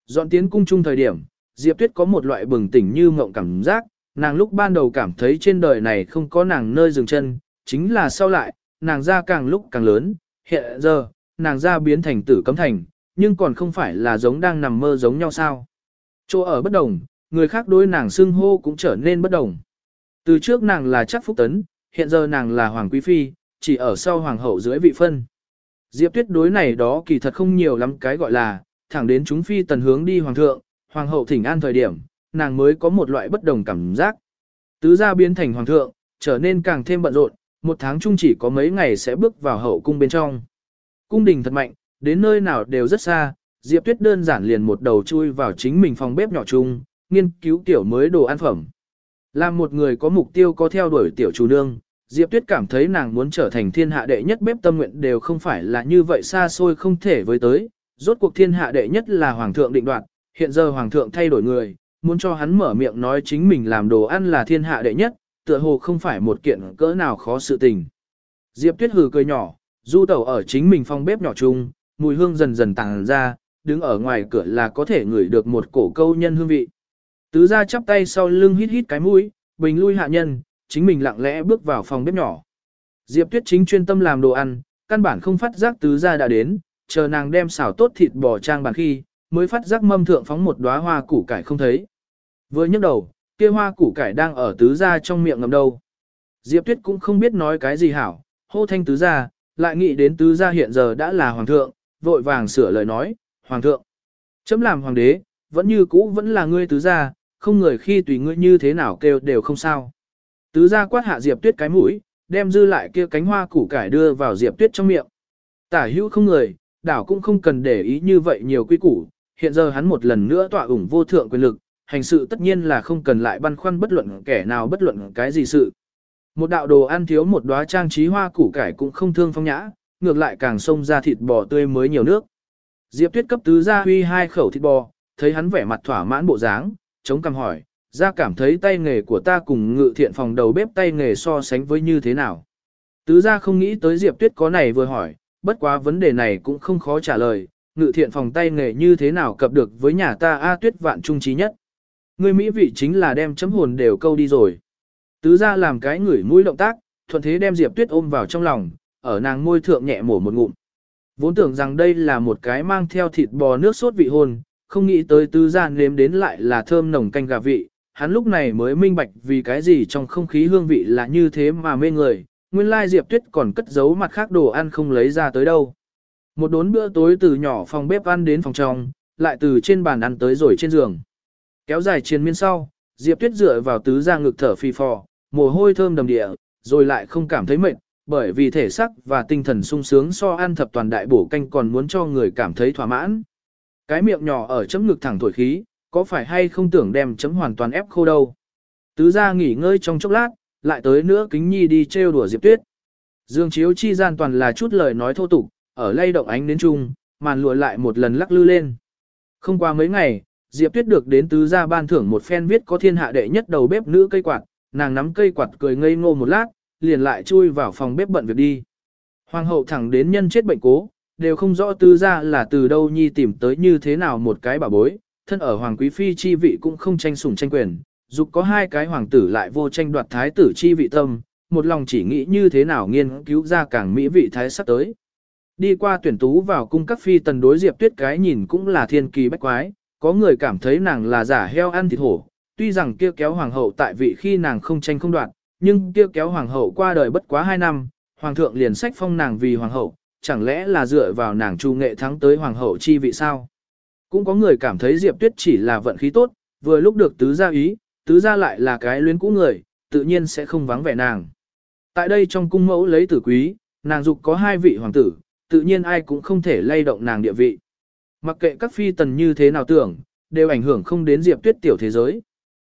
Dọn tiến cung chung thời điểm, Diệp Tuyết có một loại bừng tỉnh như mộng cảm giác, nàng lúc ban đầu cảm thấy trên đời này không có nàng nơi dừng chân, chính là sau lại, nàng ra càng lúc càng lớn, hiện giờ, nàng ra biến thành tử cấm thành, nhưng còn không phải là giống đang nằm mơ giống nhau sao. Chỗ ở bất đồng, người khác đối nàng xưng hô cũng trở nên bất đồng. Từ trước nàng là chắc phúc tấn, hiện giờ nàng là hoàng quý phi, chỉ ở sau hoàng hậu dưới vị phân. Diệp tuyết đối này đó kỳ thật không nhiều lắm cái gọi là, thẳng đến chúng phi tần hướng đi hoàng thượng, hoàng hậu thỉnh an thời điểm, nàng mới có một loại bất đồng cảm giác. Tứ gia biến thành hoàng thượng, trở nên càng thêm bận rộn, một tháng chung chỉ có mấy ngày sẽ bước vào hậu cung bên trong. Cung đình thật mạnh, đến nơi nào đều rất xa, Diệp Tuyết đơn giản liền một đầu chui vào chính mình phòng bếp nhỏ chung, nghiên cứu tiểu mới đồ ăn phẩm. Làm một người có mục tiêu có theo đuổi tiểu chủ nương, Diệp Tuyết cảm thấy nàng muốn trở thành thiên hạ đệ nhất bếp tâm nguyện đều không phải là như vậy xa xôi không thể với tới, rốt cuộc thiên hạ đệ nhất là hoàng thượng định đoạt, hiện giờ hoàng thượng thay đổi người, muốn cho hắn mở miệng nói chính mình làm đồ ăn là thiên hạ đệ nhất, tựa hồ không phải một kiện cỡ nào khó sự tình. Diệp Tuyết hừ cười nhỏ, du tẩu ở chính mình phòng bếp nhỏ chung, mùi hương dần dần tàng ra, đứng ở ngoài cửa là có thể ngửi được một cổ câu nhân hương vị. Tứ ra chắp tay sau lưng hít hít cái mũi, bình lui hạ nhân, chính mình lặng lẽ bước vào phòng bếp nhỏ. Diệp Tuyết chính chuyên tâm làm đồ ăn, căn bản không phát giác tứ gia đã đến, chờ nàng đem xào tốt thịt bò trang bàn khi, mới phát giác mâm thượng phóng một đóa hoa củ cải không thấy. Vừa nhấc đầu, kia hoa củ cải đang ở tứ gia trong miệng ngầm đâu. Diệp Tuyết cũng không biết nói cái gì hảo, hô thanh tứ gia, lại nghĩ đến tứ gia hiện giờ đã là hoàng thượng, vội vàng sửa lời nói, hoàng thượng. Chấm làm hoàng đế, vẫn như cũ vẫn là ngươi tứ gia, không người khi tùy ngươi như thế nào kêu đều không sao. Tứ gia quát hạ Diệp Tuyết cái mũi, đem dư lại kia cánh hoa củ cải đưa vào Diệp Tuyết trong miệng. Tả hữu không người, đảo cũng không cần để ý như vậy nhiều quy củ, hiện giờ hắn một lần nữa tỏa ủng vô thượng quyền lực, hành sự tất nhiên là không cần lại băn khoăn bất luận kẻ nào bất luận cái gì sự. Một đạo đồ ăn thiếu một đóa trang trí hoa củ cải cũng không thương phong nhã, ngược lại càng xông ra thịt bò tươi mới nhiều nước. Diệp Tuyết cấp tứ gia huy hai khẩu thịt bò, thấy hắn vẻ mặt thỏa mãn bộ dáng, chống cằm hỏi, ra cảm thấy tay nghề của ta cùng ngự thiện phòng đầu bếp tay nghề so sánh với như thế nào. Tứ gia không nghĩ tới Diệp Tuyết có này vừa hỏi, bất quá vấn đề này cũng không khó trả lời, ngự thiện phòng tay nghề như thế nào cập được với nhà ta A Tuyết vạn trung trí nhất. Người Mỹ vị chính là đem chấm hồn đều câu đi rồi. Tứ gia làm cái ngửi mũi động tác, thuận thế đem Diệp Tuyết ôm vào trong lòng, ở nàng môi thượng nhẹ mổ một ngụm. Vốn tưởng rằng đây là một cái mang theo thịt bò nước sốt vị hôn, không nghĩ tới tứ gia nếm đến lại là thơm nồng canh gà vị, hắn lúc này mới minh bạch vì cái gì trong không khí hương vị là như thế mà mê người, nguyên lai Diệp Tuyết còn cất giấu mặt khác đồ ăn không lấy ra tới đâu. Một đốn bữa tối từ nhỏ phòng bếp ăn đến phòng trong, lại từ trên bàn ăn tới rồi trên giường. Kéo dài chiến miên sau, Diệp Tuyết dựa vào tứ gia ngực thở phì phò, mồ hôi thơm đầm địa, rồi lại không cảm thấy mệt, bởi vì thể sắc và tinh thần sung sướng so ăn thập toàn đại bổ canh còn muốn cho người cảm thấy thỏa mãn. Cái miệng nhỏ ở chấm ngực thẳng thổi khí, có phải hay không tưởng đem chấm hoàn toàn ép khô đâu. Tứ gia nghỉ ngơi trong chốc lát, lại tới nữa kính nhi đi trêu đùa Diệp Tuyết. Dương chiếu chi gian toàn là chút lời nói thô tục, ở lay động ánh đến chung, màn lụa lại một lần lắc lư lên. Không qua mấy ngày, Diệp Tuyết được đến tứ gia ban thưởng một phen viết có thiên hạ đệ nhất đầu bếp nữ cây quạt, nàng nắm cây quạt cười ngây ngô một lát, liền lại chui vào phòng bếp bận việc đi. Hoàng hậu thẳng đến nhân chết bệnh cố, đều không rõ tứ gia là từ đâu nhi tìm tới như thế nào một cái bà bối, thân ở hoàng quý phi chi vị cũng không tranh sủng tranh quyền, dục có hai cái hoàng tử lại vô tranh đoạt thái tử chi vị tâm, một lòng chỉ nghĩ như thế nào nghiên cứu ra càng mỹ vị thái sắp tới. Đi qua tuyển tú vào cung các phi tần đối diệp tuyết cái nhìn cũng là thiên kỳ bách quái, có người cảm thấy nàng là giả heo ăn thịt hổ, tuy rằng kia kéo hoàng hậu tại vị khi nàng không tranh không đoạt, nhưng kia kéo hoàng hậu qua đời bất quá hai năm, hoàng thượng liền sách phong nàng vì hoàng hậu, chẳng lẽ là dựa vào nàng chu nghệ thắng tới hoàng hậu chi vị sao? Cũng có người cảm thấy Diệp Tuyết chỉ là vận khí tốt, vừa lúc được tứ gia ý, tứ gia lại là cái luyến cũ người, tự nhiên sẽ không vắng vẻ nàng. Tại đây trong cung mẫu lấy tử quý, nàng dục có hai vị hoàng tử, tự nhiên ai cũng không thể lay động nàng địa vị. Mặc kệ các phi tần như thế nào tưởng, đều ảnh hưởng không đến Diệp Tuyết tiểu thế giới.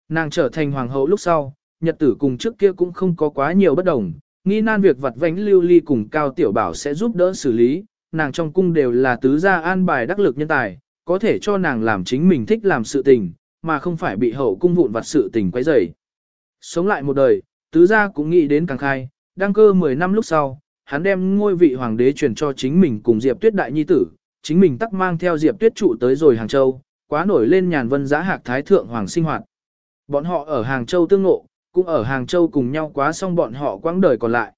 Nàng trở thành hoàng hậu lúc sau, nhật tử cùng trước kia cũng không có quá nhiều bất đồng, nghi nan việc vặt vánh lưu ly cùng cao tiểu bảo sẽ giúp đỡ xử lý, nàng trong cung đều là tứ gia an bài đắc lực nhân tài, có thể cho nàng làm chính mình thích làm sự tình, mà không phải bị hậu cung vụn vặt sự tình quấy rầy. Sống lại một đời, tứ gia cũng nghĩ đến càng khai, đăng cơ 10 năm lúc sau, hắn đem ngôi vị hoàng đế truyền cho chính mình cùng Diệp Tuyết đại nhi tử, chính mình tắc mang theo Diệp Tuyết trụ tới rồi Hàng Châu, quá nổi lên nhàn vân giá hạc thái thượng hoàng sinh hoạt. Bọn họ ở Hàng Châu tương ngộ, cũng ở Hàng Châu cùng nhau quá xong bọn họ quãng đời còn lại.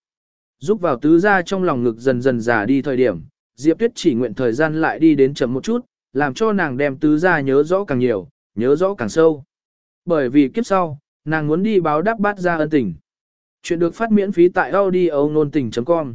Giúp vào tứ gia trong lòng ngực dần dần già đi thời điểm, Diệp Tuyết chỉ nguyện thời gian lại đi đến chậm một chút, làm cho nàng đem tứ gia nhớ rõ càng nhiều, nhớ rõ càng sâu. Bởi vì kiếp sau, nàng muốn đi báo đáp bát gia ân tình. Chuyện được phát miễn phí tại audio nôn tình.com